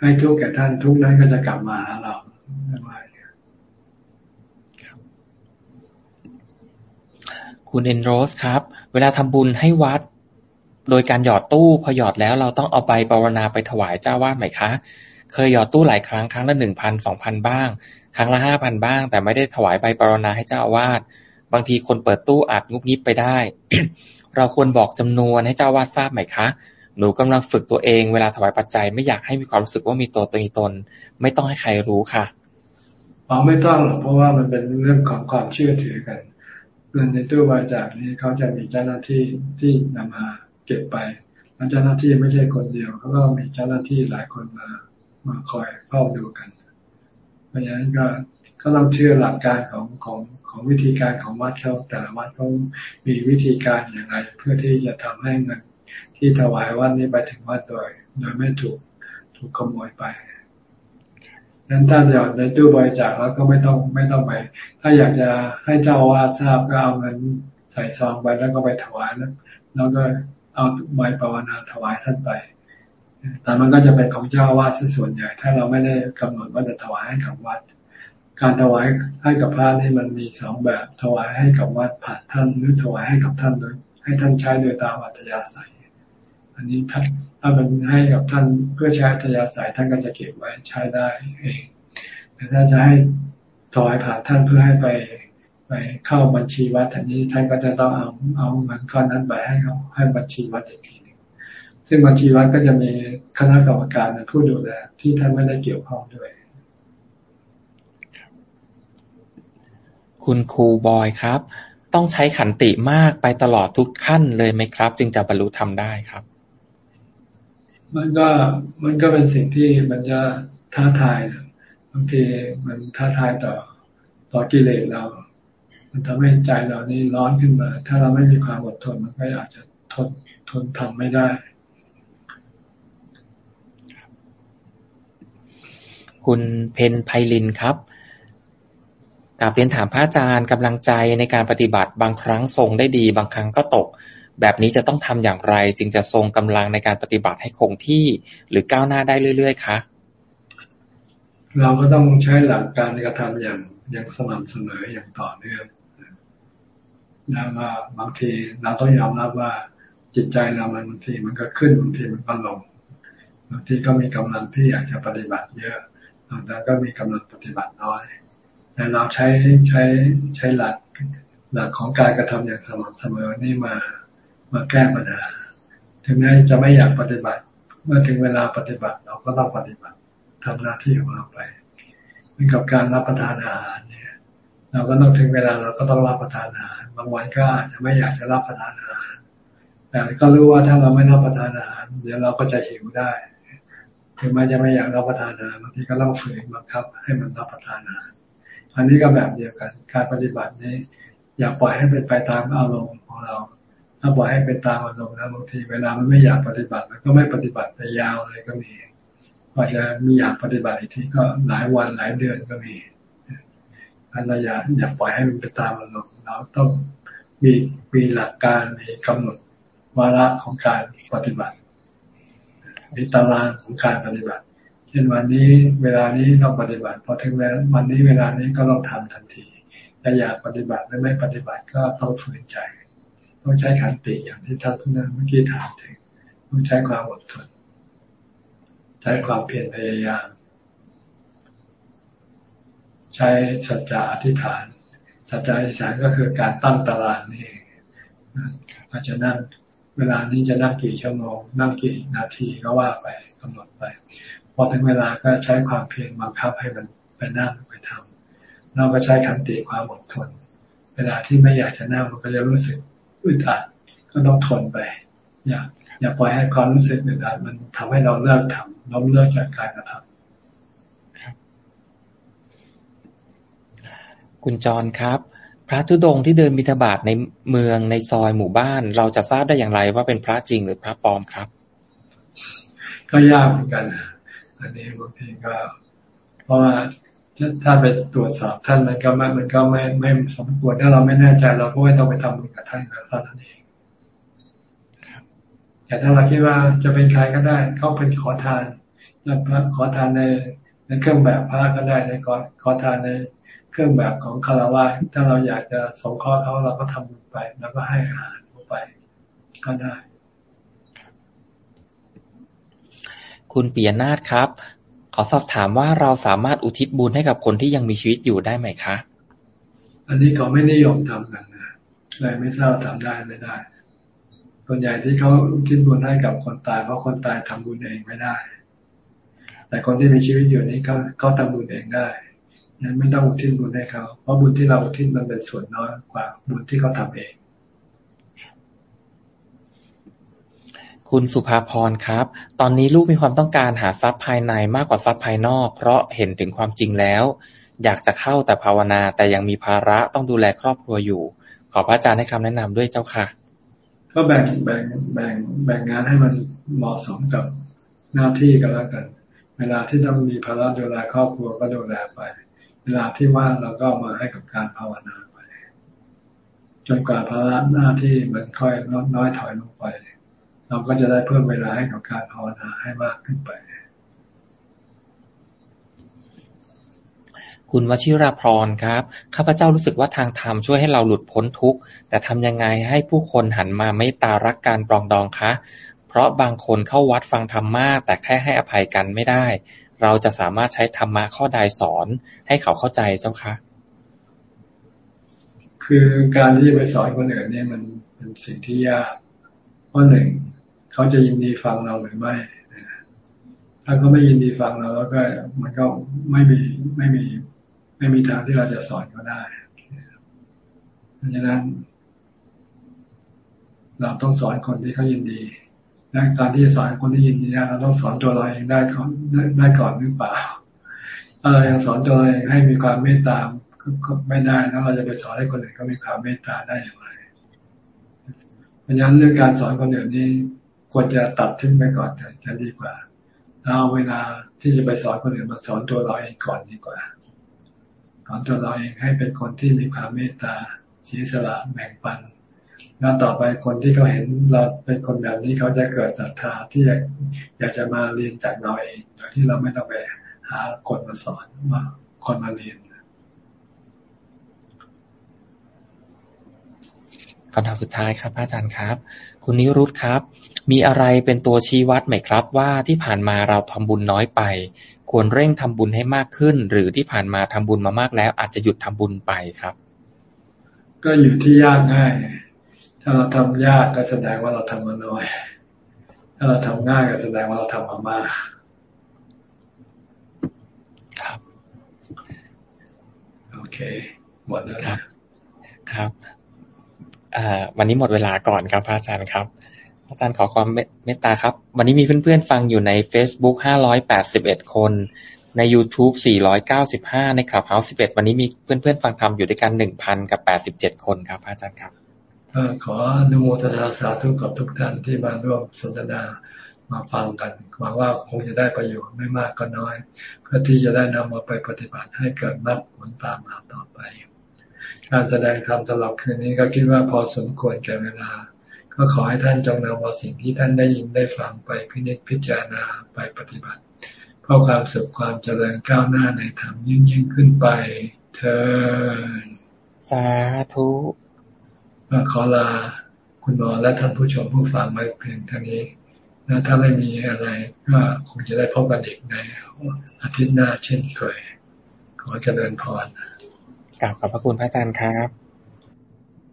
B: ให้ทุกแก่ท่านทุกนั้นก็จะกลับมาหาเรา
A: คุณเอนโรสครับ เวลาทำบุญให้วัด โดยการหยอดตู้พอหยอดแล้วเราต้องเอาใบปรณาไปถวายเจ้าวาดไหมคะ เคยหยอดตู้หลายครั้งครั้งละหนึ่งพันสองพันบ้าง ครั้งละห้าพันบ้าง แต่ไม่ได้ถวายใบปรณาให้เจ้าวาสบางทีคนเปิดตู้อาจงุบงิบไปได้ เราควรบอกจำนวนให้เจ้าวาดทราบไหมคะ หนูกำลังฝึกตัวเองเวลาถวายปัจจัยไม่อยากให้มีความรู้สึกว่ามีตัวตนตน ไม่ต้องให้ใครรู้ค่ะ
B: อ๋อไม่ต้องหรอกเพราะว่ามันเป็นเรื่องของความเชื่อถือกันเงินในตู้บริจาคนี้เขาจะมีเจ้าหน้าที่ที่นำมาเก็บไปแล้วเจ้าหน้าที่ไม่ใช่คนเดียวเขาก็มีเจ้าหน้าที่หลายคนมามาคอยเฝ้าดูกัน เพราะฉะนั้นก็ก็ต้องเชื่อหลักการของของของวิธีการของวัดเขาแต่ละวัดเขามีวิธีการอย่างไร เพื่อที่จะทำให้เงิน ที่ถวายวัดนี้ไปถึงวัดโดย โดยไม่ถูกถูกขโมยไปนั้นถ้าหยอดในตู้บริจาคแล้วก็ไม่ต้องไม่ต้องไป ถ้าอยากจะให้เจ้าวาดทราบก็เอาเงินใส่ซองไปแล้วก็ไปถวายแล้วแล้วก็เอาใบปวนาถวายท่านไป แต่มันก็จะเป็นของเจ้าวาดส่วนใหญ่ ถ้าเราไม่ได้กำหนดว่าจะถวายให้กับวัด การถวายให้กับพระนี่มันมีสองแบบ ถวายให้กับวัดผ่านท่านหรือถวายให้กับท่านโดยให้ท่านใช้โดยตามอัธยาศัย อันนี้ท่านถ้ามันให้กับท่านเพื่อใช้อัธยาศัยท่านก็จะเก็บไว้ใช้ได้เองแต่ถ้าจะให้ถวายผ่านท่านเพื่อให้ไปไปเข้าบัญชีวัดทันนี้ท่านก็จะต้องเอาเอาเงินก้อนนั้นไปให้เขาให้บัญชีวัดอีกทีหนึ่งซึ่งบัญชีวัดก็จะมีคณะกรรมการผู้ดูแลที่ท่านไม่ได้เกี่ยวข้องด้วย
A: คุณครูบอยครับ ต้องใช้ขันติมากไปตลอดทุกขั้นเลยไหมครับ จึงจะบรรลุธรรมได้ครับ
B: มันก็มันก็เป็นสิ่งที่มันจะท้าทายบางทีมันท้าทายต่อต่อกิเลสเรา มันทำให้ใจเรานี่ร้อนขึ้นมา ถ้าเราไม่มีความอดทนมันก็อาจจะทนทนทำไม่ได้
A: คุณเพนไพลินครับกาบเรียนถามพระอาจารย์กำลังใจในการปฏิบัติบางครั้งทรงได้ดี บางครั้งก็ตก แบบนี้จะต้องทำอย่างไร จึงจะทรงกำลังในการปฏิบัติให้คงที่ หรือก้าวหน้าได้เรื่อยๆคะ
B: เราก็ต้องใช้หลักการกระทำอย่างอย่างสม่ำเสมออย่างต่อเนื่องแล้วก็บางทีเราต้องยอมรับว่าจิตใจเรามันบางทีมันก็ขึ้นบางทีมันก็ลงบางทีก็มีกำลังที่อยากจะปฏิบัติเยอะบางทีก็มีกำลังปฏิบัติน้อยแต่เราใช้ใช้ใช้หลักหลักของการกระทำอย่างสม่ำเสมอนี่มา มาแก้ปัญหา ถึงแม้จะไม่อยากปฏิบัติ เมื่อถึงเวลาปฏิบัติเราก็ต้องปฏิบัติทำหน้าที่ของเราไปเหมือนกับการรับประทานอาหารเนี่ย เราก็ต้องถึงเวลาเราก็ต้องรับประทานอาหาร บางวันก็อาจจะไม่อยากจะรับประทานอาหารแต่ก็รู้ว่าถ้าเราไม่รับประทานอาหารเดี๋ยวเราก็จะหิวได้ถึงแม้จะไม่อยากรับประทานอาหารบางทีก็ต้องฝืนบังคับ ให้มันรับประทานอาหารอันนี้ก็แบบเดียวกัน การปฏิบัตินี้ อย่าปล่อยให้เป็นไปตามอารมณ์ของเรา ถ้าปล่อยให้เป็นตามอารมณ์แล้วบางทีเวลามันไม่อยากปฏิบัติมันก็ไม่ปฏิบัติไปยาวเลยก็มีพอจะมีอยากปฏิบัติอีกทีก็หลายวันหลายเดือนก็มีอันเราอย่าอย่าปล่อยให้มันไปตามอารมณ์เราต้องมีมีหลักการมีกำหนดวาระของการปฏิบัติมีตารางของการปฏิบัติ เช่นวันนี้เวลานี้เราปฏิบัติ พอถึงแล้ววันนี้เวลานี้ก็ต้องทำทันทีถ้าอยากปฏิบัติและไม่ปฏิบัติก็ต้องฝืนใจ ต้องใช้ขันติอย่างที่ท่านเมื่อกี้ถามถึงต้องใช้ความอดทน ใช้ความเพียรพยายาม ใช้สัจจะอธิษฐาน สัจจะอธิษฐานก็คือการตั้งตารางนี่อาจจะนั่งเวลานี้จะนั่งกี่ชั่วโมงนั่งกี่นาทีก็ว่าไปกำหนดไปพอถึงเวลาก็ใช้ความเพียรบังคับให้มันไปนั่งไปทำเราก็ใช้ขันติความอดทน เวลาที่ไม่อยากจะนั่งมันก็จะรู้สึก อึดอัดก็ต้องทนไป อย่า อย่าปล่อยให้ความรู้สึกอึดอัดมันทำให้เราเลิกทำเราเลิกจากการกระทำ
A: คุณจรครับ พระธุดงที่เดินบิณฑบาตในเมืองในซอยหมู่บ้าน เราจะทราบได้อย่างไรว่าเป็นพระจริงหรือพระปลอมครับ
B: ก็ยากเหมือนกัน อันนี้บางทีก็ เพราะว่า ถ้าไปตรวจสอบท่านมันก็ไม่มันก็ไม่ไม่สมควรถ้าเราไม่แน่ใจเราก็ไม่ต้องไปทำบุญกับท่านแล้วตอนนั้นเองแต่ถ้าเราคิดว่าจะเป็นใครก็ได้ เขาเป็นขอทานขอทานในในเครื่องแบบพระก็ได้ในขอขอทานในเครื่องแบบของคารวะถ้าเราอยากจะสงเคราะห์เขาเราก็ทำไป แล้วก็ให้อาหารเขาไปก็ได้
A: คุณเปียนาถครับ ขอสอบถามว่าเราสามารถอุทิศบุญให้กับคนที่ยังมีชีวิตอยู่ได้ไหมคะ
B: อันนี้เขาไม่นิยมทำกันนะเลยไม่ทราบทำได้ไม่ได้ส่วนใหญ่ที่เขาอุทิศบุญให้กับคนตายเพราะคนตายทำบุญเองไม่ได้ แต่คนที่มีชีวิตอยู่นี้เขาเขาทำบุญเองได้นั้นไม่ต้องอุทิศบุญให้เขาเพราะบุญที่เราอุทิศมันเป็นส่วนน้อยกว่าบุญที่เขาทาเอง
A: คุณสุภาพรครับ ตอนนี้ลูกมีความต้องการหาทรัพย์ภายในมากกว่าทรัพย์ภายนอก เพราะเห็นถึงความจริงแล้ว อยากจะเข้าแต่ภาวนาแต่ยังมีภาระต้องดูแลครอบครัวอยู่ ขอพระอาจารย์ให้คำแนะนำด้วยเจ้าค่ะ
B: ก็แบ่งแบ่งแบ่งแบ่งงานให้มันเหมาะสมกับหน้าที่กันแล้วกัน เวลาที่ต้องมีภาระดูแลครอบครัวก็ดูแลไป เวลาที่ว่างเราก็มาให้กับการภาวนาไป จนกว่าภาระหน้าที่มันค่อยลดน้อยถอยลงไปเราก็จะได้เพิ่มเวลาให้กับการภาวนาให้มากขึ้นไป
A: คุณวชิราพรครับ ข้าพเจ้ารู้สึกว่าทางธรรมช่วยให้เราหลุดพ้นทุกข์ แต่ทำยังไงให้ผู้คนหันมาไม่ตารักการปรองดองคะ เพราะบางคนเข้าวัดฟังธรรมมาก แต่แค่ให้อภัยกันไม่ได้ เราจะสามารถใช้ธรรมะข้อใดสอน ให้เขาเข้าใจเจ้าคะ
B: คือการที่จะไปสอนคนอื่นเนี่ยมันเป็นสิ่งที่ยากเพราะหนึ่ง เขาจะยินดีฟังเราหรือไม่ถ้าเขาไม่ยินดีฟังเราแล้วก็มันก็ไม่มีไม่มี ไม่มีทางที่เราจะสอนเขาได้เพราะฉะนั้น เราต้องสอนคนที่เขายินดีและการที่จะสอนคนที่ยินดีเราต้องสอนตัวเราเองได้ก่อนได้ก่อนหรือเปล่าถ้าเรายังสอนตัวเราเองให้มีความเมตตาก็ไม่ได้แล้วเราจะไปสอนให้คนอื่นก็มีความเมตตาได้อย่างไรเพราะฉะนั้นเรื่องการสอนคนอื่นนี่ ควรจะตัดทิ้งไปก่อนจะดีกว่าเราเวลาที่จะไปสอนคนอื่นมาสอนตัวเราเองก่อนดีกว่าสอนตัวเราเองให้เป็นคนที่มีความเมตตาเสียสละแบ่งปัน แล้วต่อไปคนที่เขาเห็นเราเป็นคนแบบนี้เขาจะเกิดศรัทธาที่อยากจะมาเรียนจากเราเองโดยที่เราไม่ต้องไปหาคนมาสอนมาคนมาเรียน
A: คำถามสุดท้ายครับอาจารย์ครับ คุณนิรุตครับ มีอะไรเป็นตัวชี้วัดไหมครับ ว่าที่ผ่านมาเราทำบุญน้อยไป ควรเร่งทำบุญให้มากขึ้น หรือที่ผ่านมาทำบุญมามากแล้ว อาจจะหยุดทำบุญไปครับ
B: ก็อยู่ที่ยากง่าย ถ้าเราทำยากก็แสดงว่าเราทำมาน้อย ถ้าเราทำง่ายก็แสดงว่าเราทำมามาก
A: ครับ
B: โอเคหมดแล้ว
A: ครับ ครับวันนี้หมดเวลาก่อนครับอาจารย์ครับ อาจารย์ขอความเมตตาครับ วันนี้มีเพื่อนๆฟังอยู่ใน Facebook 581 คน ใน YouTube 495 ในคลับเฮาส์11 วันนี้มีเพื่อนๆฟังธรรมอยู่ด้วยกัน 1,000 กับ 87 คนครับ อาจารย์ครับ
B: ขออนุโมทนาสาธุกับทุกท่านที่มาร่วมสนทนามาฟังกันหวังว่าคงจะได้ประโยชน์ไม่มากก็น้อย เพื่อที่จะได้นำมาไปปฏิบัติให้เกิดมรรคผลตามมาต่อไป การแสดงธรรมตลอดคืนนี้ก็คิดว่าพอสมควรแก่เวลา ก็ขอให้ท่านจงนำเอาสิ่งที่ท่านได้ยินได้ฟังไปพินิจพิจารณาไปปฏิบัติ เพื่อความสุขความเจริญก้าวหน้าในธรรมยิ่งยิ่งขึ้นไป เธอ
A: สาธุ
B: ขอลาคุณหมอและท่านผู้ชมผู้ฟังไว้เพียงเท่านี้นะถ้าไม่มีอะไรก็คงจะได้พบกันอีกในอาทิตย์หน้าเช่นเคย ขอเจริญพร
A: กราบขอบพระคุณพระอาจารย์ครับ